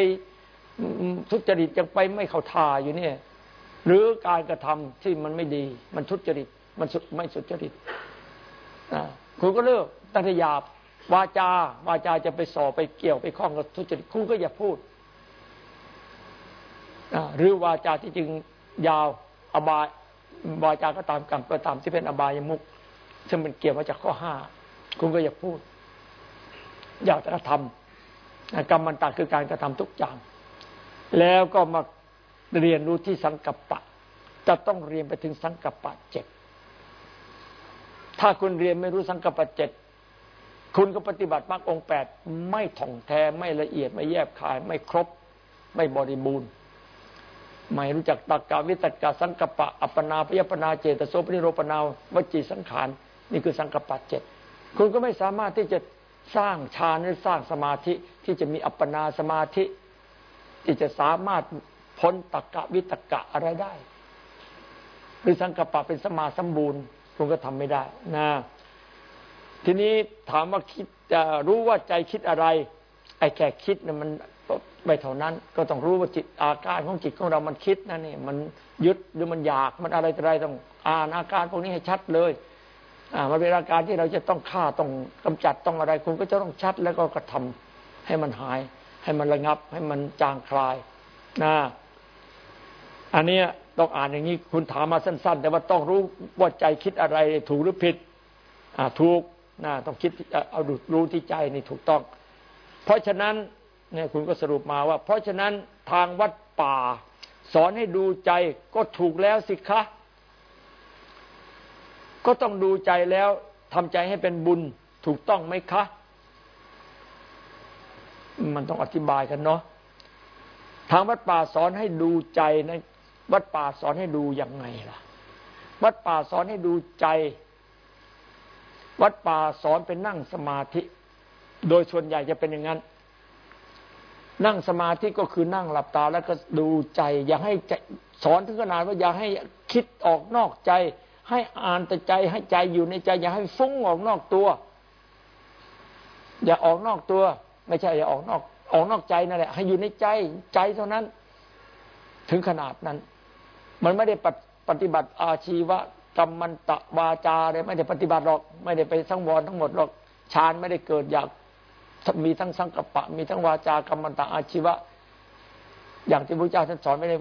ทุจริตยังไปไม่เข้าท่าอยู่เนี่ย หรือการกระทำที่มันไม่ดี มันทุจริต มันไม่สุจริตคุณก็เลิกตั้งแต่หยาบวาจา วาจาจะไปสอไปเกี่ยวไปข้องกับทุจริตคุณก็อย่าพูดหรือวาจาที่จึงยาวอบายวาจาก็ตามกรรมก็ตามที่เป็นอบายมุกซึ่งมันเกี่ยวมาจากข้อห้าคุณก็อย่าพูด อยากจะกระทำกรรมมันตาคือการกระทำทุกอย่าง แล้วก็มา เรียนรู้ที่สังกัปปะ จะต้องเรียนไปถึงสังกัปปะเจ็ดถ้าคุณเรียนไม่รู้สังกัปปะเจ็ดคุณก็ปฏิบัติมรรคองแปดไม่ถ่องแท้ไม่ละเอียดไม่แยบคาย ไม่ครบ ไม่บริบูรณ์ ไม่รู้จักตักกาวิตกาสังกปะ อัปนาพยปนาเจตโสปนิโรปนาวจีสังขาร นี่คือสังกปะเจ็ดคุณก็ไม่สามารถที่จะสร้างฌานหรือสร้างสมาธิที่จะมีอัปปนาสมาธิ ที่จะสามารถ พ้นตักกะวิตกะอะไรได้หรือสังกปะเป็นสมาสมบูรณ์คุณก็ทำไม่ได้นะทีนี้ถามว่าคิดจะรู้ว่าใจคิดอะไร ไอ้แค่คิดเนี่ยมันไม่เท่านั้น ก็ต้องรู้ว่าจิตอาการของจิตของเรามันคิดนะนี่มันยึดหรือมันอยากมันอะไรอะไรต้องอ่านอาการพวกนี้ให้ชัดเลย อ่ามันเป็นอาการที่เราจะต้องฆ่าต้องกำจัดต้องอะไร คุณก็จะต้องชัดแล้วก็กระทำให้มันหาย ให้มันระงับ ให้มันจางคลายนะ อันนี้ต้องอ่านอย่างนี้คุณถามมาสั้น ๆ แต่ว่าต้องรู้ว่าใจคิดอะไรถูกหรือผิดอ่าถูกนะต้องคิดเอาดูรู้ที่ใจนี่ถูกต้อง เพราะฉะนั้นเนี่ยคุณก็สรุปมาว่า เพราะฉะนั้นทางวัดป่า สอนให้ดูใจก็ถูกแล้วสิคะก็ต้องดูใจแล้วทำใจให้เป็นบุญถูกต้องไหมคะ มันต้องอธิบายกันเนาะทางวัดป่าสอนให้ดูใจนะ วัดป่าสอนให้ดูยังไงล่ะ วัดป่าสอนให้ดูใจ วัดป่าสอนเป็นนั่งสมาธิ โดยส่วนใหญ่จะเป็นอย่างนั้น นั่งสมาธิก็คือนั่งหลับตาแล้วก็ดูใจ อย่าให้สอนถึงขนาดว่าอย่าให้คิดออกนอกใจ ให้อ่านแต่ใจให้ใจอยู่ในใจ อย่าให้ฟุ้งออกนอกตัว อย่าออกนอกตัว ไม่ใช่อย่าออกนอกออกนอกใจนั่นแหละให้อยู่ในใจใจเท่านั้น ถึงขนาดนั้น มันไม่ได้ปฏิบัติอาชีวะกรรมันตะวาจาอะไรไม่ได้ปฏิบัติหรอก ไม่ได้ไปสังวรทั้งหมดหรอกฌานไม่ได้เกิดอยากมีทั้งสังกัปปะ มีทั้งวาจากรรมันตะอาชีวะ อย่างที่พระเจ้าท่านสอนไม่ได้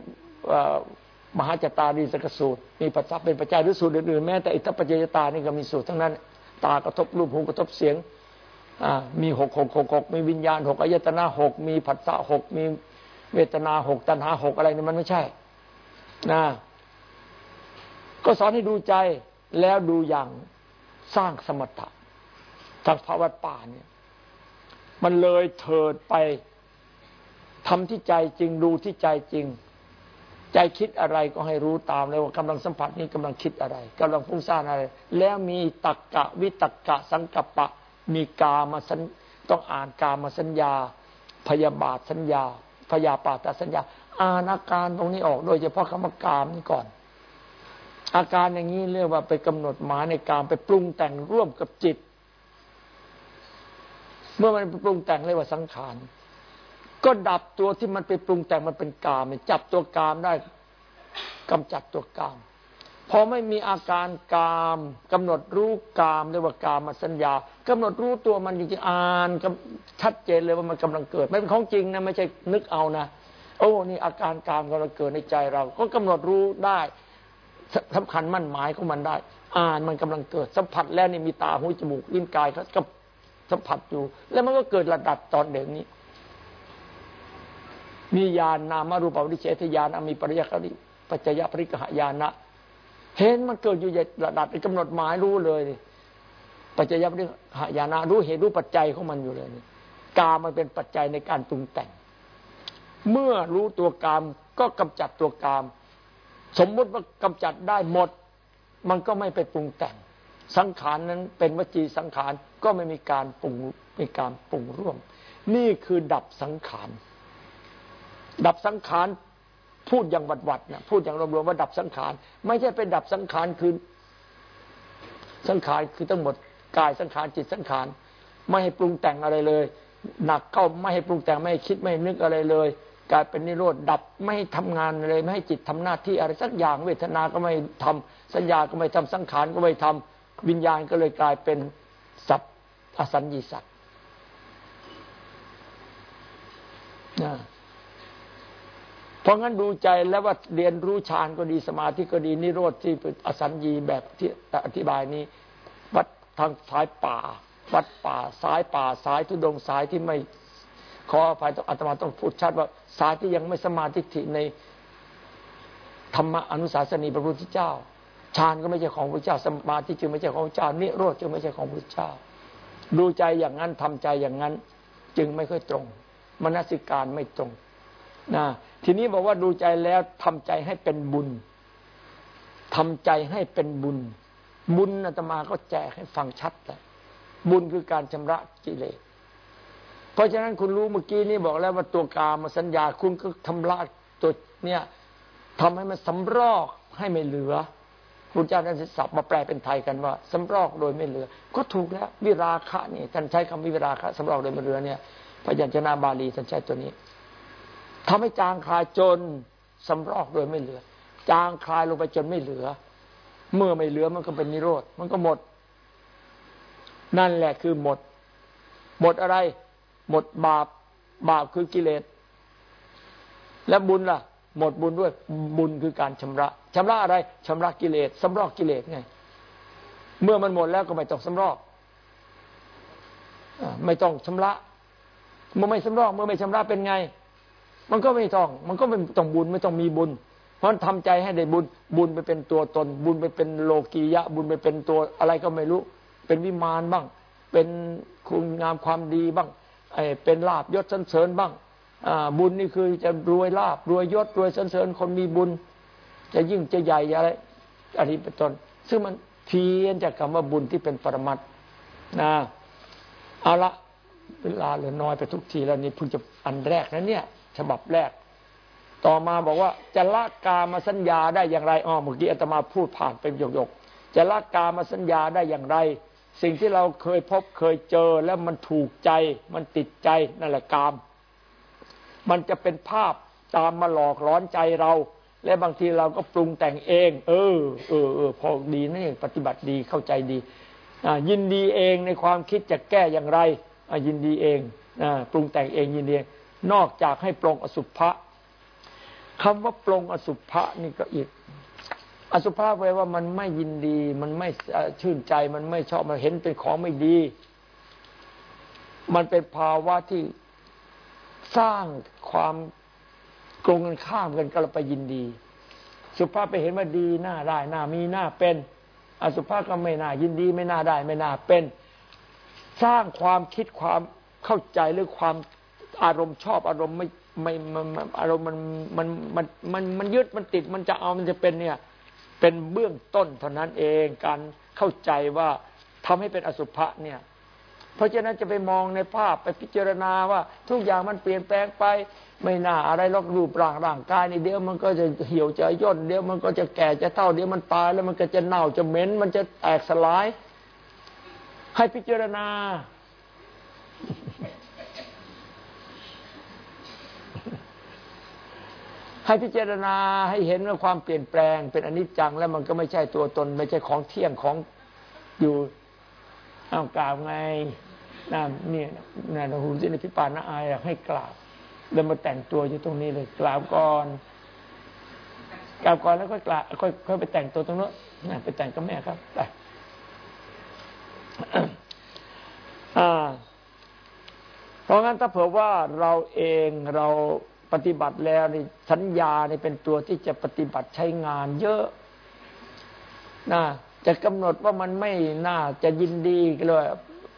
มหาจตารีสกสูตร มีปัจจัยเป็นปัจจัยหรือสูตรอื่นๆแม้แต่อิทธปัจจยตานี่ก็มีสูตรทั้งนั้น ตากระทบรูปหูกระทบเสียงมีหกหกหกหกมีวิญญาณหกอายตนะหกมีผัสสะหกมีเวทนาหกตัณหาหกอะไรนี่มันไม่ใช่ นะก็สอนให้ดูใจแล้วดูอย่างสร้างสมถะจากภาวะป่าเนี่ย มันเลยเถิดไปทำที่ใจจริงดูที่ใจจริง ใจคิดอะไรก็ให้รู้ตามเลยว่ากำลังสัมผัสนี้กำลังคิดอะไรกำลังฟุ้งซ่านอะไร แล้วมีตักกะวิตักกะสังกัปปะ มีกามาสัญต้องอ่านกามาสัญญา พยาบาทสัญญา พยาปาตสัญญา อานอาการตรงนี้ออก โดยเฉพาะคำว่ากามนี่ก่อน อาการอย่างนี้เรียกว่าไปกำหนดหมายในกามไปปรุงแต่งร่วมกับจิต เมื่อมันไปปรุงแต่งเรียกว่าสังขารก็ดับตัวที่มันไปปรุงแต่งมันเป็นกามจับตัวกามได้กำจัดตัวกามพอไม่มีอาการกามกำหนดรู้กามเรียกว่ากามสัญญากำหนดรู้ตัวมันจริงๆอ่านชัดเจนเลยว่ามันกำลังเกิด ไม่เป็นของจริงนะไม่ใช่นึกเอานะ โอ้นี่อาการการกำลังเกิดในใจเรา ก็กำหนดรู้ได้สำคัญมั่นหมายของมันได้ อ่านมันกำลังเกิดสัมผัสแล้วนี่มีตาหูจมูกลิ้นกายเขาก็สัมผัสอยู่ แล้วมันก็เกิดระดับตอนเด็กนี้มีญาณนามารูปวิเชทญาณมีปริยัติปัจจยปริกหายานะเห็นมันเกิดอยู่ระดับกำหนดหมายรู้เลยปัจจยปริกหายานะรู้เหตุรู้ปัจจัยของมันอยู่เลยกามันเป็นปัจจัยในการปรุงแต่ง เมื่อรู้ตัวกามก็กำจัดตัวกาม สมมุติว่ากำจัดได้หมด มันก็ไม่ไปปรุงแต่ง สังขารนั้นเป็นวจีสังขารก็ไม่มีการปรุงมีการปรุงร่วม นี่คือดับสังขาร ดับสังขารพูดอย่างวัดๆนะพูดอย่างรวมๆว่าดับสังขาร ไม่ใช่เป็นดับสังขารคือ สังขารคือทั้งหมดกายสังขารจิตสังขาร ไม่ให้ปรุงแต่งอะไรเลย หนักเข้าไม่ให้ปรุงแต่งไม่ให้คิดไม่นึกอะไรเลย กลายเป็นนิโรธดับไม่ทำงานเลย ไม่ให้จิตทำหน้าที่อะไรสักอย่าง เวทนาก็ไม่ทำสัญญาก็ไม่ทำสังขารก็ไม่ทำวิญญาณก็เลยกลายเป็นสัตว์อสัญญีสัตว์นะเพราะงั้นดูใจแล้วว่าเรียนรู้ฌานก็ดีสมาธิก็ดีนิโรธที่อสัญญีแบบที่อธิบายนี้ วัดทางสายป่า วัดป่าสายป่าสายทุดงสายที่ไม่ ขออภัยต้องอาตมาต้องพูดชัดว่า สายที่ยังไม่สมาธิิในธรรมอนุสาสนีพระพุทธเจ้าฌานก็ไม่ใช่ของพระเจ้า สมาธิจึงไม่ใช่ของพระเจ้านิโรธจึงไม่ใช่ของพระเจ้า ดูใจอย่างนั้นทำใจอย่างนั้น จึงไม่ค่อยตรงมนสิการไม่ตรงนะทีนี้บอกว่าดูใจแล้วทำใจให้เป็นบุญทำใจให้เป็นบุญ บุญอาตมาก็แจกให้ฟังชัดเลยบุญคือการชำระกิเลส เพราะฉะนั้นคุณรู้เมื่อกี้นี่บอกแล้วว่าตัวกามาสัญญาคุณก็ทำลายตัวเนี่ยทำให้มันสำรอกให้ไม่เหลือพระเจ้าท่านศัพท์มาแปลเป็นไทยกันว่าสำรอกโดยไม่เหลือ ก็ถูกแล้ว วิราคะนี่ท่านใช้คำวิราคะสำรอกโดยไม่เหลือเนี่ยพยัญชนะบาลีท่านใช้ตัวนี้ทำให้จางคลายจนสำรอกโดยไม่เหลือ จางคลายลงไปจนไม่เหลือ เมื่อไม่เหลือมันก็เป็นนิโรธมันก็หมด นั่นแหละคือหมด หมดอะไร หมดบาป บาปคือกิเลส และบุญล่ะ หมดบุญด้วยบุญคือการชำระชำระอะไรชำระกิเลสสำรอกกิเลสไง เมื่อมันหมดแล้วก็ไม่ต้องสำรอกไม่ต้องชำระ เมื่อไม่สำรอก เมื่อไม่ชำระเป็นไง มันก็ไม่ต้อง มันก็ไม่ต้องบุญไม่ต้องมีบุญ เพราะทำใจให้ได้บุญ บุญไปเป็นตัวตน บุญไปเป็นโลกียะ บุญไปเป็นตัวอะไรก็ไม่รู้ เป็นวิมานบ้าง เป็นคุณงามความดีบ้าง ไอ้เป็นลาบยศสันเสริญบ้างบุญนี่คือจะรวยลาบรวยยศรวยสันเสริญคนมีบุญ จะยิ่งจะใหญ่อะไรอันนี้เป็นต้นซึ่งมันเพี้ยนจากคำว่าบุญที่เป็นปรมัตนะเอาละเวลาเหลือน้อยไปทุกทีแล้วนี่เพิ่งจะอันแรกนะเนี่ยฉบับแรก ต่อมาบอกว่า จะละกามาสัญญาได้อย่างไรอ๋อเมื่อกี้อาตมาพูดผ่านไปหยกๆจะละกามาสัญญาได้อย่างไร สิ่งที่เราเคยพบเคยเจอแล้วมันถูกใจ มันติดใจนั่นแหละกาม มันจะเป็นภาพตามมาหลอกร้อนใจเรา และบางทีเราก็ปรุงแต่งเอง เออเออเออพอดีนี่นปฏิบัติดีเข้าใจดียินดีเองในความคิดจะแก้อย่างไรยินดีเองปรุงแต่งเองยินดีนอกจากให้ปรงอสุภะคำว่าปรงอสุภะนี่ก็อีก อสุภะแปลว่ามันไม่ยินดี มันไม่ชื่นใจ มันไม่ชอบ มันเห็นเป็นของไม่ดี มันเป็นภาวะที่สร้างความกรงกันข้ามกันก็เราไปยินดี สุภาพไปเห็นว่าดีหน้าได้หน้ามีหน้าเป็น อสุภาพก็ไม่น่ายินดี ไม่น่าได้ ไม่น่าเป็น สร้างความคิดความเข้าใจหรือความอารมณ์ชอบอารมณ์ไม่ไม่อารมณ์มันมันมันมันมันยึดมันติดมันจะเอามันจะเป็นเนี่ย เป็นเบื้องต้นเท่านั้นเองการเข้าใจว่าทำให้เป็นอสุภะเนี่ย เพราะฉะนั้นจะไปมองในภาพไปพิจารณาว่า ทุกอย่างมันเปลี่ยนแปลงไป ไม่น่าอะไรลอกรูปร่างร่างกายนี่เดี๋ยวมันก็จะเหี่ยวจะย่นเดี๋ยวมันก็จะแก่จะเท่าเดี๋ยวมันตายแล้วมันก็จะเน่าจะเหม็นมันจะแตกสลาย ให้พิจารณา ให้พิจารณาให้เห็นว่าความเปลี่ยนแปลง เป็นอนิจจัง แล้วมันก็ไม่ใช่ตัวตน ไม่ใช่ของเที่ยงของอยู่เอากล่าวไงนะเนี่ยนะหุ่นที่ในพิปานาอายให้กล่าวเดินมาแต่งตัวอยู่ตรงนี้เลยกราบก่อนกราบก่อนแล้วก็กราบค่อยค่อยไปแต่งตัวตรงนู้นไปแต่งกับแม่ครับไปเพราะงั้นถ้าเผื่อว่าเราเองเรา ปฏิบัติแล้วนี่สัญญานี่เป็นตัวที่จะปฏิบัติใช้งานเยอะนะจะกำหนดว่ามันไม่น่าจะยินดีเลย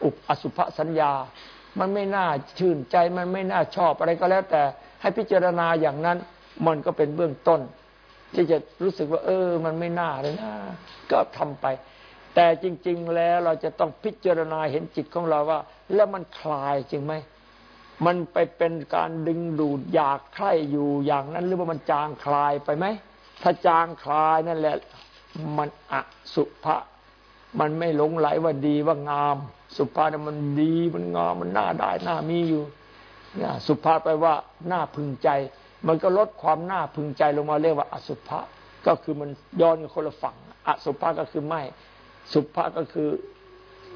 อุปอสุภสัญญา มันไม่น่าชื่นใจมันไม่น่าชอบอะไรก็แล้ว แต่ให้พิจารณาอย่างนั้น มันก็เป็นเบื้องต้น ที่จะรู้สึกว่า เออ มันไม่น่าเลยนะก็ทำไป แต่จริง ๆ แล้วเราจะต้องพิจารณาเห็นจิตของเราว่า แล้วมันคลายจริงไหม มันไปเป็นการดึงดูดอยากใคร่อยู่อย่างนั้น หรือว่ามันจางคลายไปไหมถ้าจางคลายนั่นแหละ มันอสุภะมันไม่หลงไหลว่าดีว่างาม สุภาพมันดีมันงามมันน่าได้น่ามีอยู่นี่ยสุภาแปลว่าน่าพึงใจ มันก็ลดความน่าพึงใจลงมาเรียกว่า อสุภะก็คือมันย้อนกันคนละฝั่ง อสุภะก็คือไม่ สุภาพก็คือ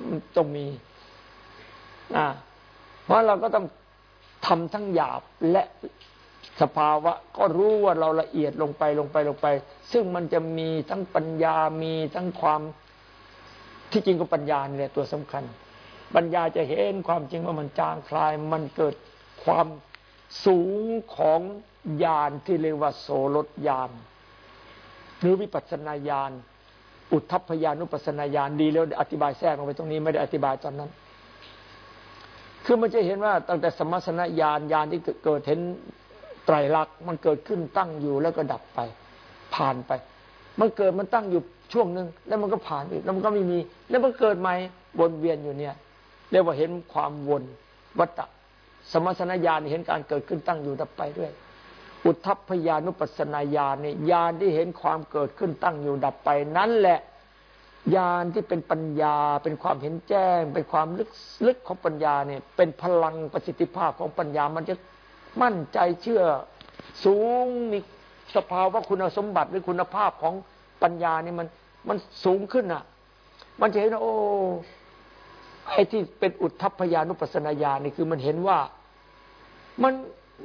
มันต้องมีนะเพราะเราก็ต้อง ทำทั้งหยาบและสภาวะ ก็รู้ว่าเราละเอียดลงไปลงไปลงไป ซึ่งมันจะมีทั้งปัญญามีทั้งความที่จริงก็ปัญญาเนี่ยตัวสำคัญ ปัญญาจะเห็นความจริงว่ามันจางคลาย มันเกิดความสูงของญาณที่เรียกว่า โสรถญาณหรือวิปัสนาญาณอุทธพยานุปัสนาญาณดีแล้วอธิบายแทรกลงไปตรงนี้ไม่ได้อธิบายตอนนั้น คือมันจะเห็นว่าตั้งแต่สมัสนญาณญาณที่เกิดเห็นไตรลักษณ์มันเกิดขึ้นตั้งอยู่แล้วก็ดับไป ผ่านไป มันเกิดมันตั้งอยู่ช่วงหนึ่งแล้วมันก็ผ่านอีกแล้วมันก็ไม่มี แล้วมันเกิดใหม่วนเวียนอยู่เนี่ยเรียกว่าเห็นความวนวัตตะสมัสนญาณเห็นการเกิดขึ้นตั้งอยู่ดับไปด้วย อุทัพพยานุปัสนาญาณนี่ยญาณที่เห็นความเกิดขึ้นตั้งอยู่ดับไป นั้นแหละ ญาณที่เป็นปัญญา เป็นความเห็นแจ้ง เป็นความลึกลึกของปัญญาเนี่ยเป็นพลังประสิทธิภาพของปัญญามันจะมั่นใจเชื่อสูงมีสภาวะคุณสมบัติหรือคุณภาพของปัญญาเนี่ยมันมันสูงขึ้นอะ มันจะเห็นโอ้ไอ้ที่เป็นอุทธพยานุปัสนาญาณนี่คือมันเห็นว่ามัน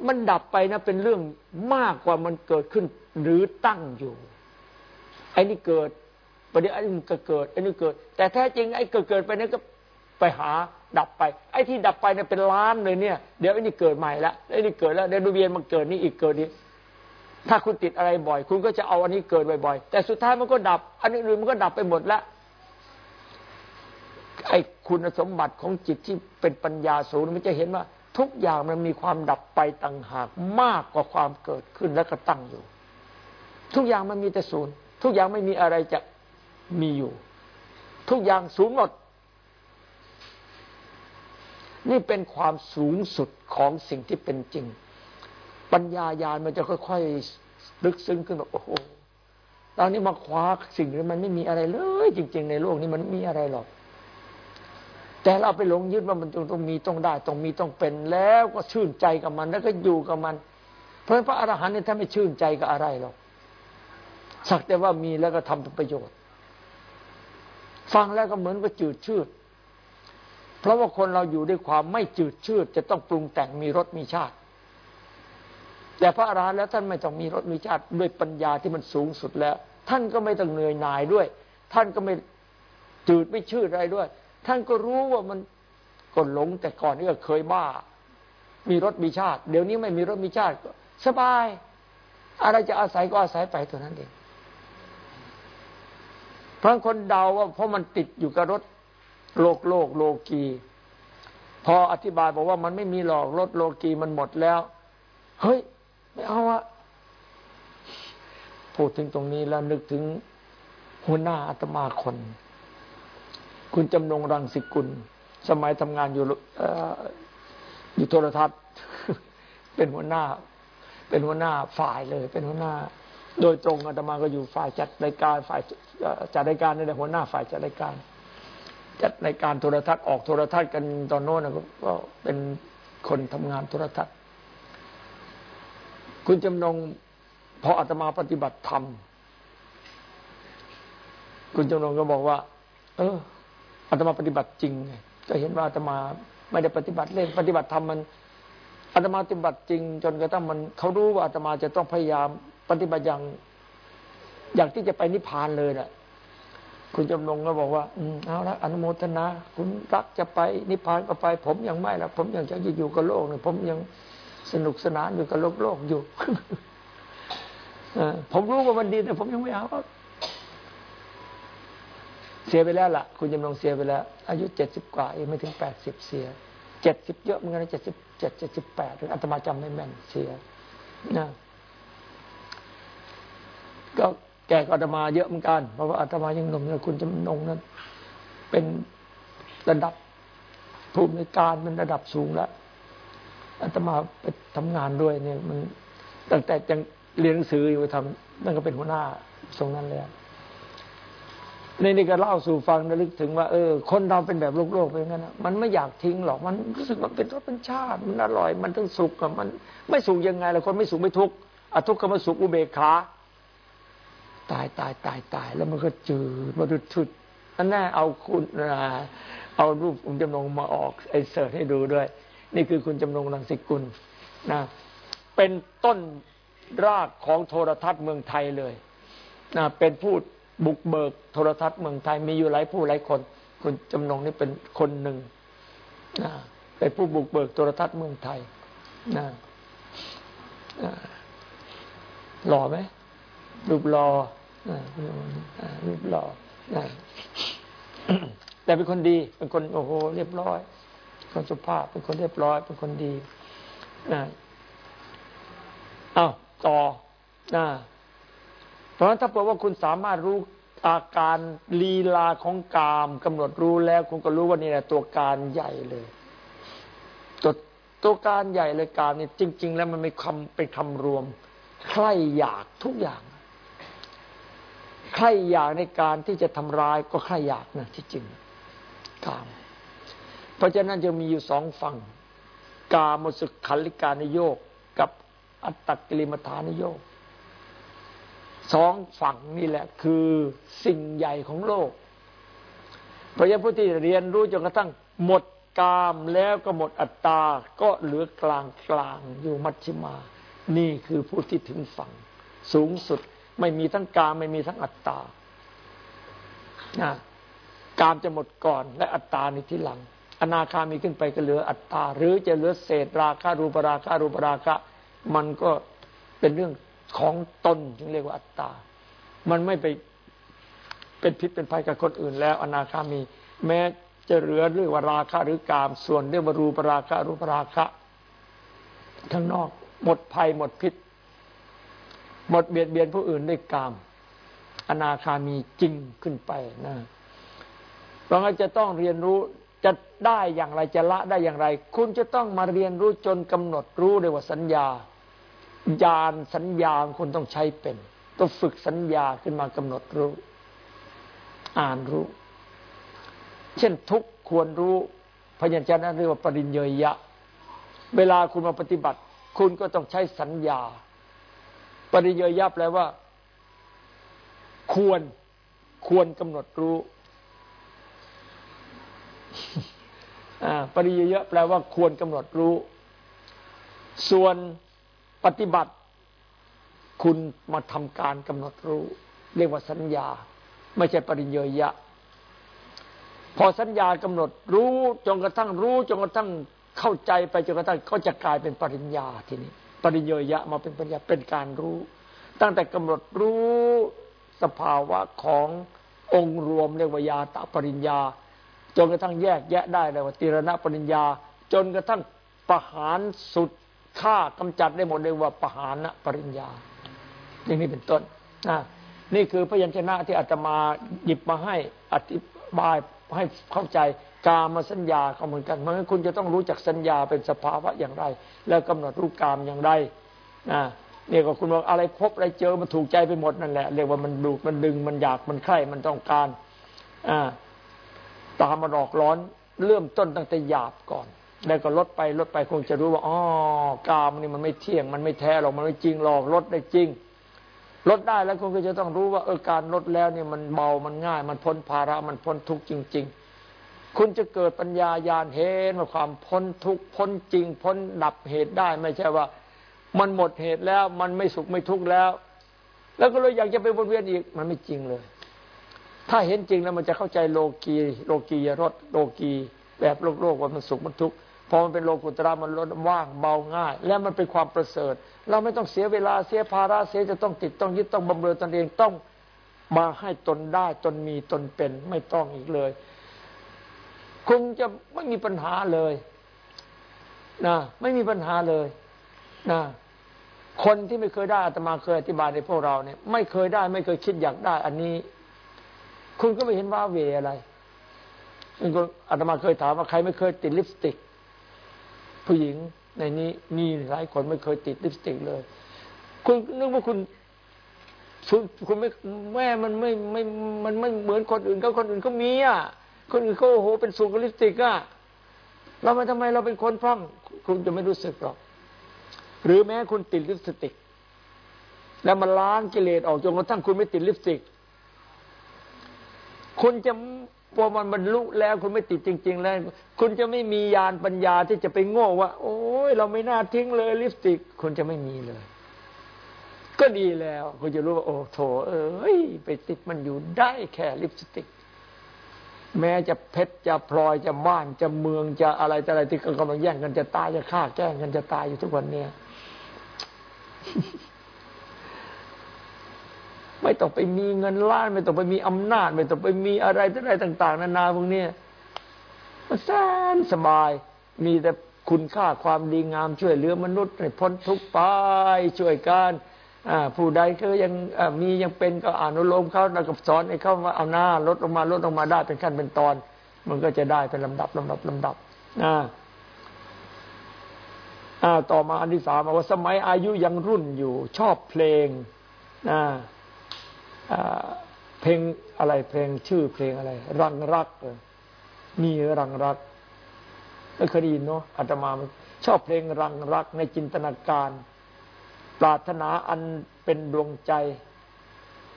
มันดับไปนะเป็นเรื่องมากกว่ามันเกิดขึ้นหรือตั้งอยู่ไอ้นี่เกิด ประเดี๋ยวไอ้นี่ก็เกิดไอ้นี่เกิด แต่แท้จริงไอ้เกิดเกิดไปนั้นก็ไปหาดับไป ไอ้ที่ดับไปเนี่ยเป็นล้านเลยเนี่ย เดี๋ยวไอ้นี่เกิดใหม่ละไอ้นี่เกิดแล้วเดี๋ยวดูเวียนมันเกิดนี่อีกเกิดนี้ถ้าคุณติดอะไรบ่อย คุณก็จะเอาอันนี้เกิดบ่อยๆแต่สุดท้ายมันก็ดับ อันอื่นมันก็ดับไปหมดล้วไอ้คุณสมบัติของจิตที่เป็นปัญญาสูงมันจะเห็นว่า ทุกอย่างมันมีความดับไปต่างหากมากกว่าความเกิดขึ้นและก็ตั้งอยู่ ทุกอย่างมันมีแต่ศูนย์ ทุกอย่างไม่มีอะไรจะ มีอยู่ ทุกอย่างศูนย์หมด นี่เป็นความสูงสุดของสิ่งที่เป็นจริง ปัญญายาณมันจะค่อยๆลึกซึ้งขึ้นแบบโอ้โหตอนนี้มาคว้าสิ่งนี้มันไม่มีอะไรเลย จริง ๆ ในโลกนี้มันไม่มีอะไรหรอกแต่เราไปหลงยึดว่ามันต้องมีต้องได้ต้องมีต้องเป็นแล้วก็ชื่นใจกับมัน แล้วก็อยู่กับมัน เพราะพระอรหันต์เนี่ยท่านไม่ชื่นใจกับอะไรหรอกสักแต่ว่ามีแล้วก็ทำเป็นประโยชน์ ฟังแล้วก็เหมือนกับจืดชืด เพราะว่าคนเราอยู่ด้วยความไม่จืดชืด จะต้องปรุงแต่งมีรสมีชาติ แต่พระอรหันต์แล้วท่านไม่ต้องมีรสมีชาติด้วยปัญญาที่มันสูงสุดแล้ว ท่านก็ไม่ต้องเหนื่อยหน่ายด้วย ท่านก็ไม่จืดไม่ชืดอะไรด้วย ท่านก็รู้ว่ามันก็หลงแต่ก่อนนี่ก็เคยบ้า มีรถมีชาติ เดี๋ยวนี้ไม่มีรถมีชาติสบาย อะไรจะอาศัยก็อาศัยไปตัวนั้นเอง เพราะคนเดาว่าเพราะมันติดอยู่กับรถโลกโลกโลกี พออธิบายบอกว่ามันไม่มีหลอกรถโลกีมันหมดแล้ว เฮ้ย ไม่เอาอะพูดถึงตรงนี้แล้วนึกถึงหัวหน้าอาตมาคน คุณจำนงรังสิกุล สมัยทำงานอยู่อยู่โทรทัศน์ เป็นหัวหน้า เป็นหัวหน้าฝ่ายเลย เป็นหัวหน้า โดยตรงอาตมาก็อยู่ฝ่ายจัดรายการฝ่ายจัดรายการนี่แหละหัวหน้าฝ่ายจัดรายการ จัดรายการโทรทัศน์ออกโทรทัศน์กันตอนโน้นก็เป็นคนทำงานโทรทัศน์ คุณจำนงพออาตมาปฏิบัติธรรมคุณจำนงก็บอกว่า เอออาตมาปฏิบัติจริงก็เห็นว่าอาตมาไม่ได้ปฏิบัติเล่นปฏิบัติธรรมมันอาตมาปฏิบัติจริง จนกระทั่งมันเขารู้ว่าอาตมาจะต้องพยายาม ปฏิบัติอย่างอย่างที่จะไปนิพพานเลยน่ะ คุณจำนงก็บอกว่า อืมเอาละอนุโมทนา คุณรักจะไปนิพพานก็ไป ผมยังไม่ละผมยังจะอยู่กับโลกเนี่ยผมยังสนุกสนานอยู่กับโลกโลกอยู่ผมรู้ว่ามันดี แต่ผมยังไม่เอาเสียไปแล้วล่ะ คุณจำลองเสียไปแล้ว อายุเจ็ดสิบกว่าเองไม่ถึงแปดสิบเสียเจ็ดสิบเยอะเหมือนกันเจ็ดสิบเจ็ดเจ็ดสิบแปดอาตมาจำไม่แม่นเสียนะ ก็แก่กอาตมาเยอะเหมือนกัน เพราะว่าอาตมายังหนุ่มนะคุณจำนงนั้น เป็นระดับภูมิการเป็นระดับสูงแล้วอาตมาไปทำงานด้วยเนี่ยมันตั้งแต่ยังเรียนหนังสืออยู่ทำนั่นก็เป็นหัวหน้าทรงนั้นแล้วในนี้ก็เล่าสู่ฟังระลึกถึงว่าเออคนเราเป็นแบบโลกโลกไปงั้นนะมันไม่อยากทิ้งหรอกมันรู้สึกว่าเป็นรสเป็นชาติ มันอร่อย มันต้องสุขกับมัน ไม่สุขยังไงล่ะคนไม่สุขไม่ทุกข์อทุกข์ก็มาสุขอุเบกขา ตายตายตายตาย แล้วมันก็จืดมาดุดชุดนั่นแน่เอาคุณเอารูปคุณจำนงมาออกไอเสิร์ตให้ดูด้วย นี่คือคุณจำนงรังสิกุลนะเป็นต้นรากของโทรทัศน์เมืองไทยเลยนะเป็นผู้บุกเบิกโทรทัศน์เมืองไทยมีอยู่หลายผู้หลายคน คุณจำนงนี่เป็นคนหนึ่งนะเป็นผู้บุกเบิกโทรทัศน์เมืองไทยนะหล่อไหม รูปหล่อรูปหล่อแต่เป็นคนดี เป็นคนโอ้โหเรียบร้อย คนสุภาพ เป็นคนเรียบร้อย เป็นคนดีนะอ้าวต่อนะเพราะฉะนั้นถ้าเผื่อว่าคุณสามารถรู้อาการลีลาของกามกำหนดรู้แล้ว คุณก็รู้ว่านี่แหละตัวการใหญ่เลยตัวตัวการใหญ่เลยการนี่จริง ๆ แล้วมันม่คำเป็นคำรวม ใครอยากทุกอย่าง ใครอยากในการที่จะทำร้ายก็ใครอยากนะที่จริงกาม เพราะฉะนั้นจะมีอยู่สองฝั่ง กามสุขขันลิการนโยกกับอัตตกิลิมทานโยกสองฝั่งนี่แหละ คือสิ่งใหญ่ของโลกเพราะฉะนั้นผู้ที่เรียนรู้จนกระทั่งหมดกามแล้วก็หมดอัตตา ก็เหลือกลางกลางอยู่มัชชิมา นี่คือผู้ที่ถึงฝั่ง สูงสุด ไม่มีทั้งกามไม่มีทั้งอัตตานะกามจะหมดก่อน และอัตตาในที่หลัง อนาคามีขึ้นไปก็เหลืออัตตา หรือจะเหลือเศษราคะรูปราคะรูปราคะมันก็เป็นเรื่องของตนจึงเรียกว่าอัตตา มันไม่ไปเป็นพิษเป็นภัยกับคนอื่น แล้วอนาคามี แม้จะเหลือเรื่องว่าราคะหรือกาม ส่วนเรื่องวารูปราคะรูปราคะข้างนอก หมดภัยหมดพิษ หมดเบียดเบียนผู้อื่นด้วยกาม อนาคามีจริงขึ้นไปนะเพราะงั้นจะต้องเรียนรู้จะได้อย่างไรจะละได้อย่างไร คุณจะต้องมาเรียนรู้จนกำหนดรู้เลยว่าสัญญาญาณสัญญาคุณต้องใช้เป็นต้องฝึกสัญญาขึ้นมากำหนดรู้ อ่านรู้ เช่นทุกควรรู้พยัญชนะเรียกว่าปริญญยะ เวลาคุณมาปฏิบัติ คุณก็ต้องใช้สัญญา ปริญญยะแปลว่า ควรควรกำหนดรู้ปริยยะแปลว่า ควรกำหนดรู้ ส่วนปฏิบัติ คุณมาทำการกำหนดรู้ เรียกว่าสัญญา ไม่ใช่ปริยยะ พอสัญญากำหนดรู้จนกระทั่งรู้จนกระทั่งเข้าใจไปจนกระทั่งก็จะกลายเป็นปริญญาทีนี้ ปริยยะมาเป็นปริญญาเป็นการรู้ ตั้งแต่กำหนดรู้สภาวะขององค์รวมเรียกว่ายาตาปริญญา จนกระทั่งแยกแยะได้เลยว่าตีรณปริญญา จนกระทั่งประหารสุดฆ่ากำจัดได้หมดเลยว่าประหารปริญญาอย่างนี้เป็นต้นนะนี่คือพยัญชนะที่อาตมาหยิบมาให้อธิบาย ให้เข้าใจกามาสัญญาเขาเหมือนกันเพราะฉะนั้นคุณจะต้องรู้จักสัญญาเป็นสภาวะอย่างไร แล้วกำหนดรูปกามอย่างไรนะเนี่ยก็คุณบอกอะไรพบอะไรเจอมันถูกใจไปหมดนั่นแหละเรียกว่ามันดูมันดึงมันอยากมันใคร่มันต้องการอ่าตามมาหลอกร้อนเริ่มต้นตั้งแต่หยาบก่อน แล้วก็ลดไปลดไปคงจะรู้ว่าอ๋อกามนี่มันไม่เที่ยง มันไม่แท้หรอกมันไม่จริงหรอกลดได้จริง ลดได้แล้วคุณก็จะต้องรู้ว่าเออการลดแล้วเนี่ยมันเบามันง่าย มันพ้นภาระมันพ้นทุกข์จริง ๆ คุณจะเกิดปัญญาญาณเห็นว่าความพ้นทุกข์พ้นจริง พ้นดับเหตุได้ไม่ใช่ว่า มันหมดเหตุแล้ว มันไม่สุขไม่ทุกข์แล้ว แล้วก็เลยอยากจะไปวนเวียนอีกมันไม่จริงเลย ถ้าเห็นจริงแล้วมันจะเข้าใจโลกีโลกียรสโลกีแบบโลกโลกว่ามันสุขมันทุกข์พอมันเป็นโลกุตระมันลดว่างเบาง่าย และมันเป็นความประเสริฐ เราไม่ต้องเสียเวลาเสียภาระเสียจะต้องติดต้องยึดต้องบำเรอตนเองต้องมาให้ตนได้ตนมีตนเป็นไม่ต้องอีกเลย คุณจะไม่มีปัญหาเลยนะไม่มีปัญหาเลยนะคนที่ไม่เคยได้อาตมาเคยอธิบายในพวกเราเนี่ย ไม่เคยได้ ไม่เคยคิดอยากได้ อันนี้ คุณก็ไม่เห็นว่าเวอะไรอาตมาเคยถามว่าใครไม่เคยติดลิปสติก ผู้หญิง ในนี้มีหลายคนไม่เคยติดลิปสติกเลย คุณนึกว่าคุณคุณไม่แม่มันไม่ไม่มันไม่เหมือนคนอื่นก็คนอื่นก็มีอะคนอื่นเขาโอ้โหเป็นสูงกับลิปสติกอะเราม่ทำไมเราเป็นคนพร่องคุณจะไม่รู้สึกหรอก หรือแม้คุณติดลิปสติก แล้วมันล้างกิเลสออกจนกระทั่งคุณไม่ติดลิปสติก คุณจะ พอมันบรรลุแล้วคุณไม่ติดจริง ๆ แล้ว คุณจะไม่มียานปัญญาที่จะไปโง่ว่า โอ้ยเราไม่น่าทิ้งเลย ลิปสติก คุณจะไม่มีเลย ก็ดีแล้ว คุณจะรู้ว่าโอ้โถ เอ้ยไปติดมันอยู่ได้แค่ลิปสติก แม้จะเพชรจะพลอยจะบ้านจะเมืองจะอะไรอะไรที่กำลังแย่งกันจะตายจะฆ่าแกล้งกันจะตายอยู่ทุกวันเนี้ย ไม่ต้องไปมีเงินล้าน ไม่ต้องไปมีอำนาจ ไม่ต้องไปมีอะไรอะไรต่าง ๆ นานาพวกนี้มันแสนสบาย มีแต่คุณค่าความดีงามช่วยเหลือมนุษย์ให้พ้นทุกข์ไปช่วยกันผู้ใดก็ยังมียังเป็นก็อนุโลมเขาแล้วก็สอนให้เขาว่าเอาหน้าลดลงมาลดลงมาได้เป็นขั้นเป็นตอน มันก็จะได้เป็นลำดับลำดับลำดับอ่าต่อมาอันที่สามว่าสมัยอายุยังรุ่นอยู่ ชอบเพลงอ่า เพลงอะไรเพลงชื่อเพลงอะไร รังรักมีรังรักไม่เคยได้ยินเนาะอาตมาชอบเพลงรังรักในจินตนาการ ปรารถนาอันเป็นดวงใจ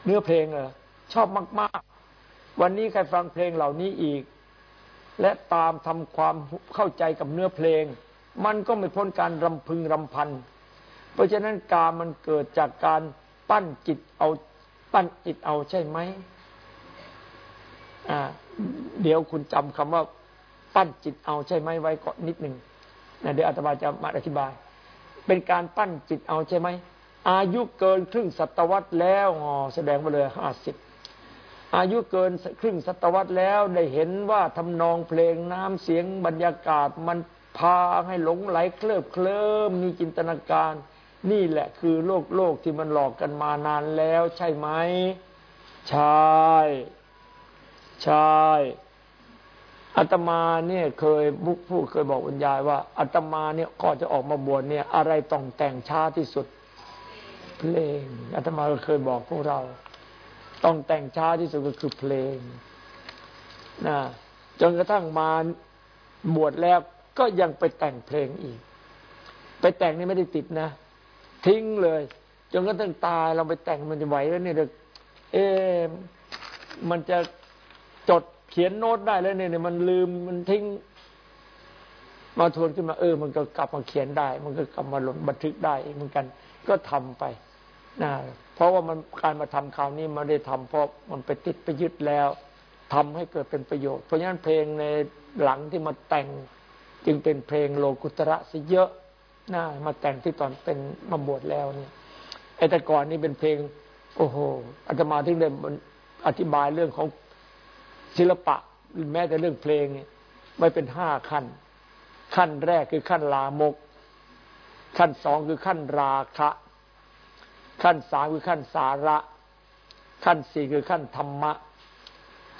เนื้อเพลงเออชอบมาก ๆ วันนี้ใครฟังเพลงเหล่านี้อีก และตามทำความเข้าใจกับเนื้อเพลง มันก็ไม่พ้นการรำพึงรำพัน เพราะฉะนั้นการมันเกิดจากการปั้นจิตเอา ปั้นจิตเอาใช่ไหมอ่า เดี๋ยวคุณจำคำว่า ปั้นจิตเอาใช่ไหมไว้ก่อนนิดหนึ่งนะเดี๋ยวอาตมาจะมาอธิบาย เป็นการปั้นจิตเอาใช่ไหมอายุเกินครึ่งศตวรรษแล้วอ๋อแสดงมาเลยห้าสิบอายุเกินครึ่งศตวรรษแล้วได้เห็นว่าทำนองเพลงน้ำเสียงบรรยากาศมันพาให้หลงไหลเคลิบเคลิ้มมีจินตนาการ นี่แหละคือโลกโลกที่มันหลอกกันมานานแล้วใช่ไหมใช่ใช่อาตมาเนี่ยเคยบุกพูดเคยบอกบรรยายว่าอาตมาเนี่ยก่อนจะออกมาบวชเนี่ย อะไรต้องแต่งช้าที่สุด เพลงอาตมาก็เคยบอกพวกเรา ต้องแต่งช้าที่สุดก็คือเพลงนะจนกระทั่งมาบวชแล้วก็ยังไปแต่งเพลงอีก ไปแต่งนี่ไม่ได้ติดนะ ทิ้งเลยจนกระทั่งตายเราไปแต่งมันจะไหวแล้วเนี่ยเอ๊มันจะจดเขียนโน้ตได้แล้วเนี่ยมันลืมมันทิ้ง มาทวนขึ้นมาเออ มันก็กลับมาเขียนได้ มันก็กลับมาลงบันทึกได้เหมือนกัน ก็ทำไปนะเพราะว่ามันการมาทำคราวนี้มันได้ทำเพราะมันไปติดไปยึดแล้วทำให้เกิดเป็นประโยชน์ เพราะฉะนั้นเพลงในหลังที่มาแต่งจึงเป็นเพลงโลกุตระซะเยอะ นะมาแต่งที่ตอนเป็นมาบวชแล้วเนี่ยไอ้แต่ก่อนนี่เป็นเพลง โอ้โหอาตมาถึงได้อธิบายเรื่องของศิลปะ แม้แต่เรื่องเพลงเนี่ยไว้เป็นห้าขั้น ขั้นแรกคือขั้นลามก ขั้นสองคือขั้นราคะ ขั้นสามคือขั้นสาระ ขั้นสี่คือขั้นธรรมะ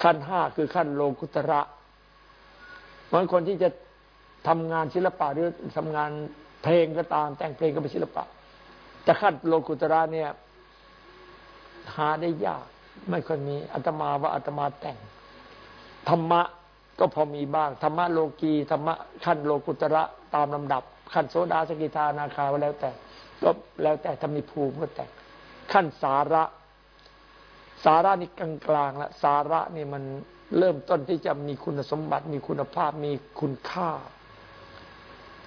ขั้นห้าคือขั้นโลกุตระบางคนที่จะทำงานศิลปะหรือทำงาน เพลงก็ตาม แต่งเพลงก็เป็นศิลปะ แต่ขั้นโลกุตระเนี่ย หาได้ยาก ไม่ค่อยมีอาตมาว่าอาตมาแต่ง ธรรมะก็พอมีบ้าง ธรรมะโลกีธรรมะขั้นโลกุตระตามลำดับ ขั้นโสดาสกิทานาคาแล้วแต่ก็แล้วแต่ทำมีภูมิก็แต่ขั้นสาระ สาระนี่กลางกลางละสาระนี่มันเริ่มต้นที่จะมีคุณสมบัติ มีคุณภาพมีคุณค่า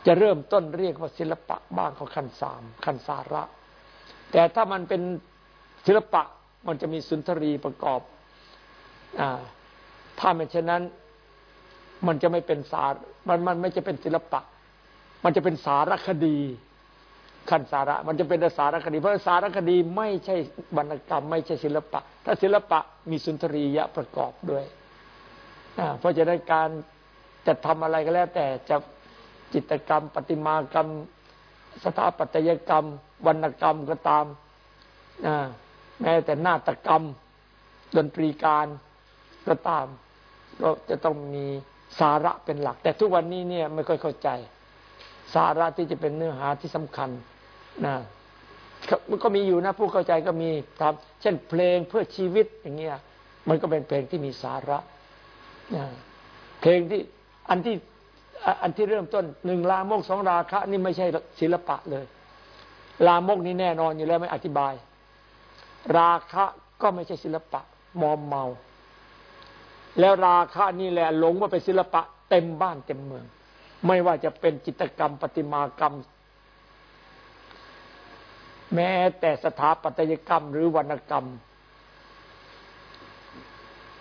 จะเริ่มต้นเรียกว่าศิลปะบ้างของขั้นสามขั้นสาระ แต่ถ้ามันเป็นศิลปะมันจะมีสุนทรีประกอบอถ้าไม่เช่นนั้น มันจะไม่เป็นสารมันมันไม่จะเป็นศิลปะ มันจะเป็นสารคดีขั้นสาระ มันจะเป็นสารคดี เพราะสารคดีไม่ใช่วรรณกรรม ไม่ใช่ศิลปะ ถ้าศิลปะมีสุนทรียะประกอบด้วยเพราะจะได้การจะทำอะไรก็แล้วแต่จะ จิตกรรม ปฏิมากรรม สถาปัตยกรรม วรรณกรรมก็ตามแม้แต่นาฏกรรม ดนตรีการก็ตามก็จะต้องมีสาระเป็นหลัก แต่ทุกวันนี้เนี่ยไม่ค่อยเข้าใจ สาระที่จะเป็นเนื้อหาที่สำคัญนะมันก็มีอยู่นะผู้เข้าใจก็มีทำเช่นเพลงเพื่อชีวิตอย่างเงี้ยมันก็เป็นเพลงที่มีสาระนะเพลงที่อันที่ อันที่เริ่มต้นหนึ่งลามกสองราคะ นี่ไม่ใช่ศิลปะเลย ลามกนี่แน่นอนอยู่แล้วไม่อธิบาย ราคะก็ไม่ใช่ศิลปะ มอมเมา แล้วราคะนี่แหละหลงว่าเป็นศิลปะ เต็มบ้านเต็มเมือง ไม่ว่าจะเป็นจิตกรรมปฏิมากรรม แม้แต่สถาปัตยกรรมหรือวรรณกรรม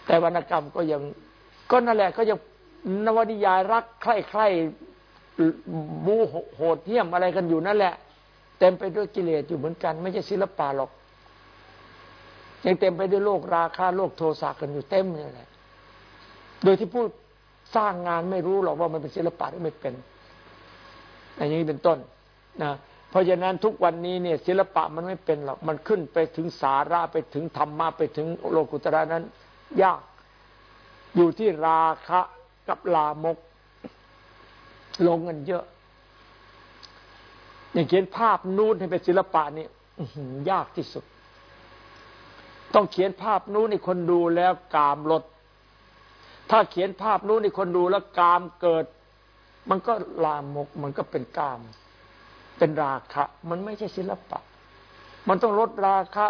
แต่วรรณกรรมก็ยังก็นั่นแหละก็ยัง นวนิยายรักใคร่ใคร่บูโหดเหี้ยมอะไรกันอยู่นั่นแหละ เต็มไปด้วยกิเลสอยู่เหมือนกัน ไม่ใช่ศิลปะหรอกยังเต็มไปด้วยโลกราคาโลกโทสะกันอยู่เต็มเลยแหละ โดยที่ผู้สร้างงานไม่รู้หรอกว่ามันเป็นศิลปะหรือไม่เป็นอย่างนี้เป็นต้นนะเพราะฉะนั้นทุกวันนี้เนี่ย ศิลปะมันไม่เป็นหรอกมันขึ้นไปถึงสาระไปถึงธรรมะไปถึงโลกุตระนั้น ยาก อยู่ที่ราคะ กับลามก ลงกันเยอะ อย่างเขียนภาพนู้นให้เป็นศิลปะนี่ยากที่สุด ต้องเขียนภาพนู้นให้คนดูแล้วกามลด ถ้าเขียนภาพนู้นในคนดูแล้วกามเกิด มันก็ลามก มันก็เป็นกาม เป็นราคะ มันไม่ใช่ศิลปะ มันต้องลดราคะ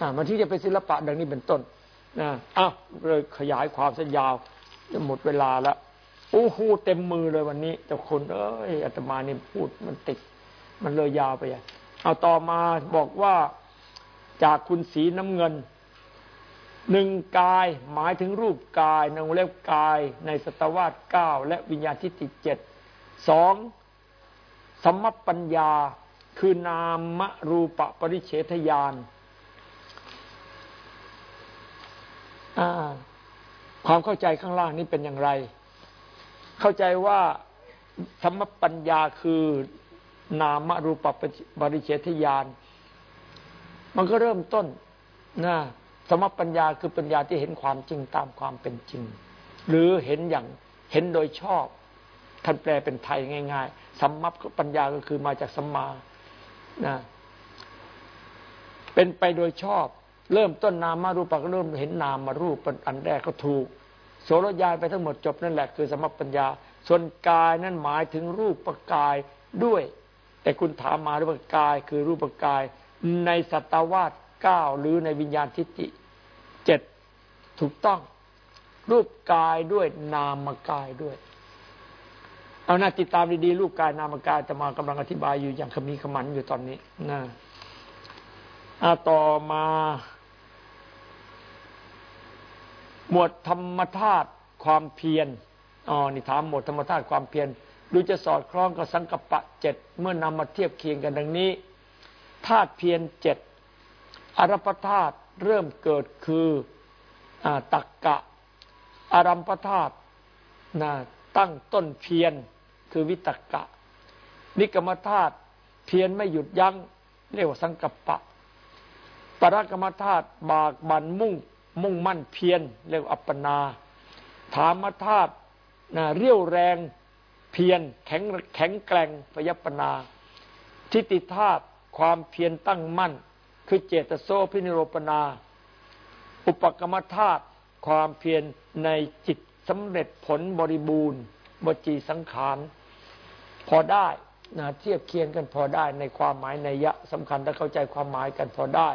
อ่ามันที่จะเป็นศิลปะดังนี้เป็นต้น นะอ้าวเลยขยายความสัญญาวจะหมดเวลาแล้วโอ้โหเต็มมือเลยวันนี้ แต่คนเอ้ยอาตมานี่พูดมันติด มันเลยยาวไปอะเอาต่อมาบอกว่าจากคุณสีน้ำเงินหนึ่งกายหมายถึงรูปกายนงเล็บกายในสตวาสเก้าและวิญญาณทิฏฐิเจ็ดสองสมปัญญาคือนามรูปะปริเฉทญาณ ความเข้าใจข้างล่างนี้เป็นอย่างไร เข้าใจว่าธรรมปัญญาคือนามรูปปริเฉทญาณมันก็เริ่มต้นนะสมปัญญาคือปัญญาที่เห็นความจริงตามความเป็นจริง หรือเห็นอย่างเห็นโดยชอบ ท่านแปลเป็นไทยง่าย ๆสัมมัปปัญญาก็คือมาจากสัมมานะเป็นไปโดยชอบ เริ่มต้นนามารูปก็เริ่มเห็นนามารูปเป็นอันแรกก็ถูก โสรยายไปทั้งหมดจบนั่นแหละคือสมปัญญา ส่วนกายนั้นหมายถึงรูปประกายด้วย แต่คุณถามมารูปกายคือรูปกาย ในสัตวาสเก้าหรือในวิญญาณทิฏฐิเจ็ดถูกต้อง รูปกายด้วยนามกายด้วย เอาหน้าติดตามดีๆรูปกายนามกายจะมากำลังอธิบายอยู่อย่างขมีขมันอยู่ตอนนี้นะอาต่อมา หมวดธรรมธาตุความเพียรอ๋อนี่ถามหมวดธรรมธาตุความเพียรดูจะสอดคล้องกับสังกปะเจ็ดเมื่อนำมาเทียบเคียงกันดังนี้ธาตุเพียรเจ็ดอรพธาตุเริ่มเกิดคืออตักกะ อารัมพธาตุตั้งต้นเพียรคือวิตกกะ นิกรรมธาตุเพียรไม่หยุดยัง้งเรียกว่าสังกัปปะ ปรกรรมธาตุบากบันมุ่ง มุ่งมั่นเพียรเรียกว่าอัปปนา ธรรมธาตุเรียวแรงเพียรแข็งแข็งแกร่งพยัปนา ทิฏฐิธาตุความเพียรตั้งมั่น คือเจตโสพินิโรปนา อุปกรรมธาตุความเพียรในจิตสำเร็จผลบริบูรณ์บจีสังขาร พอได้นะเทียบเคียงกันพอได้ในความหมายในยะสำคัญถ้าเข้าใจความหมายกันพอได้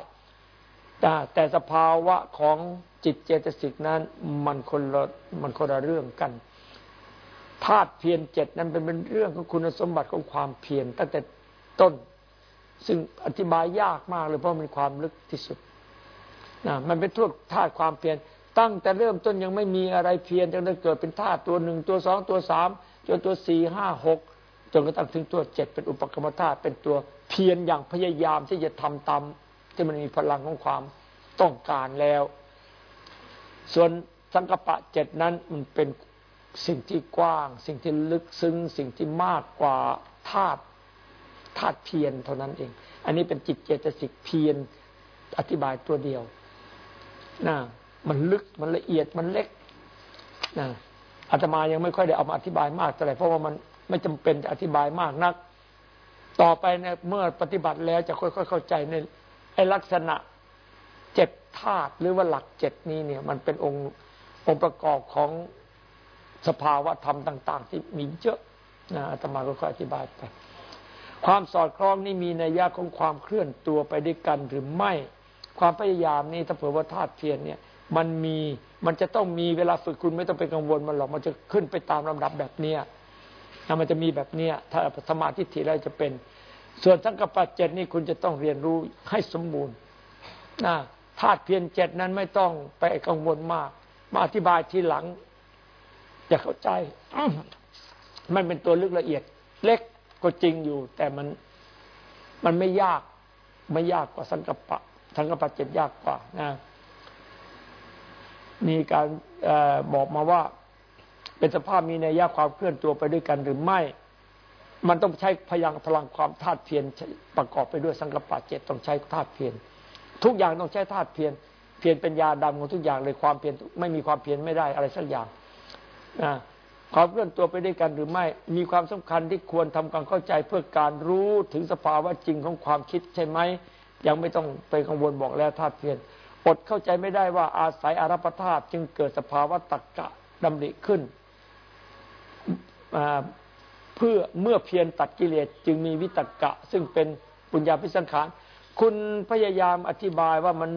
แต่สภาวะของจิตเจตสิกนั้น มันคนละมันคนละเรื่องกันธาตุเพียรเจ็ดนั้นเป็นเรื่องของคุณสมบัติของความเพียรตั้งแต่ต้น ซึ่งอธิบายยากมากเลยเพราะมันความลึกที่สุดนะมันเป็นทั่วธาตุความเพียรตั้งแต่เริ่มต้นยังไม่มีอะไรเพียรจนเกิดเป็นธาตุตัวหนึ่งตัวสองตัวสามจนตัวสี่ห้าหกจนกระทั่งถึงตัวเจ็ดเป็นอุปกรรมธาตุเป็นตัวเพียรอย่างพยายามที่จะทำตาม ที่มันมีพลังของความต้องการแล้ว ส่วนสังกปะเจ็ดนั้นมันเป็นสิ่งที่กว้าง สิ่งที่ลึกซึ้ง สิ่งที่มากกว่าธาตุธาตุเพียรเท่านั้นเอง อันนี้เป็นจิตเจตสิกเพียรอธิบายตัวเดียวนะมันลึกมันละเอียดมันเล็กนะอาตมายังไม่ค่อยได้เอามาอธิบายมากเท่าไหร่เพราะว่ามันไม่จำเป็นจะอธิบายมากนัก ต่อไปเนี่ยเมื่อปฏิบัติแล้วจะค่อยๆเข้าใจใน ไอลักษณะเจ็ดธาตุหรือว่าหลักเจ็ดนี้เนี่ย มันเป็นองค์องค์ประกอบของสภาวะธรรมต่าง ๆ ที่มีเยอะนะอาตมาก็ค่อยอธิบายไปความสอดคล้องนี่มีนัยยะของความเคลื่อนตัวไปด้วยกันหรือไม่ ความพยายามนี่ถ้าเผื่อว่าธาตุเพียรเนี่ย มันมีมันจะต้องมีเวลาฝึกคุณไม่ต้องไปกังวลมันหรอกมันจะขึ้นไปตามลำดับแบบเนี้ยมันจะมีแบบเนี้ยถ้าสมาธิถีแล้วจะเป็น ส่วนสังกัปปะเจ็ดนี่คุณจะต้องเรียนรู้ให้สมบูรณ์นะธาตุเพียรเจ็ดนั้นไม่ต้องไปกังวลมาก มาอธิบายทีหลังอย่าเข้าใจมันเป็นตัวลึกละเอียด เล็กก็จริงอยู่ แต่มันมันไม่ยากไม่ยากกว่าสังกัปปะสังกัปปะเจ็ดยากกว่านะมีการอบอกมาว่า เป็นสภาพมีในยะความเคลื่อนตัวไปด้วยกันหรือไม่ มันต้องใช้พลังพลังความธาตุเพียรประกอบไปด้วยสังกปะเจ็ดต้องใช้ธาตุเพียรทุกอย่างต้องใช้ธาตุเพียรเพียรเป็นยาดำของทุกอย่างเลยความเพียรไม่มีความเพียรไม่ได้อะไรสักอย่างนะความเคลื่อนตัวไปด้วยกันหรือไม่ มีความสำคัญที่ควรทำความเข้าใจเพื่อการรู้ถึงสภาวะจริงของความคิดใช่ไหมยังไม่ต้องไปกังวลบอกแล้วธาตุเพียรอดเข้าใจไม่ได้ว่าอาศัยอารัปธาตุจึงเกิดสภาวะตักกะดำริขึ้น เพื่อเมื่อเพียรตัดกิเลสจึงมีวิตกะ ซึ่งเป็นปุญญาพิสังขาร คุณพยายามอธิบายว่ามัน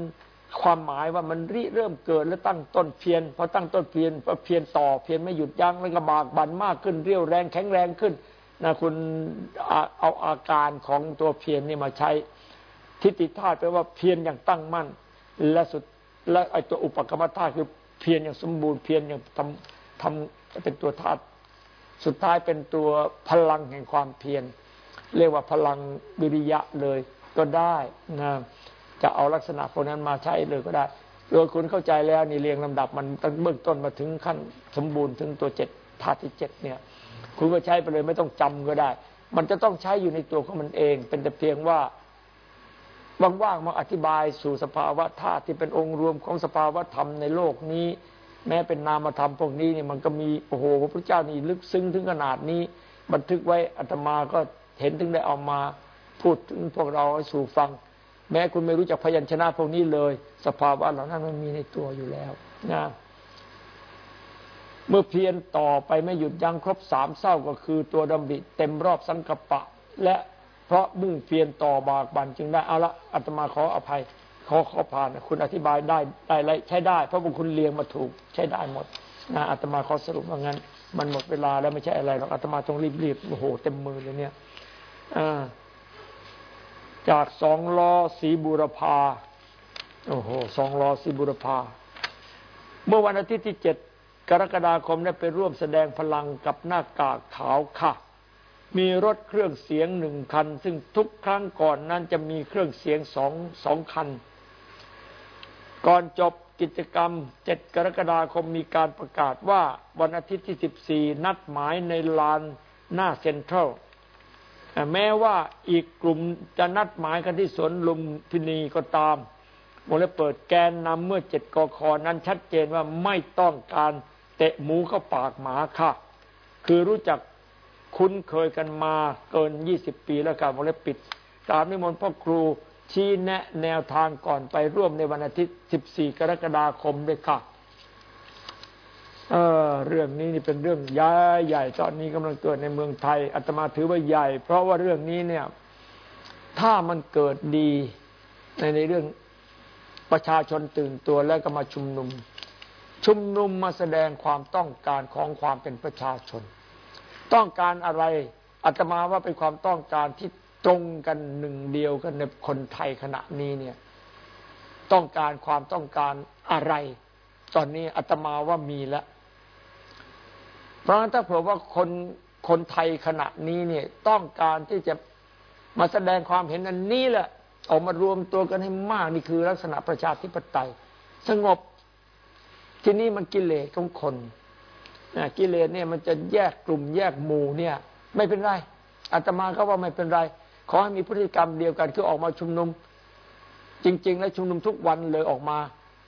ความหมายว่ามันริเริ่มเกิดแล้วตั้งต้นเพียรพอตั้งต้นเพียรพอเพียรต่อเพียรไม่หยุดยั้งแล้วก็บากบั่นมากขึ้นเรียวแรงแข็งแรงขึ้นนะคุณเอาอาการของตัวเพียรนี่มาใช้ ทิฏฐิธาตุแปลว่าเพียรอย่างตั้งมั่น และสุดและไอตัวอุปกรรมธาตุคือเพียรอย่างสมบูรณ์เพียรอย่างทำทำเป็นตัวธาตุ สุดท้ายเป็นตัวพลังแห่งความเพียรเรียกว่าพลังวิริยะเลยก็ได้นะจะเอาลักษณะพวกนั้นมาใช้เลยก็ได้ โดยคุณเข้าใจแล้วนี่เรียงลำดับมันตั้งเบื้องต้นมาถึงขั้นสมบูรณ์ถึงตัวเจ็ดธาตุที่เจ็ดเนี่ย คุณก็ใช้ไปเลยไม่ต้องจำก็ได้ มันจะต้องใช้อยู่ในตัวของมันเอง เป็นแต่เพียงว่าว่างๆมาอธิบายสู่สภาวะธาตุที่เป็นองค์รวมของสภาวะธรรมในโลกนี้ แม้เป็นนามธรรมพวกนี้เนี่ยมันก็มีโอ้โหพระพุทธเจ้านี่ลึกซึ้งถึงขนาดนี้ บันทึกไว้อาตมาก็เห็นถึงได้เอามาพูดถึงพวกเราให้สู่ฟัง แม้คุณไม่รู้จักพยัญชนะพวกนี้เลย สภาวะเหล่านั้นมันมีในตัวอยู่แล้วนะเมื่อเพียรต่อไปไม่หยุดยั้งครบสามเศร้าก็คือตัวดำริเต็มรอบสังกปะ และเพราะมุ่งเพียรต่อบากบันจึงได้เอาละอาตมาขออภัย ขอขอผ่านคุณอธิบายได้ได้ไรใช้ได้ เพราะบุคคลเรียงมาถูกใช้ได้หมดนะอาตมาขอสรุปว่างั้น มันหมดเวลาแล้วไม่ใช่อะไรหรอกอาตมาต้องรีบๆโอ้โหเต็มมือเลยเนี่ยจากสองล้อสีบุรพาโอ้โหสองล้อสีบุรพาเมื่อวันอาทิตย์ที่เจ็ดกรกฎาคมได้ไปร่วมแสดงพลังกับหน้ากากขาวค่ะ มีรถเครื่องเสียงหนึ่งคัน ซึ่งทุกครั้งก่อนนั้นจะมีเครื่องเสียงสองสองคัน ก่อนจบกิจกรรมเจ็ดกรกฎาคมมีการประกาศว่าวันอาทิตย์ที่สิบสี่นัดหมายในลานหน้าเซ็นทรัลแม้ว่าอีกกลุ่มจะนัดหมายกันที่สวนลุมพินีก็ตามวงเล็บเปิดแกนนำเมื่อเจ็ดกคนั้นชัดเจนว่าไม่ต้องการเตะหมูเข้าปากหมาค่ะ คือรู้จักคุ้นเคยกันมาเกินยี่สิบปีแล้วการวงเล็บปิด ตามนิมนต์พ่อครู ชี้แนะแนวทางก่อนไปร่วมในวันอาทิตย์ 14 กรกฎาคมด้วยค่ะเออเรื่องนี้นี่เป็นเรื่องใหญ่ใหญ่ตอนนี้กำลังเกิดในเมืองไทยอาตมาถือว่าใหญ่ เพราะว่าเรื่องนี้เนี่ย ถ้ามันเกิดดีในในเรื่องประชาชนตื่นตัวแล้วก็มาชุมนุม ชุมนุมมาแสดงความต้องการของความเป็นประชาชน ต้องการอะไรอาตมาว่าเป็นความต้องการที่ ตรงกันหนึ่งเดียวกันในคนไทยขณะนี้เนี่ย ต้องการความต้องการอะไร ตอนนี้อาตมาว่ามีแล้ว เพราะฉะนั้นถ้าเผื่อว่าคนคนไทยขณะนี้เนี่ย ต้องการที่จะมาแสดงความเห็นอันนี้แหละ ออกมารวมตัวกันให้มากนี่คือลักษณะประชาธิปไตย สงบที่นี่มันกิเลสของคนนะกิเลสเนี่ยมันจะแยกกลุ่มแยกหมู่เนี่ย ไม่เป็นไรอาตมาก็ว่าไม่เป็นไร ขอให้มีพฤติกรรมเดียวกันคือออกมาชุมนุม จริง ๆ แล้วชุมนุมทุกวันเลยออกมา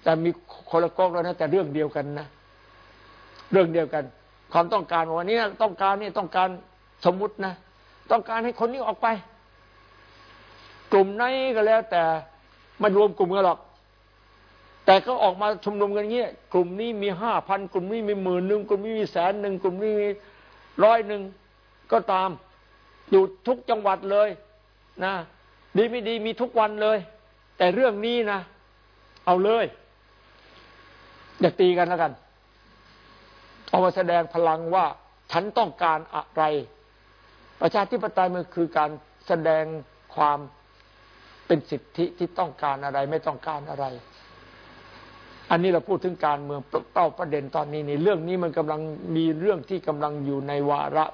แต่มีคนละก๊กแล้วนะแต่เรื่องเดียวกันนะ เรื่องเดียวกัน ความต้องการวันนี้ต้องการนี่ต้องการสมมุตินะ ต้องการให้คนนี้ออกไป กลุ่มไหนก็แล้ว แต่ไม่รวมกลุ่มกันหรอก แต่ก็ออกมาชุมนุมกันเงี้ยกลุ่มนี้มีห้าพันกลุ่มนี้มีหมื่นหนึ่งกลุ่มนี้มีแสนหนึ่งกลุ่มนี้มีร้อยหนึ่งก็ตามอยู่ทุกจังหวัดเลย นะดีไม่ดีมีทุกวันเลย แต่เรื่องนี้นะ เอาเลย อย่าตีกันแล้วกัน เอามาแสดงพลังว่า ฉันต้องการอะไร ประชาธิปไตยมันคือการแสดงความเป็นสิทธิที่ต้องการอะไร ไม่ต้องการอะไร อันนี้เราพูดถึงการเมืองเป้าประเด็นตอนนี้นี่เรื่องนี้มันกำลังมีเรื่องที่กำลังอยู่ในวาระ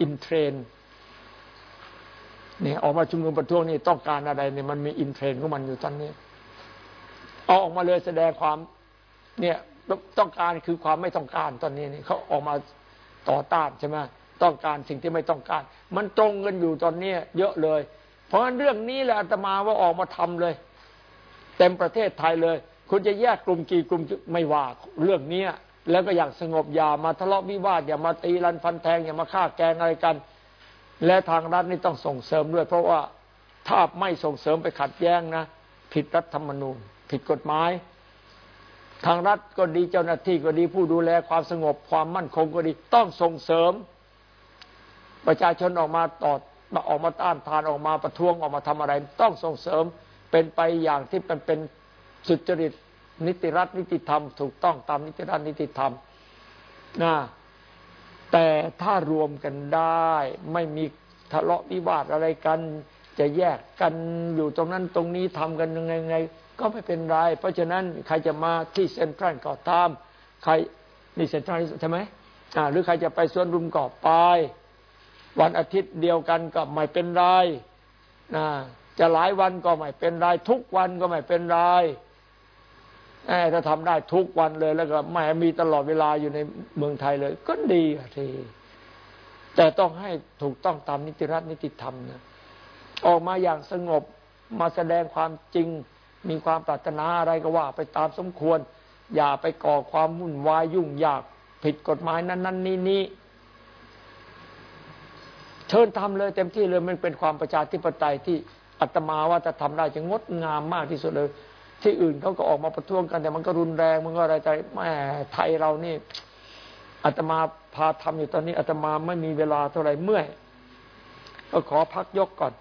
in trend เนี่ยออกมาชุมนุมประท้วงนี่ต้องการอะไรเนี่ยมันมี in trend ของมันอยู่ตอนนี้เอาออกมาเลยแสดงความ เนี่ยต้องการคือความไม่ต้องการตอนนี้นี่เขาออกมาต่อต้านใช่ไหมต้องการสิ่งที่ไม่ต้องการ มันตรงกันอยู่ตอนนี้เยอะเลย เพราะฉะนั้นเรื่องนี้แหละอาตมาว่าออกมาทำเลย เต็มประเทศไทยเลย คุณจะแยกกลุ่มกี่กลุ่มไม่ว่าเรื่องนี้แล้วก็อย่างสงบอย่ามาทะเลาะวิวาทอย่ามาตีรันฟันแทงอย่ามาฆ่าแกงอะไรกัน และทางรัฐนี่ต้องส่งเสริมด้วย เพราะว่าถ้าไม่ส่งเสริมไปขัดแย้งนะ ผิดรัฐธรรมนูญ ผิดกฎหมาย ทางรัฐก็ดีเจ้าหน้าที่ก็ดีผู้ดูแลความสงบความมั่นคงก็ดี ต้องส่งเสริม ประชาชนออกมาต่อออกมาต้านทานออกมาประท้วงออกมาทำอะไร ต้องส่งเสริมเป็นไปอย่างที่เป็นเป็นสุจริตนิติรัฐนิติธรรม ถูกต้องตามนิติรัฐนิติธรรมนะ แต่ถ้ารวมกันได้ ไม่มีทะเลาะวิวาทอะไรกัน จะแยกกันอยู่ตรงนั้นตรงนี้ทำกันยังไงไง ก็ไม่เป็นไร เพราะฉะนั้นใครจะมาที่เซ็นทรัลก็ตาม ใครนี่เซ็นทรัลใช่ไหมอ่าหรือใครจะไปสวนรุมก็ไป วันอาทิตย์เดียวกันก็ไม่เป็นไรนะจะหลายวันก็ไม่เป็นไร ทุกวันก็ไม่เป็นไร ถ้าทำได้ทุกวันเลยแล้วก็ไม่มีตลอดเวลาอยู่ในเมืองไทยเลย ก็ดีทีแต่ต้องให้ถูกต้องตามนิติรัฐนิติธรรมนะออกมาอย่างสงบมาแสดงความจริง มีความปรารถนาอะไรก็ว่า ไปตามสมควร อย่าไปก่อความวุ่นวายยุ่งยากผิดกฎหมายนั้นนั้นนี้นี้เชิญทำเลยเต็มที่เลยมันเป็นความประชาธิปไตยที่อาตมาว่าจะทำได้จะงดงามมากที่สุดเลย ที่อื่นเขาก็ออกมาประท้วงกัน แต่มันก็รุนแรงมันก็อะไรแต่แม่ไทยเรานี่อาตมาพาทำอยู่ตอนนี้อาตมาไม่มีเวลาเท่าไหร่เมื่อยก็ขอพักยกก่อน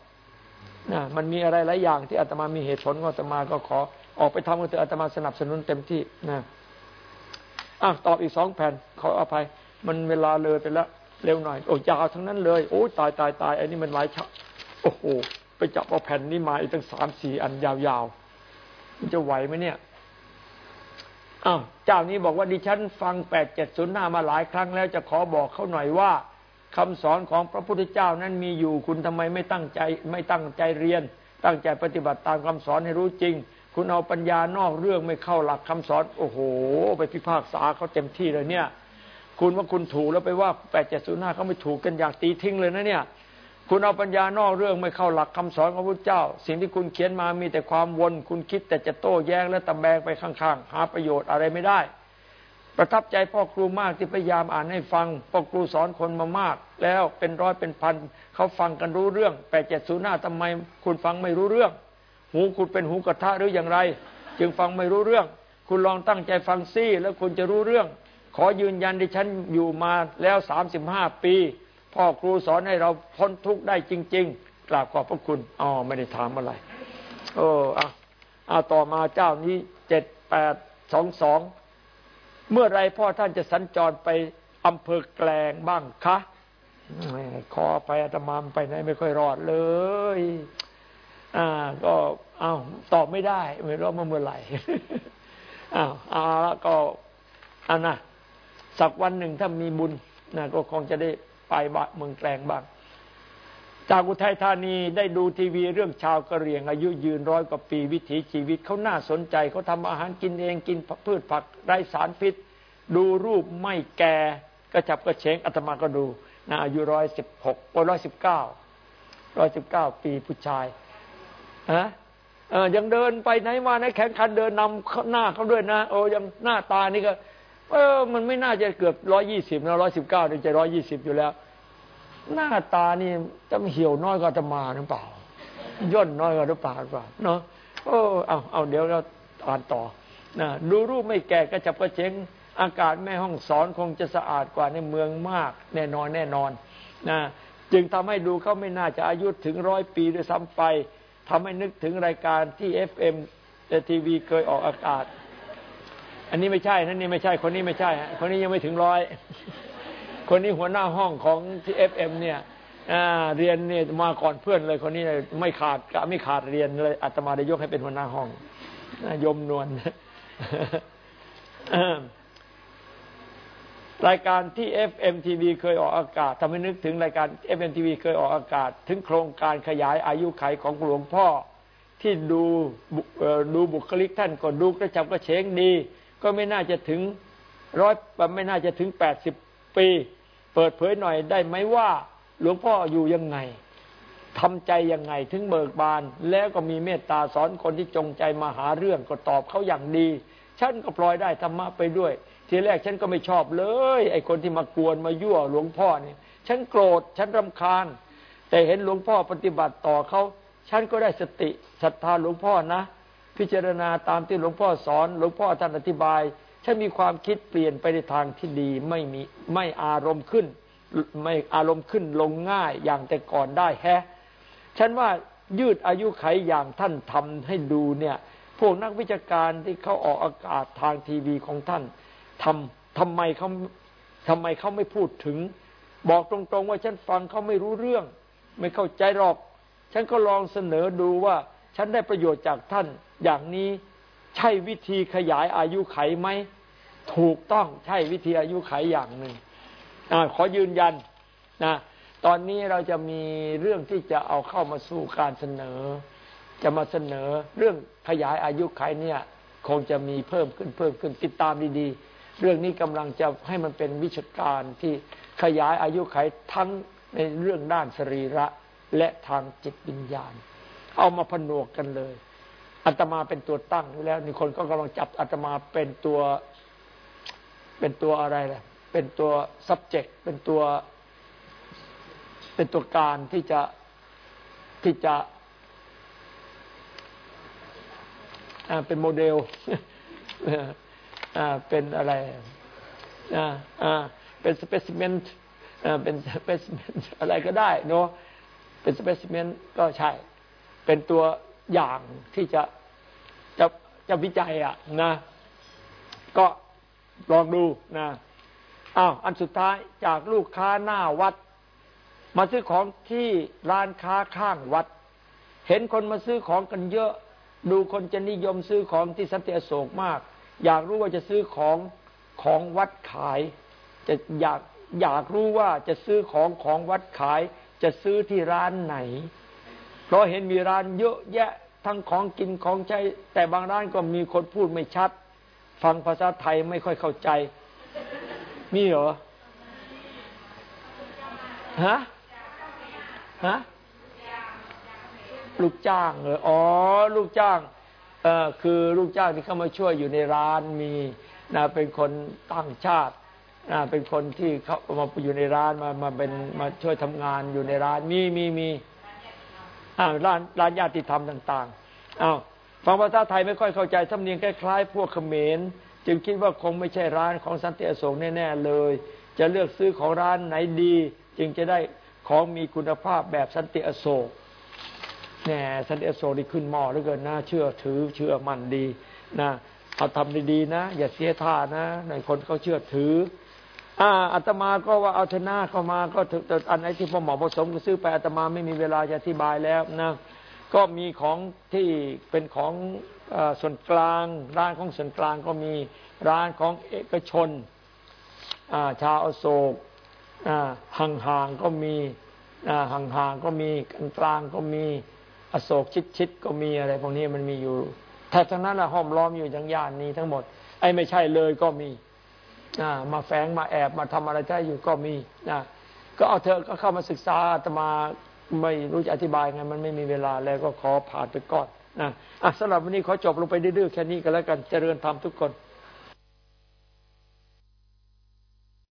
นะมันมีอะไรหลายอย่างที่อาตมามีเหตุผลของอาตมาก็ขอออกไปทำกันเถอะอาตมาสนับสนุนเต็มที่นะอะตอบอีกสองแผ่นขออภัย มันเวลาเลยไปแล้วเร็วหน่อย โอ้ยาวทั้งนั้นเลย โอ้ตายตายตายอันนี้มันหลายชะโอ้โหไปจับเอาแผ่นนี้มาอีกตั้งสามสี่อันยาวๆ จะไหวไหมเนี่ยอ้าวเจ้านี้บอกว่าดิฉันฟังแปดเจ็ดศูนย์หน้ามาหลายครั้งแล้วจะขอบอกเขาหน่อยว่าคำสอนของพระพุทธเจ้านั้นมีอยู่คุณทำไมไม่ตั้งใจ ไม่ตั้งใจเรียน ตั้งใจปฏิบัติตามคำสอนให้รู้จริง คุณเอาปัญญานอกเรื่องไม่เข้าหลักคำสอน โอ้โห ไปพิพากษาเขาเต็มที่เลยเนี่ย คุณว่าคุณถูกแล้วไปว่าแปดเจ็ดศูนย์ห้าเขาไม่ถูกกันอยางตีทิ้งเลยนะเนี่ย คุณเอาปัญญานอกเรื่องไม่เข้าหลักคำสอนของพระพุทธเจ้า สิ่งที่คุณเขียนมามีแต่ความวน คุณคิดแต่จะโต้แย้งและตะแบงไปข้างๆ หาประโยชน์อะไรไม่ได้ ประทับใจพ่อครูมากที่พยายามอ่านให้ฟัง พ่อครูสอนคนมามาก แล้วเป็นร้อยเป็นพันเขาฟังกันรู้เรื่องแปดเจ็ดศูนย์ห้าทำไม คุณฟังไม่รู้เรื่อง หูคุณเป็นหูกระทะหรืออย่างไร จึงฟังไม่รู้เรื่อง คุณลองตั้งใจฟังซี่แล้วคุณจะรู้เรื่อง ขอยืนยันดิฉันอยู่มาแล้วสามสิบห้าปี พ่อครูสอนให้เราพ้นทุกข์ได้จริง ๆ กราบขอบพระคุณอ๋อไม่ได้ถามอะไรโอ้อะเอาต่อมาเจ้านี้เจ็ดแปดสองสองเมื่อไรพ่อท่านจะสัญจรไปอำเภอแกลงบ้างคะขอไปอาตมามไปไหนไม่ค่อยรอดเลย อ่า ก็อ้าวตอบไม่ได้ ไม่รู้มาเมื่อไหร่อ้าวอาละก็อันนะสักวันหนึ่งถ้ามีบุญนะก็คงจะได้ ไปบ้าเมืองแกลงบ้าง จากอุทัยธานีได้ดูทีวีเรื่องชาวกะเหรี่ยง อายุยืนร้อยกว่าปีวิถีชีวิตเขาน่าสนใจเขาทำอาหารกินเองกินพืชผักไร้สารพิษ ดูรูปไม่แก่กระจับกระเฉงอาตมาก็ดูนะอายุร้อยสิบหกร้อยสิบเก้าร้อยสิบเก้าปีผู้ชายฮะเออยังเดินไปไหนมาไหนแข่งขันเดินนำหน้าเขาด้วยนะ โอ้ยังหน้าตานี่ก็เออมันไม่น่าจะเกือบร้อยยี่สิบนะร้อยสิบเก้านี่จะร้อยยี่สิบอยู่แล้ว หน้าตานี่จะเหี่ยวน้อยกว่าจะมาหรือเปล่า ย่นน้อยกว่าหรือเปล่าเนาะเออเอาเอาเดี๋ยวเราอ่านต่อนะดูรูปไม่แก่กระฉับกระเฉงอากาศแม่ฮ่องสอนคงจะสะอาดกว่าในเมืองมาก แน่นอนแน่นอนนะจึงทำให้ดูเขาไม่น่าจะอายุถึงร้อยปีด้วยซ้ำไปทำให้นึกถึงรายการที่ FM ทีวีเคยออกอากาศ อันนี้ไม่ใช่นั่นนี่ไม่ใช่คนนี้ไม่ใช่ คนนี้ยังไม่ถึงร้อย คนนี้หัวหน้าห้องของที่ FM เนี่ยเรียนเนี่ยมาก่อนเพื่อนเลยคนนี้ไม่ขาดกไม่ขาดเรียนเลยอาตมาได้ยกให้เป็นหัวหน้าห้องยมนวลรายการที่ FMTV เคยออกอากาศทำให้นึกถึงรายการ FMTV เคยออกอากาศ ถึงโครงการขยายอายุไขของหลวงพ่อ ที่ดูดูบุคลิกท่านก็ดูกระชับกระเฉงดี ก็ไม่น่าจะถึงร้อยไม่น่าจะถึงแปดสิบ ปี เปิดเผยหน่อยได้ไหมว่า หลวงพ่ออยู่ยังไงทำใจยังไงถึงเบิกบาน แล้วก็มีเมตตาสอนคนที่จงใจมาหาเรื่องก็ตอบเขาอย่างดี ฉันก็ปล่อยได้ธรรมะไปด้วย ทีแรกฉันก็ไม่ชอบเลย ไอ้คนที่มากวนมายั่วหลวงพ่อเนี่ย ฉันโกรธฉันรำคาญ แต่เห็นหลวงพ่อปฏิบัติต่อเขาฉันก็ได้สติศรัทธาหลวงพ่อนะ พิจารณาตามที่หลวงพ่อสอน หลวงพ่อท่านอธิบาย ฉันมีความคิดเปลี่ยนไปในทางที่ดีไม่มีไม่อารมณ์ขึ้น ไม่อารมณ์ขึ้นลงง่ายอย่างแต่ก่อนได้แฮะฉันว่ายืดอายุไขอย่างท่านทำให้ดูเนี่ย พวกนักวิชาการที่เขาออกอากาศทางทีวีของท่านทำทำไมเขาทำไมเขาไม่พูดถึง บอกตรงๆว่าฉันฟังเขาไม่รู้เรื่อง ไม่เข้าใจหรอก ฉันก็ลองเสนอดูว่า ฉันได้ประโยชน์จากท่านอย่างนี้ ใช่วิธีขยายอายุไขไหมถูกต้องใช่วิธีอายุไขอย่างหนึ่งอขอยืนยันนะตอนนี้เราจะมีเรื่องที่จะเอาเข้ามาสู่การเสนอ จะมาเสนอเรื่องขยายอายุไขเนี่ย คงจะมีเพิ่มขึ้นเพิ่มขึ้นติดตามดีๆ เรื่องนี้กำลังจะให้มันเป็นวิชาการที่ขยายอายุไขทั้งในเรื่องด้านสรีระและทางจิตวิญญาณ เอามาผนวกกันเลย อาตมาเป็นตัวตั้งอยู่แล้วนี่คนก็กำลังจับอาตมาเป็นตัว เป็นตัวอะไรล่ะ เป็นตัว subject เป็นตัว เป็นตัวการที่จะที่จะเป็นโมเดลเป็นอะไรเป็นสเปซิเมนต์เป็นสเปซิเมนต์อะไรก็ได้เนาะเป็นสเปซิเมนต์ก็ใช่ เป็นตัว อย่างที่จะจะจะวิจัยอะนะ ก็ลองดูนะอ้าวอันสุดท้ายจากลูกค้าหน้าวัด มาซื้อของที่ร้านค้าข้างวัด เห็นคนมาซื้อของกันเยอะ ดูคนจะนิยมซื้อของที่สันติอโศกมาก อยากรู้ว่าจะซื้อของของวัดขาย จะอยากอยากรู้ว่าจะซื้อของของวัดขาย จะซื้อที่ร้านไหน เพราะเห็นมีร้านเยอะแยะ ทั้งของกินของใช้แต่บางร้านก็มีคนพูดไม่ชัด ฟังภาษาไทยไม่ค่อยเข้าใจ มีเหรอฮะฮะลูกจ้างเหรออ๋อ ลูกจ้างเออคือลูกจ้างที่เข้ามาช่วยอยู่ในร้านมีนะเป็นคนตั้งชาตินะเป็นคนที่เขามาอยู่ในร้านมามาเป็นมาช่วยทำงานอยู่ในร้านมีมีมี อ่าร้านร้านญาติธรรมต่างๆอ้าวฟังภาษาไทยไม่ค่อยเข้าใจสำเนียงคล้ายๆพวกเขมรจึงคิดว่าคงไม่ใช่ร้านของสันติอโศกแน่ๆเลย จะเลือกซื้อของร้านไหนดี จึงจะได้ของมีคุณภาพแบบสันติอโศกแหน่สันติอโศกนี่ขึ้นหม้อเหลือเกินนะเชื่อถือเชื่อมั่นดีนะเอาทำดีๆนะ อย่าเสียท่านะในคนเขาเชื่อถือ อ่าอาตมาก็ว่าเอาชนะเข้ามาก็ถึงอันไหนที่พอเหมาะผสมก็ซื้อไปอาตมาไม่มีเวลาจะอธิบายแล้วนะก็มีของที่เป็นของอส่วนกลาง ร้านของส่วนกลางก็มีร้านของเอกชนชาวอโศกห่างๆก็มีห่างๆก็มีกลางก็มีอโศกชิดๆก็มีอะไรพวกนี้มันมีอยู่แต่ทั้งนั้นห้อมล้อมอยู่ทั้งย่านนี้ทั้งหมด ไอ้ไม่ใช่เลยก็มี มาแฝงมาแอบมาทำอะไรได้อยู่ก็มีนะก็เอาเธอก็เข้ามาศึกษาอาตมาไม่รู้จะอธิบายไงมันไม่มีเวลาแล้วก็ขอผ่านไปก่อนนะอะสำหรับวันนี้ขอจบลงไปดื้อๆแค่นี้ก็แล้วกันเจริญธรรมทุกคน